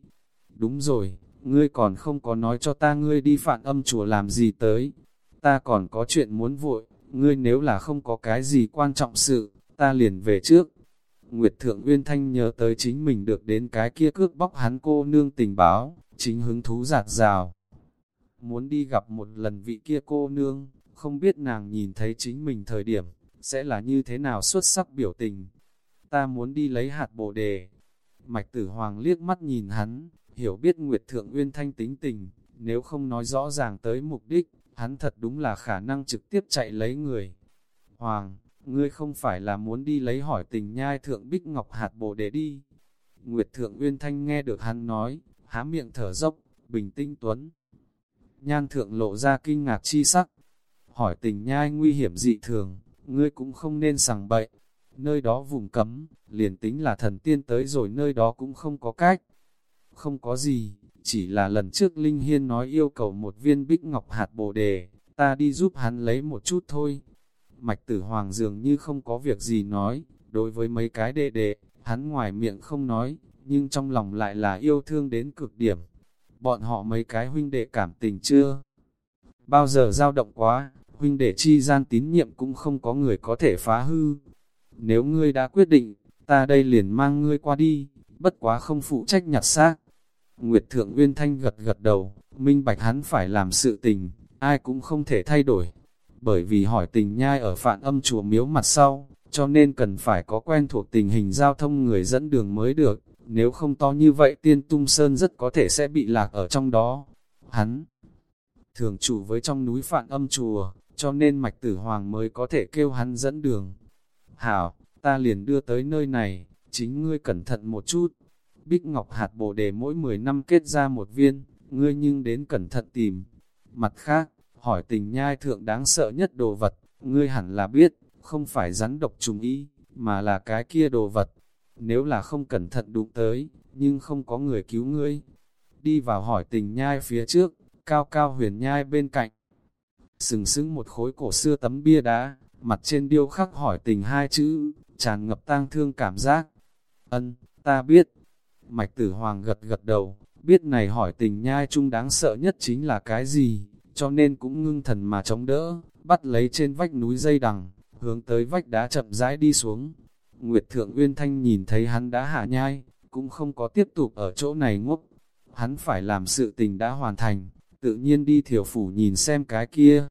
Đúng rồi, ngươi còn không có nói cho ta ngươi đi phản âm chùa làm gì tới. Ta còn có chuyện muốn vội, ngươi nếu là không có cái gì quan trọng sự, ta liền về trước. Nguyệt Thượng Uyên Thanh nhớ tới chính mình được đến cái kia cước bóc hắn cô nương tình báo, chính hứng thú giạt rào. Muốn đi gặp một lần vị kia cô nương, không biết nàng nhìn thấy chính mình thời điểm, sẽ là như thế nào xuất sắc biểu tình. Ta muốn đi lấy hạt bồ đề. Mạch tử hoàng liếc mắt nhìn hắn, hiểu biết Nguyệt Thượng Uyên Thanh tính tình, nếu không nói rõ ràng tới mục đích, hắn thật đúng là khả năng trực tiếp chạy lấy người. Hoàng, ngươi không phải là muốn đi lấy hỏi tình nhai thượng bích ngọc hạt bồ để đi. Nguyệt Thượng Uyên Thanh nghe được hắn nói, há miệng thở dốc, bình tinh tuấn. Nhan thượng lộ ra kinh ngạc chi sắc, hỏi tình nhai nguy hiểm dị thường, ngươi cũng không nên sằng bậy. Nơi đó vùng cấm, liền tính là thần tiên tới rồi nơi đó cũng không có cách. Không có gì, chỉ là lần trước Linh Hiên nói yêu cầu một viên bích ngọc hạt bồ đề, ta đi giúp hắn lấy một chút thôi. Mạch tử hoàng dường như không có việc gì nói, đối với mấy cái đệ đệ, hắn ngoài miệng không nói, nhưng trong lòng lại là yêu thương đến cực điểm. Bọn họ mấy cái huynh đệ cảm tình chưa? Bao giờ dao động quá, huynh đệ chi gian tín nhiệm cũng không có người có thể phá hư. Nếu ngươi đã quyết định, ta đây liền mang ngươi qua đi, bất quá không phụ trách nhặt xác. Nguyệt Thượng Uyên Thanh gật gật đầu, minh bạch hắn phải làm sự tình, ai cũng không thể thay đổi. Bởi vì hỏi tình nhai ở phạn âm chùa miếu mặt sau, cho nên cần phải có quen thuộc tình hình giao thông người dẫn đường mới được, nếu không to như vậy tiên tung sơn rất có thể sẽ bị lạc ở trong đó. Hắn thường chủ với trong núi phạn âm chùa, cho nên mạch tử hoàng mới có thể kêu hắn dẫn đường. Hảo, ta liền đưa tới nơi này, chính ngươi cẩn thận một chút. Bích Ngọc hạt bồ đề mỗi 10 năm kết ra một viên, ngươi nhưng đến cẩn thận tìm. Mặt khác, hỏi tình nhai thượng đáng sợ nhất đồ vật, ngươi hẳn là biết, không phải rắn độc trùng ý, mà là cái kia đồ vật. Nếu là không cẩn thận đụng tới, nhưng không có người cứu ngươi. Đi vào hỏi tình nhai phía trước, cao cao huyền nhai bên cạnh, sừng sững một khối cổ xưa tấm bia đá, mặt trên điêu khắc hỏi tình hai chữ, tràn ngập tang thương cảm giác. Ân, ta biết. Mạch tử hoàng gật gật đầu, biết này hỏi tình nhai chung đáng sợ nhất chính là cái gì, cho nên cũng ngưng thần mà chống đỡ, bắt lấy trên vách núi dây đằng, hướng tới vách đá chậm rãi đi xuống. Nguyệt Thượng Uyên Thanh nhìn thấy hắn đã hạ nhai, cũng không có tiếp tục ở chỗ này ngốc. Hắn phải làm sự tình đã hoàn thành, tự nhiên đi thiểu phủ nhìn xem cái kia.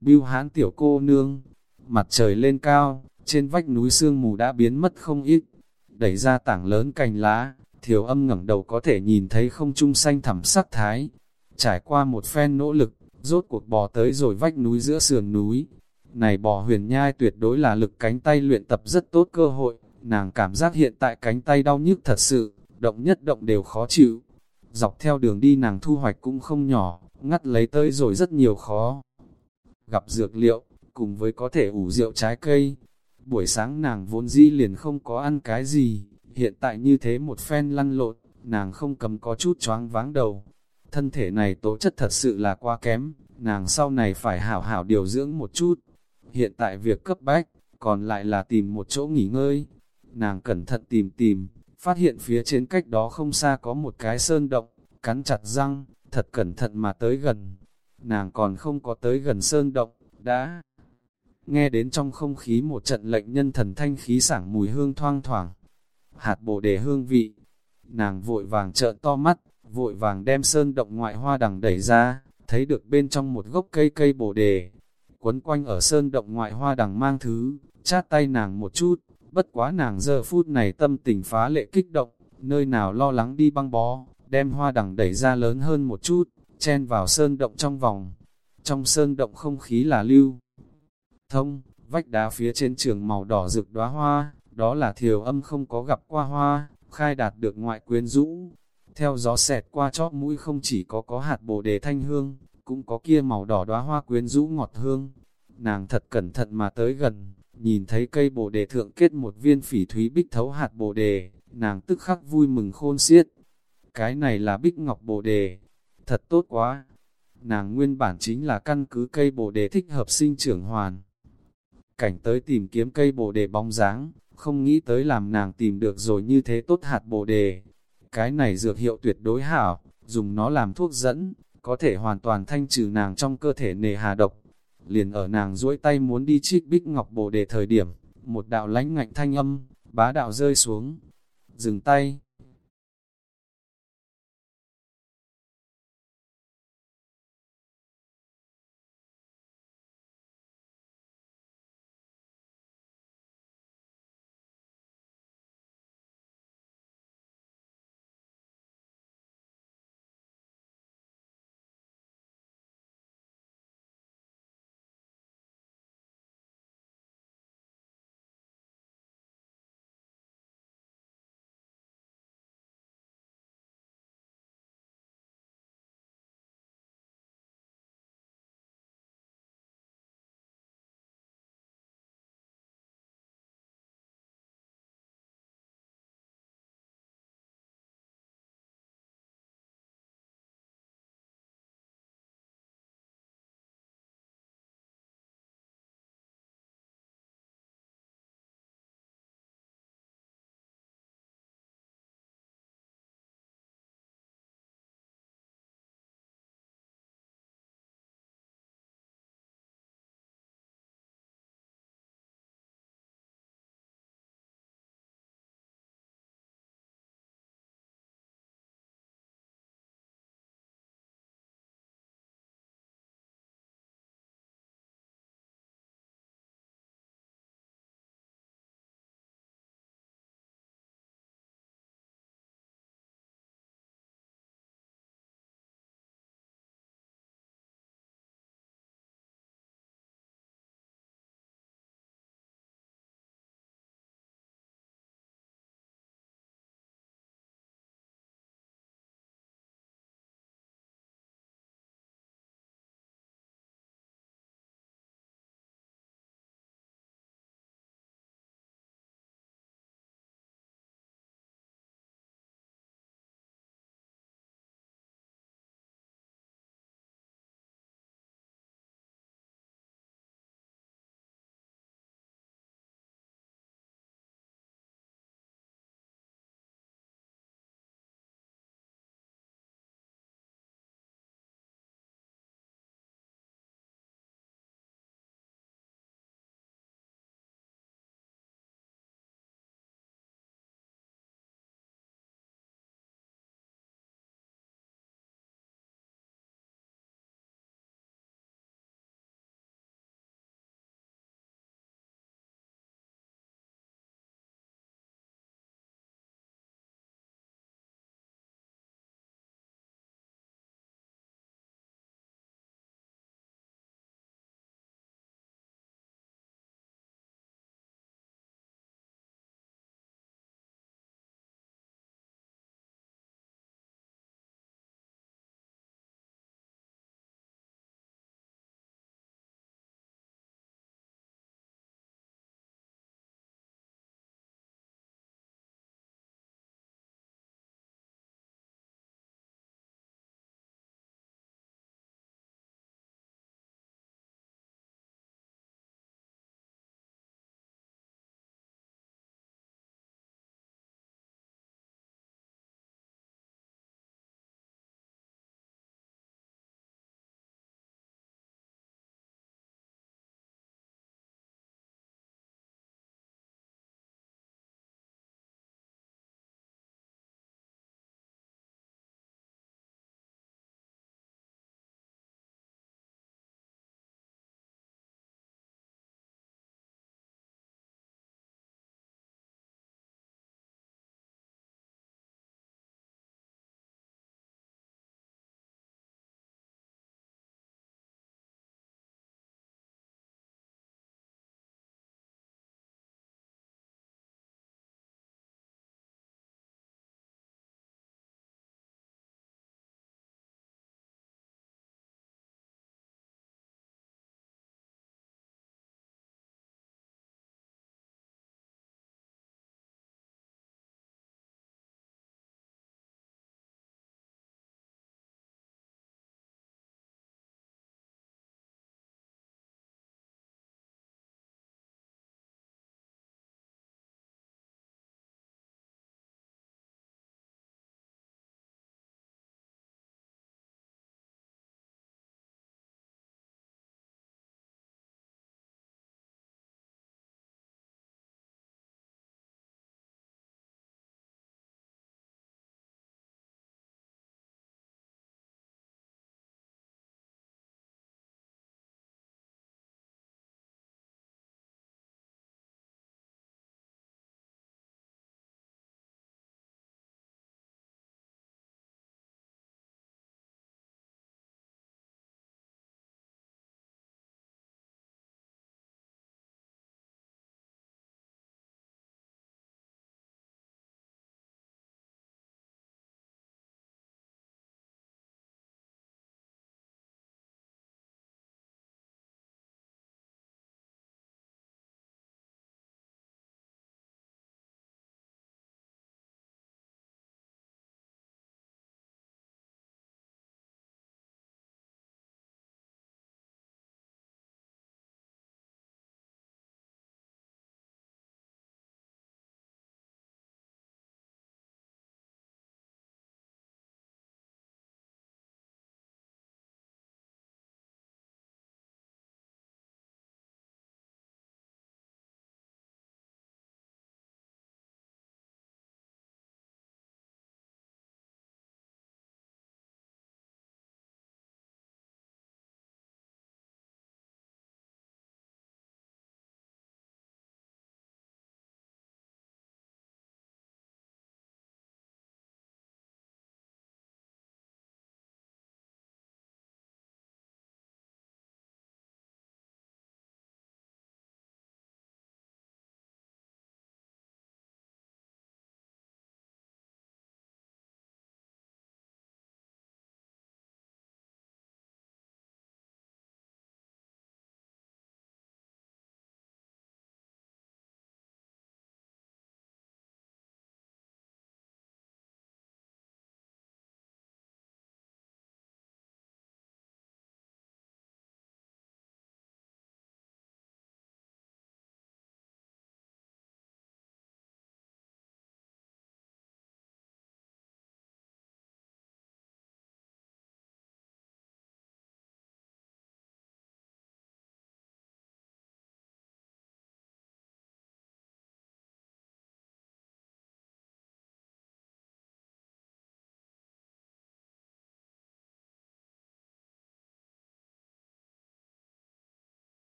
Biêu hán tiểu cô nương, mặt trời lên cao, trên vách núi sương mù đã biến mất không ít, đẩy ra tảng lớn cành lá, thiểu âm ngẩng đầu có thể nhìn thấy không trung xanh thẳm sắc thái. Trải qua một phen nỗ lực, rốt cuộc bò tới rồi vách núi giữa sườn núi. Này bò huyền nhai tuyệt đối là lực cánh tay luyện tập rất tốt cơ hội, nàng cảm giác hiện tại cánh tay đau nhức thật sự, động nhất động đều khó chịu. Dọc theo đường đi nàng thu hoạch cũng không nhỏ, ngắt lấy tới rồi rất nhiều khó. Gặp dược liệu, cùng với có thể ủ rượu trái cây. Buổi sáng nàng vốn dĩ liền không có ăn cái gì, hiện tại như thế một phen lăn lộn, nàng không cầm có chút choáng váng đầu. Thân thể này tố chất thật sự là quá kém, nàng sau này phải hảo hảo điều dưỡng một chút. Hiện tại việc cấp bách, còn lại là tìm một chỗ nghỉ ngơi. Nàng cẩn thận tìm tìm, phát hiện phía trên cách đó không xa có một cái sơn động, cắn chặt răng, thật cẩn thận mà tới gần. Nàng còn không có tới gần sơn động, đã nghe đến trong không khí một trận lệnh nhân thần thanh khí sảng mùi hương thoang thoảng. Hạt bồ đề hương vị, nàng vội vàng trợn to mắt, vội vàng đem sơn động ngoại hoa đằng đẩy ra, thấy được bên trong một gốc cây cây bồ đề, quấn quanh ở sơn động ngoại hoa đằng mang thứ, chát tay nàng một chút, bất quá nàng giờ phút này tâm tình phá lệ kích động, nơi nào lo lắng đi băng bó, đem hoa đằng đẩy ra lớn hơn một chút, chen vào sơn động trong vòng. Trong sơn động không khí là lưu. Thông, vách đá phía trên trường màu đỏ rực đóa hoa, đó là thiều âm không có gặp qua hoa, khai đạt được ngoại quyến rũ. Theo gió xẹt qua chóp mũi không chỉ có có hạt bồ đề thanh hương, cũng có kia màu đỏ đóa hoa quyến rũ ngọt hương. Nàng thật cẩn thận mà tới gần, nhìn thấy cây bồ đề thượng kết một viên phỉ thúy bích thấu hạt bồ đề, nàng tức khắc vui mừng khôn xiết. Cái này là bích ngọc bồ đề, thật tốt quá. Nàng nguyên bản chính là căn cứ cây bồ đề thích hợp sinh trưởng hoàn. Cảnh tới tìm kiếm cây bồ đề bóng dáng, không nghĩ tới làm nàng tìm được rồi như thế tốt hạt bồ đề. Cái này dược hiệu tuyệt đối hảo, dùng nó làm thuốc dẫn, có thể hoàn toàn thanh trừ nàng trong cơ thể nề hà độc. Liền ở nàng duỗi tay muốn đi trích bích ngọc bồ đề thời điểm, một đạo lánh ngạnh thanh âm, bá đạo rơi xuống. Dừng tay,